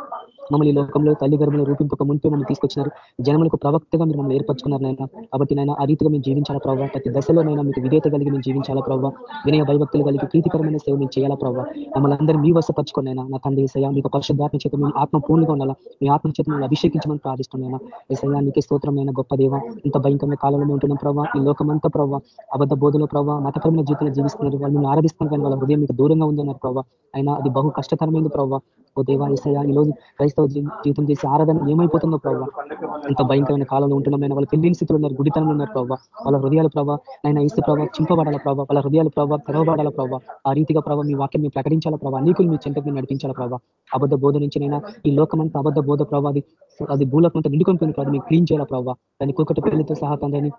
G: మమ్మల్ని లోకంలో తల్లి గర్భంలో రూపింపక ముందు మమ్మల్ని తీసుకొచ్చినారు. జనములకు ప్రవక్తగా మీరు మమ్మల్ని ఏర్పరచుకున్నారు నాయన. కాబట్టి నాయన ఆ రీతిగా మేము జీవించాలా ప్రభావ ప్రతి దశలోనైనా మీకు విధేత కలిగి మేము జీవించాలా ప్రభావ వినయ భయభక్తులు కలిగి ప్రీతికరమైన సేవ మేము చేయాలా ప్రభావ మమ్మల్ని అందరూ మీ వసపరచుకున్నాయినా నా తండ్రి ఏసయ్య మీకు పరిశుద్ధాత్మ చేత మేము ఆత్మ పూర్ణంగా ఉండాలా? మీ ఆత్మ చేత మేము అభిషేకించమని ప్రార్థిస్తున్నాయినా ఏసయ్య నీకే స్తోత్రమైన గొప్ప దేవ. ఇంత భయంకరమైన కాలంలో ఉంటున్నాం ప్రభావ ఈ లోకమంతా ప్రభావ అబద్ధ బోధలో ప్రభావ మతపరమైన జీవితంలో జీవిస్తున్నారు. వాళ్ళు ఆరాధిస్తున్నారు కానీ వాళ్ళ హృదయం మీకు దూరంగా ఉందన్నారు ప్రభావ అయినా అది బహు కష్టతరమైన ప్రభావ ఓ దేవా ఈ రోజు క్రైస్తవ జీవితం చేసి ఆరాధన ఏమైపోతుందో ప్రభావ అంత భయంకరమైన కాలంలో ఉంటున్నామైనా వాళ్ళు పెళ్ళి స్థితిలో ఉన్నారు గుడితనంలో ఉన్నారు ప్రభావ వాళ్ళ హృదయాల ప్రభావ ఆయన ఇస్తే ప్రభావ చింపబడాల ప్రభావ వాళ్ళ హృదయాల ప్రభావ తెరవబడాల ప్రభావ ఆ రీతిగా ప్రభావ మీ వాక్యం మీరు ప్రకటించాల ప్రభావ అనేకులు మీ చెంతకు నడిపించాల ప్రభావ అబద్ధ బోధ నుంచి నైనా ఈ లోకమంతా అబద్ధ బోధ ప్రభావ అది అది భూలోకమంతా నిండుకొని పోయిన ప్రభావ మీకు క్లీన్ చేయాల ప్రభావ దాని కుక్కటి పిల్లలతో సహా తండ్రిని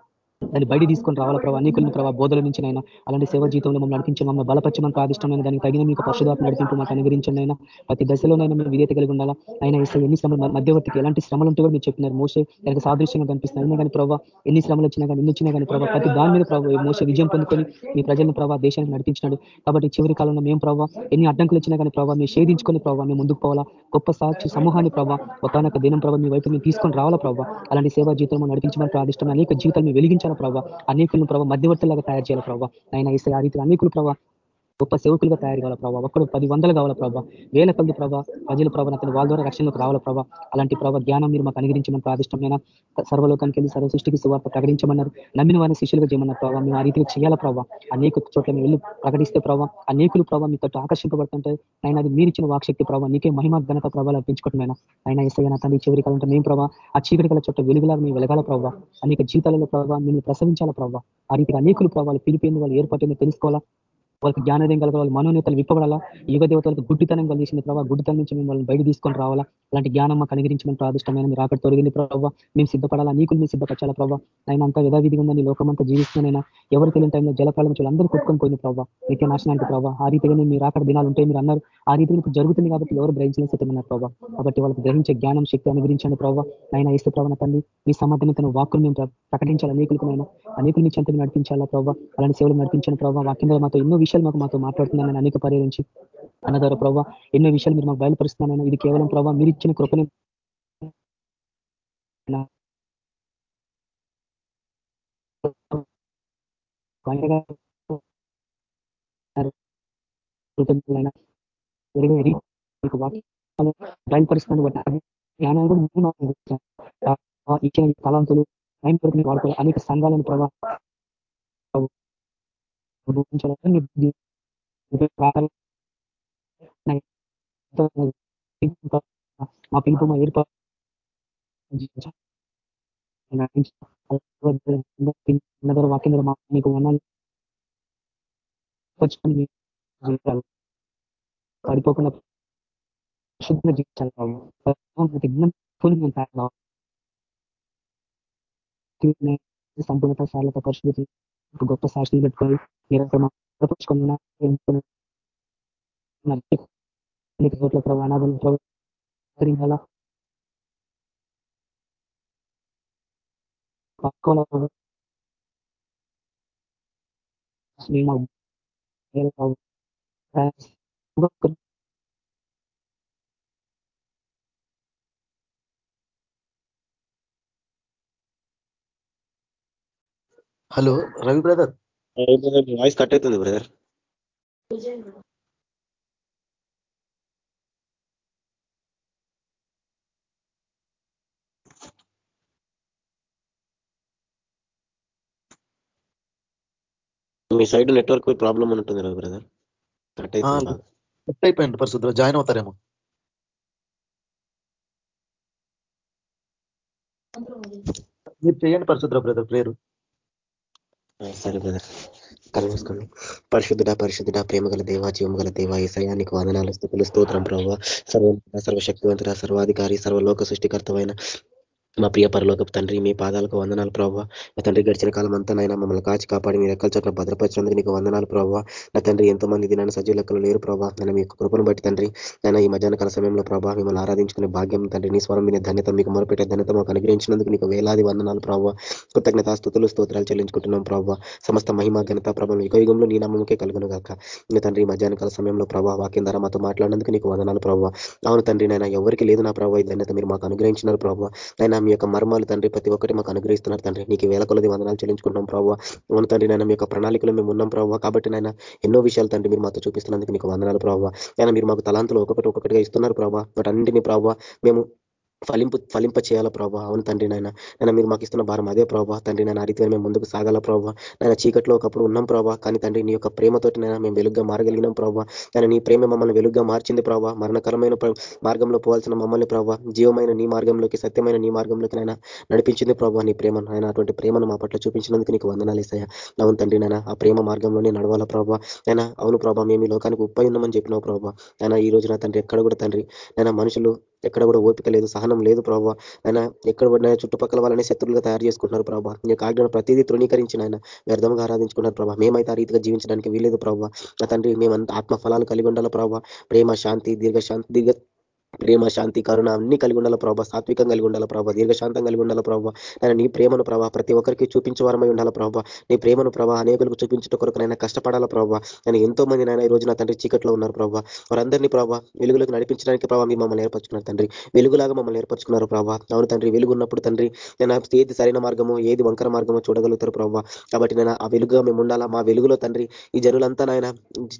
G: దాన్ని బయట తీసుకొని రావాల ప్రభావ అనేకులను ప్రభావ బోధల నుంచి అయినా అలాంటి సేవ జీవితంలో మమ్మల్ని నడిపించి మమ్మల్ని బలపరచమని ప్రాదిష్టమైన దానికి తగిన మీకు పరిశుధాత్మ నడిపింపు మాకు అనుగ్రహించండి అయినా ప్రతి దశలోనైనా మేము విధేత కలిగి ఉండాలా? అయినా ఇస్తే ఎన్ని శ్రమలు మధ్యవర్తికి ఎలాంటి శ్రమలు ఉంటే కూడా మీరు చెప్పినారు. మోసే దానికి సాదృశ్యంగా కనిపిస్తున్నారు. అయినా కానీ ప్రభావ ఎన్ని శ్రమలు వచ్చినా కానీ ఎన్ని వచ్చినా కానీ ప్రభావ ప్రతి దాని మీద ప్రభావ మోసే విజయం పొందుకొని మీ ప్రజలను ప్రభావ దేశానికి నడిపించినాడు. కాబట్టి చివరి కాలంలో మేము ప్రభావ ఎన్ని అడ్డంకులు వచ్చినా కానీ ప్రభావ మేము షేధించుకొని ప్రభావ మేము ముందుకు పోవాలా? గొప్ప సాక్షి సమూహాన్ని ప్రభావ ఒకనొక దినం ప్రభావ మీ వైపు మేము తీసుకొని రావాలా ప్రభావ అలాంటి సేవా జీవితం నడిపించమని ప్రాదిష్టమైన అనేక జీవితాలు వెలిగించాలి? ప్రభావ అనేకులను ప్రభావ మధ్యవర్తులాగా తయారు చేయాలి ప్రభావ ఆయన ఇస్తే ఆ రీతిలో అనేకులు ప్రభావ గొప్ప సేవకులుగా తయారు కావాలి ప్రభావ ఒక్కడు పది వందలు కావాల ప్రభావ వేల కొద్ది ప్రభావ ప్రజల ప్రభావ అతను వాళ్ళ ద్వారా రక్షణకు రావాల ప్రభావ అలాంటి ప్రభావ జ్ఞానం మీరు మాకు అనుగ్రహించమని ప్రాదిష్టమైన సర్వలోకానికి వెళ్ళి సర్వ సృష్టికి సువార్త ప్రకటించమన్నారు. నమ్మిన వారిని శిష్యులుగా చేయమన్న ప్రభావ మేము ఆ రీతిగా చేయాల ప్రభావ అనేక చోట్ల మేము వెళ్ళి ప్రకటిస్తే ప్రభావ అనేకులు ప్రభావ మీతో ఆకర్షింపబడుతుంటే ఆయన అది మీరు ఇచ్చిన వాక్శక్తి ప్రభావ నీకే మహిమ ఘనత ప్రభావాలు అర్పించుకుంటున్నాయి ఆయన ఎస్ఐ నా తండ్రి చివరి కాలంటే మేము ప్రభావ ఆ చీకటి గల చోట వెలుగులాగా మేము వెలగాల ప్రభావ అనేక జీవితాలలో ప్రభావ మేము ప్రసవించాల ప్రభావ ఆ రీతిగా అనేకులు ప్రభావాలు పిలిపోయింది వాళ్ళు ఏర్పాటు తెలుసుకోవాలా? వాళ్ళకి జ్ఞానోదయం కలగాలి మనోనేతలు విప్పబడాలా? యుగ దేవతలకు గుడ్డితనం కలిగించిన ప్రభావ గుడ్డితనం నుంచి మిమ్మల్ని బయట తీసుకొని రావాలా? అలాంటి జ్ఞానం మాకు అనుగ్రహించమని ప్రాదిష్టమైన మీరు అక్కడ తొలగింది ప్రభావ మేము సిద్ధపడాలా? నీకులు మేము సిద్ధపరచాలా ప్రభావ ఆయన అంతా యథావిధిగా ఉందని లోకమంతా జీవిస్తున్నానైనా ఎవరు తెలియని టైంలో జలపాలం నుంచి అందరూ కొట్టుకొని పోయింది ప్రభావ నిత్య నాశనానికి ప్రభావ ఆ రీతిగానే మీరు అక్కడ దినాలు ఉంటాయి మీరు అన్నారు. ఆ రీతిలో జరుగుతుంది కాబట్టి ఎవరు గ్రహించలేని సిద్ధమన్నారు ప్రభావ కాబట్టి వాళ్ళకి గ్రహించే జ్ఞానం శక్తి అనుగ్రహించండి ప్రభావ ఆయన ఇస్తే ప్రభావ తల్లి మీ సమర్థనతను వాక్కులు మేము ప్రకటించాలి? అనేకులకు నేను? అనేకులు మీ చెంత నడిపించాలా ప్రభావ అలాంటి సేవలు నడిపించిన ప్రభావ వాక్యం మాతో ఎన్నో విషయాలు మాకు మాతో మాట్లాడుతున్నాను అనేక పర్యటించి అన్న ద్వారా ప్రభావ ఎన్నో విషయాలు మీరు మాకు బయలుపరుస్తున్నాను ఇది కేవలం ప్రభావ మీరు ఇచ్చిన కృపని బయలుపరుస్తున్నాను బట్టి కూడా ఇచ్చిన తలాంతులు ఆయన కొరకు వాడుకోవాలి అనేక సంఘాలను ప్రభావం మా పిలుపు మా ఏర్పాటు వాక్యం మా మీకు వనాలు వచ్చుకొని జీవితాలు పడిపోకుండా శుద్ధంగా జీవించాలి సంపూర్ణత సార్లతో పరిశుద్ధి గొప్ప సాక్షిని పెట్టుకోవాలి. పెట్టుకొని నిరంతరం చోట్ల
A: hello Ravi brother
E: voice cut అవుతుంది బ్రదర్ మీ సైడ్ నెట్వర్క్ ప్రాబ్లం ఉన్నట్టుంది రవి బ్రదర్ కట్ అవుతుంది
A: కట్ అయిపోయింది? పరిశుద్ధ జాయిన్ అవుతారేమో. మీరు చేయండి పరిశుద్ర బ్రదర్ ప్రేరు
E: సరే బ్రదర్. కలవేసుకోండి పరిశుద్ధుడ పరిశుద్ధుడ ప్రేమ గల దేవ జీవం గల దేవ ఈసయానికి వందనాలు స్థుతులు స్తోత్రం ప్రభావ సర్వ సర్వశక్తివంతుడ సర్వాధికారి సర్వలోక సృష్టికర్తమైన మా ప్రియ పరలోకపు తండ్రి మీ పాదాలకు వందనాలు ప్రభావ. నా తండ్రి గడిచిన కాలం అంతా నైనా మమ్మల్ని కాచి కాపాడి మీ రెక్కల చోట్ల భద్రపరిచినందుకు నీకు వందనాలు ప్రభావ. నా తండ్రి ఎంతో మంది దినాన్ని సజీవ లెక్కలు లేరు ప్రభావ. నేను మీ కృపను బట్టి తండ్రి నేను ఈ మధ్యాహ్న కాల సమయంలో ప్రభావ మిమ్మల్ని ఆరాధించుకునే భాగ్యం తండ్రి నీ స్వరం మీ ధన్యత మీకు మొరపెట్టే ధన్యత మాకు అనుగ్రహించినందుకు నీకు వేలాది వందనాలు ప్రభావ. కృతజ్ఞత స్థుతులు స్తోత్రాలు చెల్లించుకుంటున్నాం ప్రభావ. సమస్త మహిమ ఘనత ప్రభావం యుగయుగంలో నీ నామకే కలుగును గాక. నీ తండ్రి మధ్యాహ్న కాల సమయంలో ప్రభావ వాక్యం ద్వారా మాతో మాట్లాడినందుకు నీకు వందనాలు ప్రభావ. అవును తండ్రి నైనా ఎవరికి లేదు నా ప్రభావ ఈ ధన్యత మీరు మాకు అనుగ్రహించినారు ప్రభావ. నైనా మీ యొక్క మర్మాలు తండ్రి ప్రతి ఒక్కటి మాకు అనుగ్రహిస్తున్నారు తండ్రి. నీకు వేల కొలది వందనాలు చెల్లించుకుంటున్నాం ప్రభావ. అవును తండ్రి నాయన మీ యొక్క ప్రణాళికలో మేము ఉన్నాం ప్రభావ. కాబట్టి నైనా ఎన్నో విషయాలు తండ్రి మీరు మాతో చూపిస్తున్నందుకు నీకు వందనాలు ప్రభావ. అయినా మీరు మాకు తలాంతులు ఒకటి ఒక్కొక్కటిగా ఇస్తున్నారు ప్రభావ. వాటన్నింటినీ ప్రభావ మేము ఫలింపు ఫలింప చేయాల ప్రభావ అవును తండ్రి నాయన. నేను మీరు మాకు ఇస్తున్న భారం అదే ప్రభావ తండ్రి నేను ఆ రీతిగా మేము ముందుకు సాగాల ప్రభావ నేను చీకట్లో ఒకప్పుడు ఉన్నాం ప్రభావ కానీ తండ్రి నీ యొక్క ప్రేమతోటి నేను మేము వెలుగ్గా మారగలిగినాం ప్రభావ నేను నీ ప్రేమ మమ్మల్ని వెలుగ్గా మార్చింది ప్రభావ మరణకరమైన మార్గంలో పోవాల్సిన మమ్మల్ని ప్రభావ జీవమైన నీ మార్గంలోకి సత్యమైన నీ మార్గంలోకి నైనా నడిపించింది ప్రభావ నీ ప్రేమ. ఆయన అటువంటి ప్రేమను మా పట్ల చూపించినందుకు నీకు వందనాలు ఇస్తాయా అవును తండ్రి నాయన ఆ ప్రేమ మార్గంలోనే నడవాలా ప్రభావ నేను అవును ప్రభావ మేము ఈ లోకానికి ఉప్పై ఉన్నామని చెప్పినావు ప్రభావ నేను ఈ రోజు నా తండ్రి ఎక్కడ కూడా తండ్రి నేను మనుషులు ఎక్కడ కూడా ఓపిక లేదు సహనం లేదు ప్రభావ. ఆయన ఎక్కడ పడినా చుట్టుపక్కల వాళ్ళని శత్రులుగా తయారు చేసుకుంటున్నారు ప్రభావ. నీ ఆజ్ఞను ప్రతిదీ తృణీకరించిన ఆయన వ్యర్థంగా ఆరాధించుకున్నారు ప్రభావ. మేమైతే ఆ రీతిగా జీవించడానికి వీలేదు ప్రభావ. నా తండ్రి మేమంతా ఆత్మ ఫలాలు కలిగి ఉండాలి ప్రభావ? ప్రేమ శాంతి దీర్ఘశాంతి దీర్ఘ ప్రేమ శాంతి కరుణ అన్ని కలిగి ఉండాల ప్రభావ సాత్వికం కలిగి ఉండాల ప్రభావ దీర్ఘశాంతం కలిగి ఉండాల ప్రభావ నేను నీ ప్రేమను ప్రభావ ప్రతి ఒక్కరికి చూపించవరమై ఉండాల ప్రభావ నీ ప్రేమను ప్రభావ అనేకులకు చూపించడం కొరకు నైనా కష్టపడాల ప్రభావ నేను ఎంతో మంది నాయన ఈ రోజు నా తండ్రి చీకట్లో ఉన్నారు ప్రభావ వారందరినీ ప్రభావ వెలుగులకు నడిపించడానికి ప్రభావ మీ మమ్మల్ని ఏర్పరచుకున్నారు తండ్రి. వెలుగులాగా మమ్మల్ని ఏర్పరచుకున్నారు ప్రభావ అవును తండ్రి వెలుగు ఉన్నప్పుడు తండ్రి నేను ఏది సరైన మార్గము ఏది వంకర మార్గమో చూడగలుగుతారు ప్రభావ కాబట్టి నేను ఆ వెలుగుగా మేము ఉండాలా? మా వెలుగులో తండ్రి ఈ జనులంతా నాయన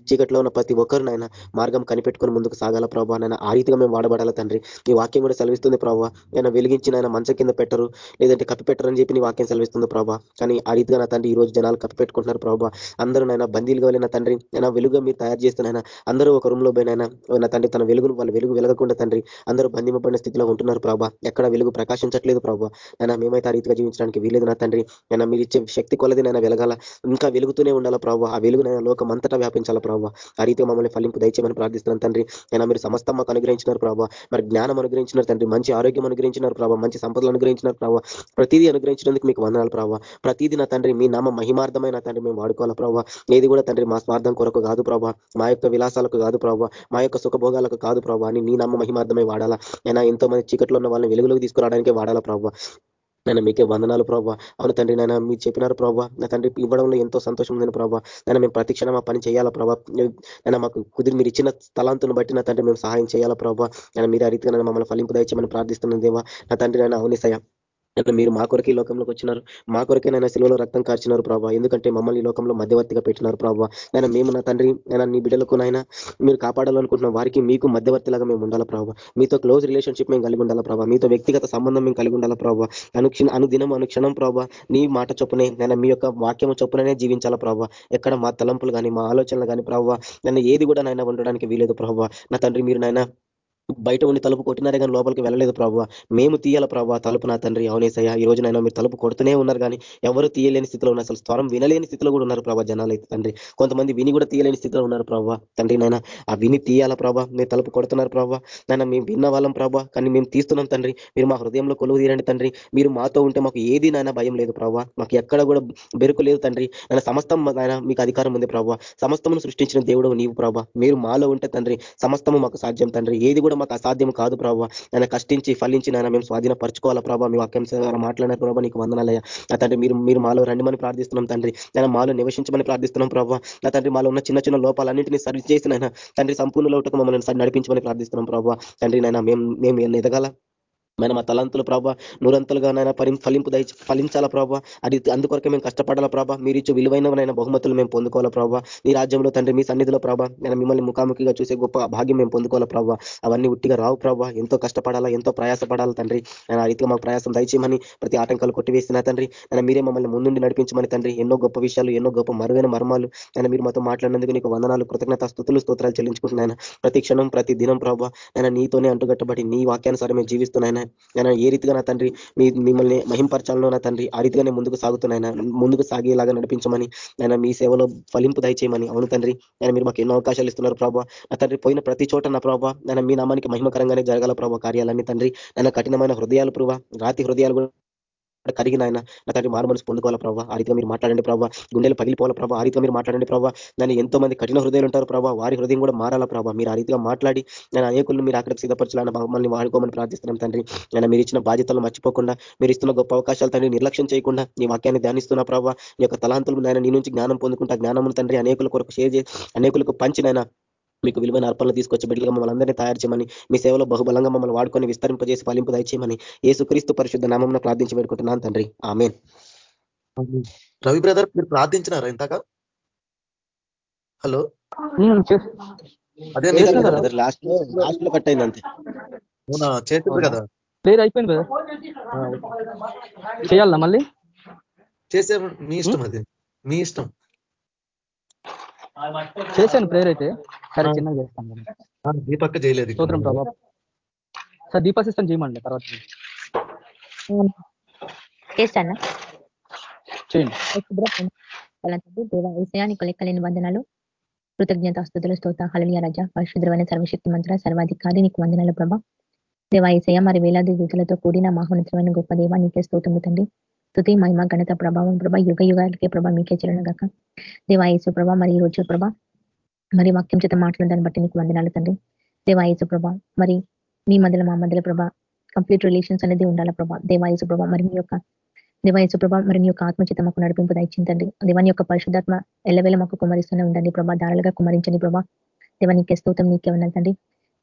E: చీకట్లో ఉన్న ప్రతి ఒక్కరు నాయన మార్గం కనిపెట్టుకుని ముందుకు సాగాల ప్రభావ నేను ఆ రీతిగా మేము వాడబడాల తండ్రి. నీ వాక్యం కూడా సెలవిస్తుంది ప్రభావ నేను వెలిగించిన ఆయన మంచ కింద పెట్టరు లేదంటే కప్పి పెట్టరని చెప్పి నీ వాక్యం సెలవిస్తుంది ప్రభావ కానీ ఆ రీతిగా నా తండ్రి ఈ రోజు జనాలు కప్పి పెట్టుకుంటున్నారు ప్రభావ అందరూ నైనా బందీలుగా వెళ్ళిన తండ్రి నేను వెలుగుగా మీరు తయారు చేస్తున్నాయన అందరూ ఒక రూమ్లో పోయినైనా నా తండ్రి తన వెలుగును వాళ్ళ వెలుగు వెలగకుండా తండ్రి అందరూ బంధింపబడిన స్థితిలో ఉంటున్నారు ప్రభా ఎక్కడ వెలుగు ప్రకాశించట్లేదు ప్రభావ నేను మేమైతే ఆ రీతిగా జీవించడానికి వీలేదు నా తండ్రి. నేను మీరు ఇచ్చే శక్తి కొలది నేను వెలగాల. ఇంకా వెలుగుతూనే ఉండాలా ప్రభావ ఆ వెలుగు నేను లోకం వ్యాపించాలా ప్రభావ ఆ రీతిగా మమ్మల్ని ఫలింపు దయచేయమని ప్రార్థిస్తున్నాను తండ్రి. నేను మీరు సమస్తం మాకు అనుగ్రహించినారు ప్రభావ మరి జ్ఞానం అనుగ్రహించినారు తండ్రి మంచి ఆరోగ్యం అనుగ్రహించినారు ప్రభావ మంచి సంపదలు అనుగ్రహించినారు ప్రభావ ప్రతిదీ అనుగ్రహించినందుకు మీకు వందనాలు ప్రభావ ప్రతిదీ నా తండ్రి మీ నామ మహిమార్థమైన తండ్రి మేము వాడుకోవాలి ప్రభావ ఏది కూడా తండ్రి మా స్వార్థం కొరకు కాదు ప్రభావ మా యొక్క విలాసాలకు కాదు ప్రభావ మా యొక్క సుఖభోగాలకు కాదు ప్రభావ అని నీ నామ మహిమార్థమై వాడాలా. అయినా ఎంతో మంది చీకట్లో ఉన్న వాళ్ళని వెలుగులోకి తీసుకురావడానికి వాడాలా ప్రభావ నేను మీకే వందనాలు ప్రభావ అవును తండ్రి నేను మీరు చెప్పినారు ప్రభావ నా తండ్రి ఇవ్వడంలో ఎంతో సంతోషం ఉందని ప్రభావ నేను మేము ప్రతిక్షణం ఆ పని చేయాలా ప్రభావ నేను మాకు కుదిరి మీరు ఇచ్చిన స్థలాంతును బట్టి నా తండ్రి మేము సహాయం చేయాలా ప్రభావ నేను మీరు ఆ రీతిగా మమ్మల్ని ఫలింపు దయచేయమని ప్రార్థిస్తున్నాను దేవా. నా తండ్రి నేను అవునిసయ నన్ను మీరు మా కొరకే ఈ లోకంలోకి వచ్చినారు. మా కొరకే నైనా సెలవులో రక్తం కార్చినారు ప్రభావ ఎందుకంటే మమ్మల్ని ఈ లోకంలో మధ్యవర్తిగా పెట్టినారు ప్రభావ నేను మేము నా తండ్రి నేను నీ బిడ్డలకు నాయన మీరు కాపాడాలనుకుంటున్న వారికి మీకు మధ్యవర్తిలాగా మేము ఉండాలా ప్రభావ మీతో క్లోజ్ రిలేషన్షిప్ మేము కలిగి ఉండాలా ప్రభావ మీతో వ్యక్తిగత సంబంధం మేము కలిగి ఉండాలా ప్రభావ అనుక్షణ అనుదినం అనుక్షణం ప్రభావ నీ మాట చొప్పునే నేను మీ యొక్క వాక్యం చొప్పుననే జీవించాలా ప్రభావ ఎక్కడ మా తలంపులు కానీ మా ఆలోచనలు కానీ ప్రభావ నన్ను ఏది కూడా నాయన ఉండడానికి వీలేదు ప్రభావ నా తండ్రి మీరు నాయన బయట ఉండి తలుపు కొట్టినారే కానీ లోపలికి వెళ్ళలేదు ప్రభావ. మేము తీయాల ప్రభావ తలుపు నా తండ్రి అవునేసయ్యా ఈ రోజు నైనా మీరు తలుపు కొడుతూనే ఉన్నారు కానీ ఎవరు తీయలేని స్థితిలో ఉన్నారు. అసలు స్వరం వినలేని స్థితిలో కూడా ఉన్నారు ప్రభావ జనాలు అయితే తండ్రి. కొంతమంది విని కూడా తీయలేని స్థితిలో ఉన్నారు ప్రభావ తండ్రి నాయన. ఆ విని తీయాల ప్రభావ? మీరు తలుపు కొడుతున్నారు ప్రభావ? నాయన మేము విన్న వాళ్ళం ప్రభావ. కానీ మేము తీస్తున్నాం తండ్రి. మీరు మా హృదయంలో కొలువు తీరండి తండ్రి. మీరు మాతో ఉంటే మాకు ఏది నాయన భయం లేదు ప్రభావ. మాకు ఎక్కడ కూడా బెరుకు లేదు తండ్రి. నాయన సమస్తం నాయన మీకు అధికారం ఉంది ప్రభావ. సమస్తమును సృష్టించిన దేవుడు నీవు ప్రభావ. మీరు మాలో ఉంటే తండ్రి సమస్తము మాకు సాధ్యం తండ్రి. ఏది కూడా మాకు అసాధ్యం కాదు ప్రభావ. ఆయన కష్టించి ఫలించి నాయన మేము స్వాధీనపరచుకోవాలా ప్రభావ. మీ వాక్యం మాట్లాడిన ప్రభావ నీకు వందనాలయ్యా. నా తండ్రి మీరు మీరు మాలో రండిమని ప్రార్థిస్తున్నాం తండ్రి. నేను మాలో నివసించమని ప్రార్థిస్తున్నాం ప్రభావ. నా తండ్రి మాలో ఉన్న చిన్న చిన్న లోపాలన్నింటినీ సరి చేసిన తండ్రి సంపూర్ణ లోటుకు మమ్మల్ని నడిపించమని ప్రార్థిస్తున్నాం ప్రభావ. తండ్రి నాయన మేము మేము ఎదగాల? మన మా తలంతులు ప్రభావ నూరంతలుగా నైనా పరి ఫలింపు దయ ఫలించాలా ప్రభావ అది అందుకొరకే మేము కష్టపడాలా ప్రభావ మీరు ఇచ్చే విలువైనవనైనా బహుమతులు మేము పొందుకోవాలా ప్రభావ మీ రాజ్యంలో తండ్రి మీ సన్నిధిలో ప్రభావ నేను మిమ్మల్ని ముఖాముఖిగా చూసే గొప్ప భాగ్యం మేము పొందుకోవాలా ప్రభావ అవన్నీ ఉట్టిగా రావు ప్రభావ ఎంతో కష్టపడాలా ఎంతో ప్రయాసపడాలా తండ్రి. నేను ఆ రీతిలో మాకు ప్రయాసం దయచేయమని ప్రతి ఆటంకాలు కొట్టివేసిన తండ్రి. నేను మీరే మమ్మల్ని ముందుండి నడిపించమని తండ్రి. ఎన్నో గొప్ప విషయాలు ఎన్నో గొప్ప మరువైన మర్మాలు. నేను మీరు మాతో మాట్లాడినందుకు నీకు వందనాలు కృతజ్ఞత స్థుతులు స్తోత్రాలు చెల్లించుకుంటున్నాను ప్రతి క్షణం ప్రతి దినం ప్రభావ నేను నీతోనే అంటుగట్టబడి నీ వాక్యానుసారం మేము జీవిస్తున్నాయన నేను ఏ రీతిగా నా తండ్రి మీ మిమ్మల్ని మహింపరచాలను నా తండ్రి ఆ రీతిగానే ముందుకు సాగుతున్నాయన ముందుకు సాగేలాగా నడిపించమని నేను మీ సేవలో ఫలింపు దయచేయమని. అవును తండ్రి నేను మీరు మాకు ఎన్నో అవకాశాలు ఇస్తున్నారు ప్రభావ నా తండ్రి పోయిన ప్రతి చోట నా ప్రభావ నేను మీ నామానికి మహిమకరంగానే జరగాల ప్రభావ కార్యాలన్నీ తండ్రి. నేను కఠినమైన హృదయాలు ప్రభావ రాతి హృదయాలు కూడా కరిగిన ఆయన నా తండ్రి మారు మనసు పొందుకోవాలా ప్రభావ ఆ రీతిగా మీరు మాట్లాడండి ప్రభావ గుండెలు పగిలిపోవాలా ప్రభావ ఆ రీతిగా మీరు మాట్లాడండి ప్రభావ నేను ఎంతో మంది కఠిన హృదయాలు ఉంటారు ప్రభావ వారి హృదయం కూడా మారాలా ప్రభావ మీరు ఆ రీతిగా మాట్లాడి నేను అనేకులను మీరు అక్కడికి సిద్ధపరచాలని మమ్మల్ని వాడుకోమని ప్రార్థిస్తున్నాం తండ్రి. నేను మీరు ఇచ్చిన బాధ్యతలు మర్చిపోకుండా మీరు ఇస్తున్న గొప్ప అవకాశాలు తండ్రి నిర్లక్ష్యం చేయకుండా నీ వాక్యాన్ని ధ్యానిస్తున్న ప్రభావ నీ యొక్క తలాంతులు నేను నీ నుంచి జ్ఞానం పొందుకుంటా జ్ఞానం తండ్రి అనేకుల కొరకు షేర్ చేసి అనేకులకు పంచినైనా మీకు విలువైన అర్పణలు తీసుకొచ్చి బిడ్డలుగా మమ్మల్ని అందరినీ తయారు చేయమని మీ సేవలో బహుబలంగా మమ్మల్ని వాడుకొని విస్తరింపజేసి ఫలింపు దయచేయమని ఏసుక్రీస్తు పరిశుద్ధ నామం ప్రార్థించి పెట్టుకుంటున్నాను తండ్రి. ఆమె
A: రవి బ్రదర్ మీరు ప్రార్థించినారా ఇంతగా హలో? అదే
E: లాస్ట్లో లాస్ట్లో కట్ అయింది అంతే.
A: అవునా చేసింది కదా?
G: ప్రేయర్ అయిపోయింది కదా చేయాలనా మళ్ళీ?
A: చేసే మీ ఇష్టం అది. మీ ఇష్టం.
G: చేశాను ప్రేయర్ అయితే. సరే చిన్నగా చేస్తాను
A: దీపక్క చేయలేదు
G: స్తోత్రం ప్రభావ సార్ దీపా సిస్టమ్ చేయమండి తర్వాత.
H: చేస్తానా?
G: చేయండి.
H: లెక్కలేని వందనాలు. కృతజ్ఞత స్థుతుల స్తోత హళనీయ రజ. పరిశుద్రమైన సర్వశక్తి మంత్ర సర్వాధికారి నీకు వందనాలు ప్రభా. దేవా ఈసయ మరి వేలాది దూతులతో కూడిన మహోన్నతమైన గొప్ప దేవ నీకే స్తోత్రము తండ్రి స్థుతి మహిమ ఘనత ప్రభావం ప్రభా యుగ యుగాలకే ప్రభా మీకే చెల్లనగాక దేవాయేసు ప్రభా మరి ఈ రోజు ప్రభా మరి వాక్యం చేత మాట్లాడడాన్ని బట్టి నీకు వందనాలు తండ్రి దేవాయేసు ప్రభా మరి మీ మధ్యలో మా మధ్యలో ప్రభా కంప్లీట్ రిలేషన్స్ అనేది ఉండాలి ప్రభా। దేవాయసు ప్రభా మరి మీ యొక్క దేవాయసు ప్రభా మరి మీ యొక్క ఆత్మచేత మాకు నడిపింపు దయచిందండి దేవాని యొక్క పరిశుద్ధాత్మ ఎల్లవేళ మాకు కుమరిస్తూనే ఉండండి ప్రభా. దారాలుగా కుమరించండి ప్రభా. దేవా నీకే స్తోత్రం నీకే ఉన్నది తండ్రి.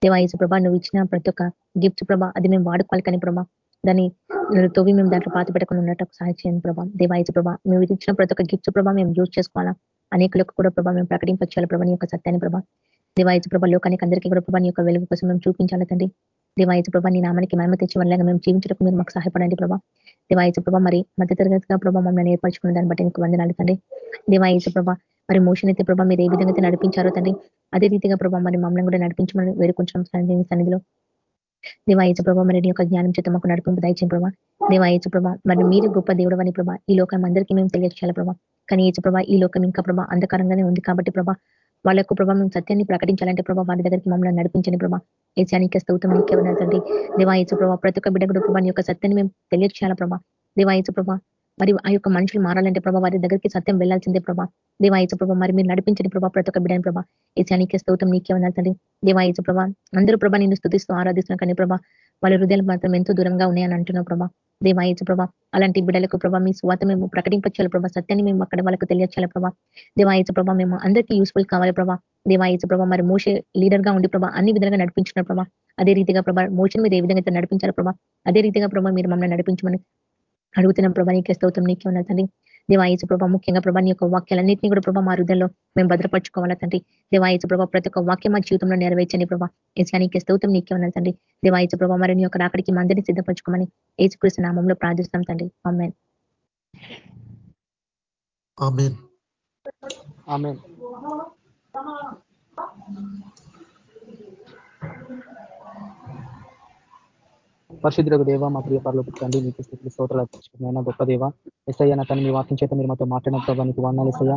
H: దేవాయసు ప్రభా నువ్వు ఇచ్చిన ప్రతి ఒక్క గిఫ్ట్ ప్రభా అది మేము వాడుకోవాలి కానీ ప్రభా. దాన్ని తొవి మేము దాంట్లో పాత పెట్టకుండా ఉండటం సహాయం చేయండి ప్రభా. ప్రభా మేము ఇచ్చిన ప్రతి ఒక్క గిఫ్ట్ ప్రభా మేము యూజ్ చేసుకోవాలా? అనేకులకు కూడా ప్రభా మేము ప్రకటించాలి ప్రభా నీ యొక్క సత్యాన్ని ప్రభా? దేవాయసు ప్రభా లోకానికి అందరికీ కూడా ప్రభా నీ యొక్క వెలుగు కోసం మేము చూపించాలి తండ్రి? దేవాయసు ప్రభా నీ నామానికి మహిమ తెచ్చేవాళ్ళగా మేము జీవించడానికి మీరు మాకు సహాయపడండి ప్రభా. దేవాయసు ప్రభా మరి మధ్య తరగతిగా ప్రభా మమ్మల్ని ఏర్పరచుకున్న దాన్ని బట్టి నీకు వందనాలు తండ్రి. దేవాయసు ప్రభా మరి మోషన్ అయితే ప్రభా మీరు ఏ విధంగా అయితే నడిపించారో తండ్రి అదే రీతిగా ప్రభా మరి మమ్మల్ని కూడా నడిపించమని వేరుకుంటున్నాం సన్నిధిలో. దేవాయచు ప్రభా మరి నీ యొక్క జ్ఞానం చేత మాకు నడిపింపు దయచేయం ప్రభా. దేవాయచు ప్రభా మరి మీరు గొప్ప దేవుడు అని ప్రభా. ఈ లోకం అందరికీ మేము తెలియచేయాలి ప్రభా. కానీ ఏచు ప్రభా ఈ లోకం ఇంకా ప్రభా అంధకారంగానే ఉంది కాబట్టి ప్రభా వాళ్ళ యొక్క ప్రభా మేము సత్యాన్ని ప్రకటించాలంటే ప్రభా వారి దగ్గరికి మమ్మల్ని నడిపించని ప్రభా. ఏచానికి స్తౌతం నీకే ఉన్నదండి దేవాయచు ప్రభా ప్రతి ఒక్క బిడ్డ కూడా ప్రభా యొక్క సత్యాన్ని మేము తెలియచేయాలి ప్రభా. దేవాయచు ప్రభా మరి ఆ యొక్క మనుషులు మారాలంటే ప్రభా వారి దగ్గరికి సత్యం వెళ్ళాల్సిందే ప్రభా. దేవాయచ ప్రభా మరి మీరు నడిపించని ప్రభా ప్రతి ఒక్క బిడ్డని ప్రభా. ఏచానికి స్తౌతం నీకే ఉన్నదండి దేవాయచ ప్రభా అందరూ ప్రభా నిన్ను స్థుతిస్తూ ఆరాధిస్తున్నా కానీ ప్రభా వాళ్ళ హృదయాలు మాత్రం ఎంతో దూరంగా ఉన్నాయని అంటున్నావు ప్రభా. దేవాయచ ప్రభా అలాంటి బిడ్డలకు ప్రభా మీ స్వాత మేము ప్రకటించాలి ప్రభా సత్యాన్ని మేము అక్కడ వాళ్ళకు తెలియచాలి ప్రభా. దేవాయచ ప్రభా మేము అందరికీ యూస్ఫుల్ కావాలి ప్రభా. దేవాయచ ప్రభా మరి మోసే లీడర్గా ఉండి ప్రభా అన్ని విధాలుగా నడిపించిన ప్రభా. అదే రీతిగా ప్రభా మోషన్ మీద ఏ విధంగా అయితే నడిపించాలి ప్రభా అదే రీతిగా ప్రభా మీరు మమ్మల్ని నడిపించమని అడుగుతున్న ప్రభా నీకే స్తోత్రం నీకే ఉన్న తండ్రి. దేవాయసు ప్రభా ముఖ్యంగా ప్రభా నీ యొక్క వాక్యాలన్నింటినీ కూడా ప్రభా మా హృదయంలో మేము భద్రపరచుకోవాలా తండ్రి. దేవాయసు ప్రభా ప్రతి ఒక్క వాక్యం మా జీవితంలో నెరవేర్చండి ప్రభా. ఏసా నీకే స్తోత్రం నీకే ఉన్న తండ్రి. దేవాయసు ప్రభా మరి నీ యొక్క రాకడికి మందిని సిద్ధపరచుకోమని ఏసుకృష్ణ నామంలో ప్రార్థిస్తాం తండ్రి.
A: ఆమేన్.
G: పరిశుద్ధులకు దేవ మా ప్రియ పరలోకి తండ్రి మీకు స్థితి స్తోత్రాలు అర్పించుకున్నాను గొప్ప దేవ ఎస్ఐ నా తను మీ వాక్యం చేత మీరు మాతో మాట్లాడిన ప్రభావ నీకు వందాలు ఎస్ఐ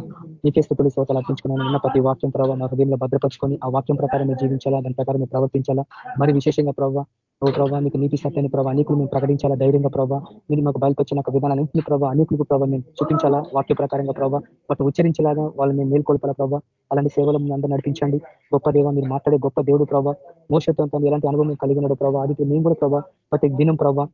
G: నీకే స్థితులు స్తోత్రాలు అర్పించుకున్నాను ఉన్న ప్రతి వాక్యం ప్రభావ నా హృదయంలో భద్రపరుచుకొని ఆ వాక్యం ప్రకారం మీరు జీవించాలా? దాని ప్రకారం మీరు ప్రవర్తించాలా? మరి విశేషంగా ప్రభావ ఓ ప్రభావ మీకు నీతి సత్యాన్ని ప్రభావ అనేకులు మేము ప్రకటించాలా ధైర్యంగా ప్రభావ మీరు మాకు బయలుకొచ్చిన ఒక విధానాలన్నింటినీ ప్రభావ అనేకులకు ప్రభావ మేము చూపించాలా? వాక్య ప్రకారంగా ప్రభావ వాటిని ఉచ్చరించేలాగా వాళ్ళని మేము మేల్కొల్పాలా ప్రభావ అలాంటి సేవలు మీరు అందరూ నడిపించండి. గొప్ప దేవ మీరు మాట్లాడే గొప్ప దేవుడు ప్రభావ మోసత్వంతో ఎలాంటి అనుభవం కలిగి ప్రభావ అది మేము కూడా ప్రభావ ప్రతి దినం ప్రభావ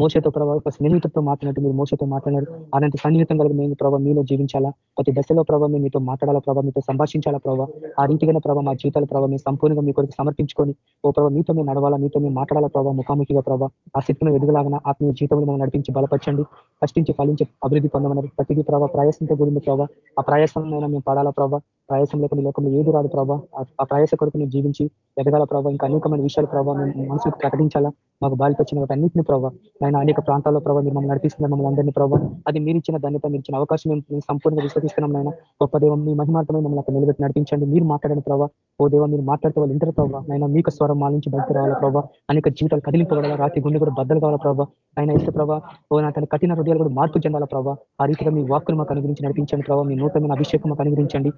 G: మోసతో ప్రభావ ఒక స్నేహితుడితో మాట్లాడినట్టు మీరు మోసతో మాట్లాడారు అలాంటి సన్నిహితం కలిగి మేము ప్రభావ మీలో జీవించాలా? ప్రతి దశలో ప్రభావ మేము మీతో మాట్లాడాలా ప్రభావ? మీతో సంభాషించాలా ప్రభావ? ఆ రీతిగా ప్రభావ మా జీవితాల ప్రభావ మేము సంపూర్ణంగా మీ కొరకు సమర్పించుకొని ఓ ప్రభావ మీతో మేము నడవాలా మీతో మేము మాట్లాడాలా ప్రభావ ముఖాముఖిగా ప్రభావ? ఆ శక్తిని ఎదుగులాగా ఆత్మీయ జీవితంలో మనం నడిపించి బలపరచండి. కష్టించి ఫలించి అభివృద్ధి పొందమన్నారు ప్రతిదీ ప్రభావ ప్రయాసంతో కూడింది ప్రభావ. ఆ ప్రయాసంలో మేము పడాలా ప్రభావ? ప్రయాసం లేకుండా లేకుండా ఏది రాదు ప్రభా. ఆ ప్రయాస కొరకు మేము జీవించి ఎదగాల ప్రభావ ఇంకా అనేకమైన విషయాలు ప్రభావ మేము మనసుకు ప్రకటించాలా? మాకు బాలికి వచ్చిన వాటి అన్నింటినీ ప్రభావ ఆయన అనేక ప్రాంతాల్లో ప్రభావ మీరు మమ్మల్ని నడిపిస్తున్న మమ్మల్ని అందరినీ ప్రభావ అది మీరు ఇచ్చిన ధన్యత మీరు ఇచ్చిన అవకాశం మేము సంపూర్ణంగా విశ్వసిస్తున్నాం నాయన. గొప్ప దేవం మీ మహిమార్థమై మమ్మల్ని అక్కడ నిలబెట్టి నడిపించండి. మీరు మాట్లాడండి ప్రభావ ఓ దేవం మీరు మాట్లాడితే వాళ్ళు ఇంటర్ ప్రభావ ఆయన మీకు స్వరం మా నుంచి బయట రావాలా ప్రభావ అనేక జీవితాలు కదిలింపగల రాత్రి గుండె కూడా బద్దలు కావాలా ప్రభావ ఆయన ఇస్తే ప్రభావ ఓ నా తన కఠిన హృదయాలు కూడా మార్పు చెందాలా ప్రభావ ఆ రీతిగా మీ వాక్కును మాకు అనుగురించి నడిపించండి ప్రభావ మీ నూతనమైన అభిషేకం మాకు అనుగురించండి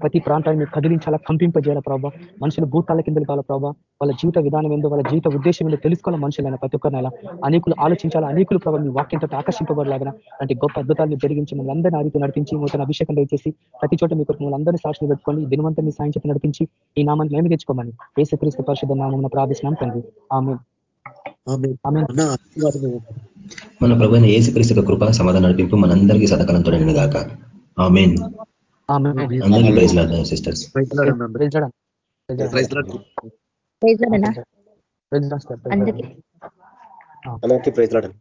G: ప్రతి ప్రాంతాన్ని మీరు కదిలించాలా కంపింపజేయాలా ప్రభావ మనుషులు భూతాల కింద కావాలా ప్రభావ వాళ్ళ జీవిత విధానం ఏందో వాళ్ళ జీవిత ఉద్దేశం ఏందో తెలుసుకోవాలి మనుషులైన ప్రతి ఒక్క నెల అనేకులు ఆలోచించాలా అనేకులు ప్రభావ మీ వాక్యంతో ఆకర్షింపబడలాగా అంటే గొప్ప అద్భుతాలను జరిగించి మమ్మల్ని అందరినీ ఆ రీతి నడిపించి నూతన అభిషేకం దయచేసి ప్రతి చోట మీకు మమ్మల్ని అందరినీ సాక్షిని పెట్టుకొని దినవంతా మీ సాయం చెప్పి నడిపించి ఈ నామాన్ని మేము తెచ్చుకోమని ఏసుక్రీస్తు పరిషత్ నామం ప్రార్థిస్తున్నాం తండ్రి. ఆమె.
F: మన ప్రభు అయిన ఏసుక్రీస్తు కృప సమాధానం నడిపింపు మనందరికీ సదకాలంతో గాక. ఆమెన్.
G: ఆమె
F: అందరికీ. ప్రైజ్ సిస్టర్స్
A: అందరికీ
E: లాడండి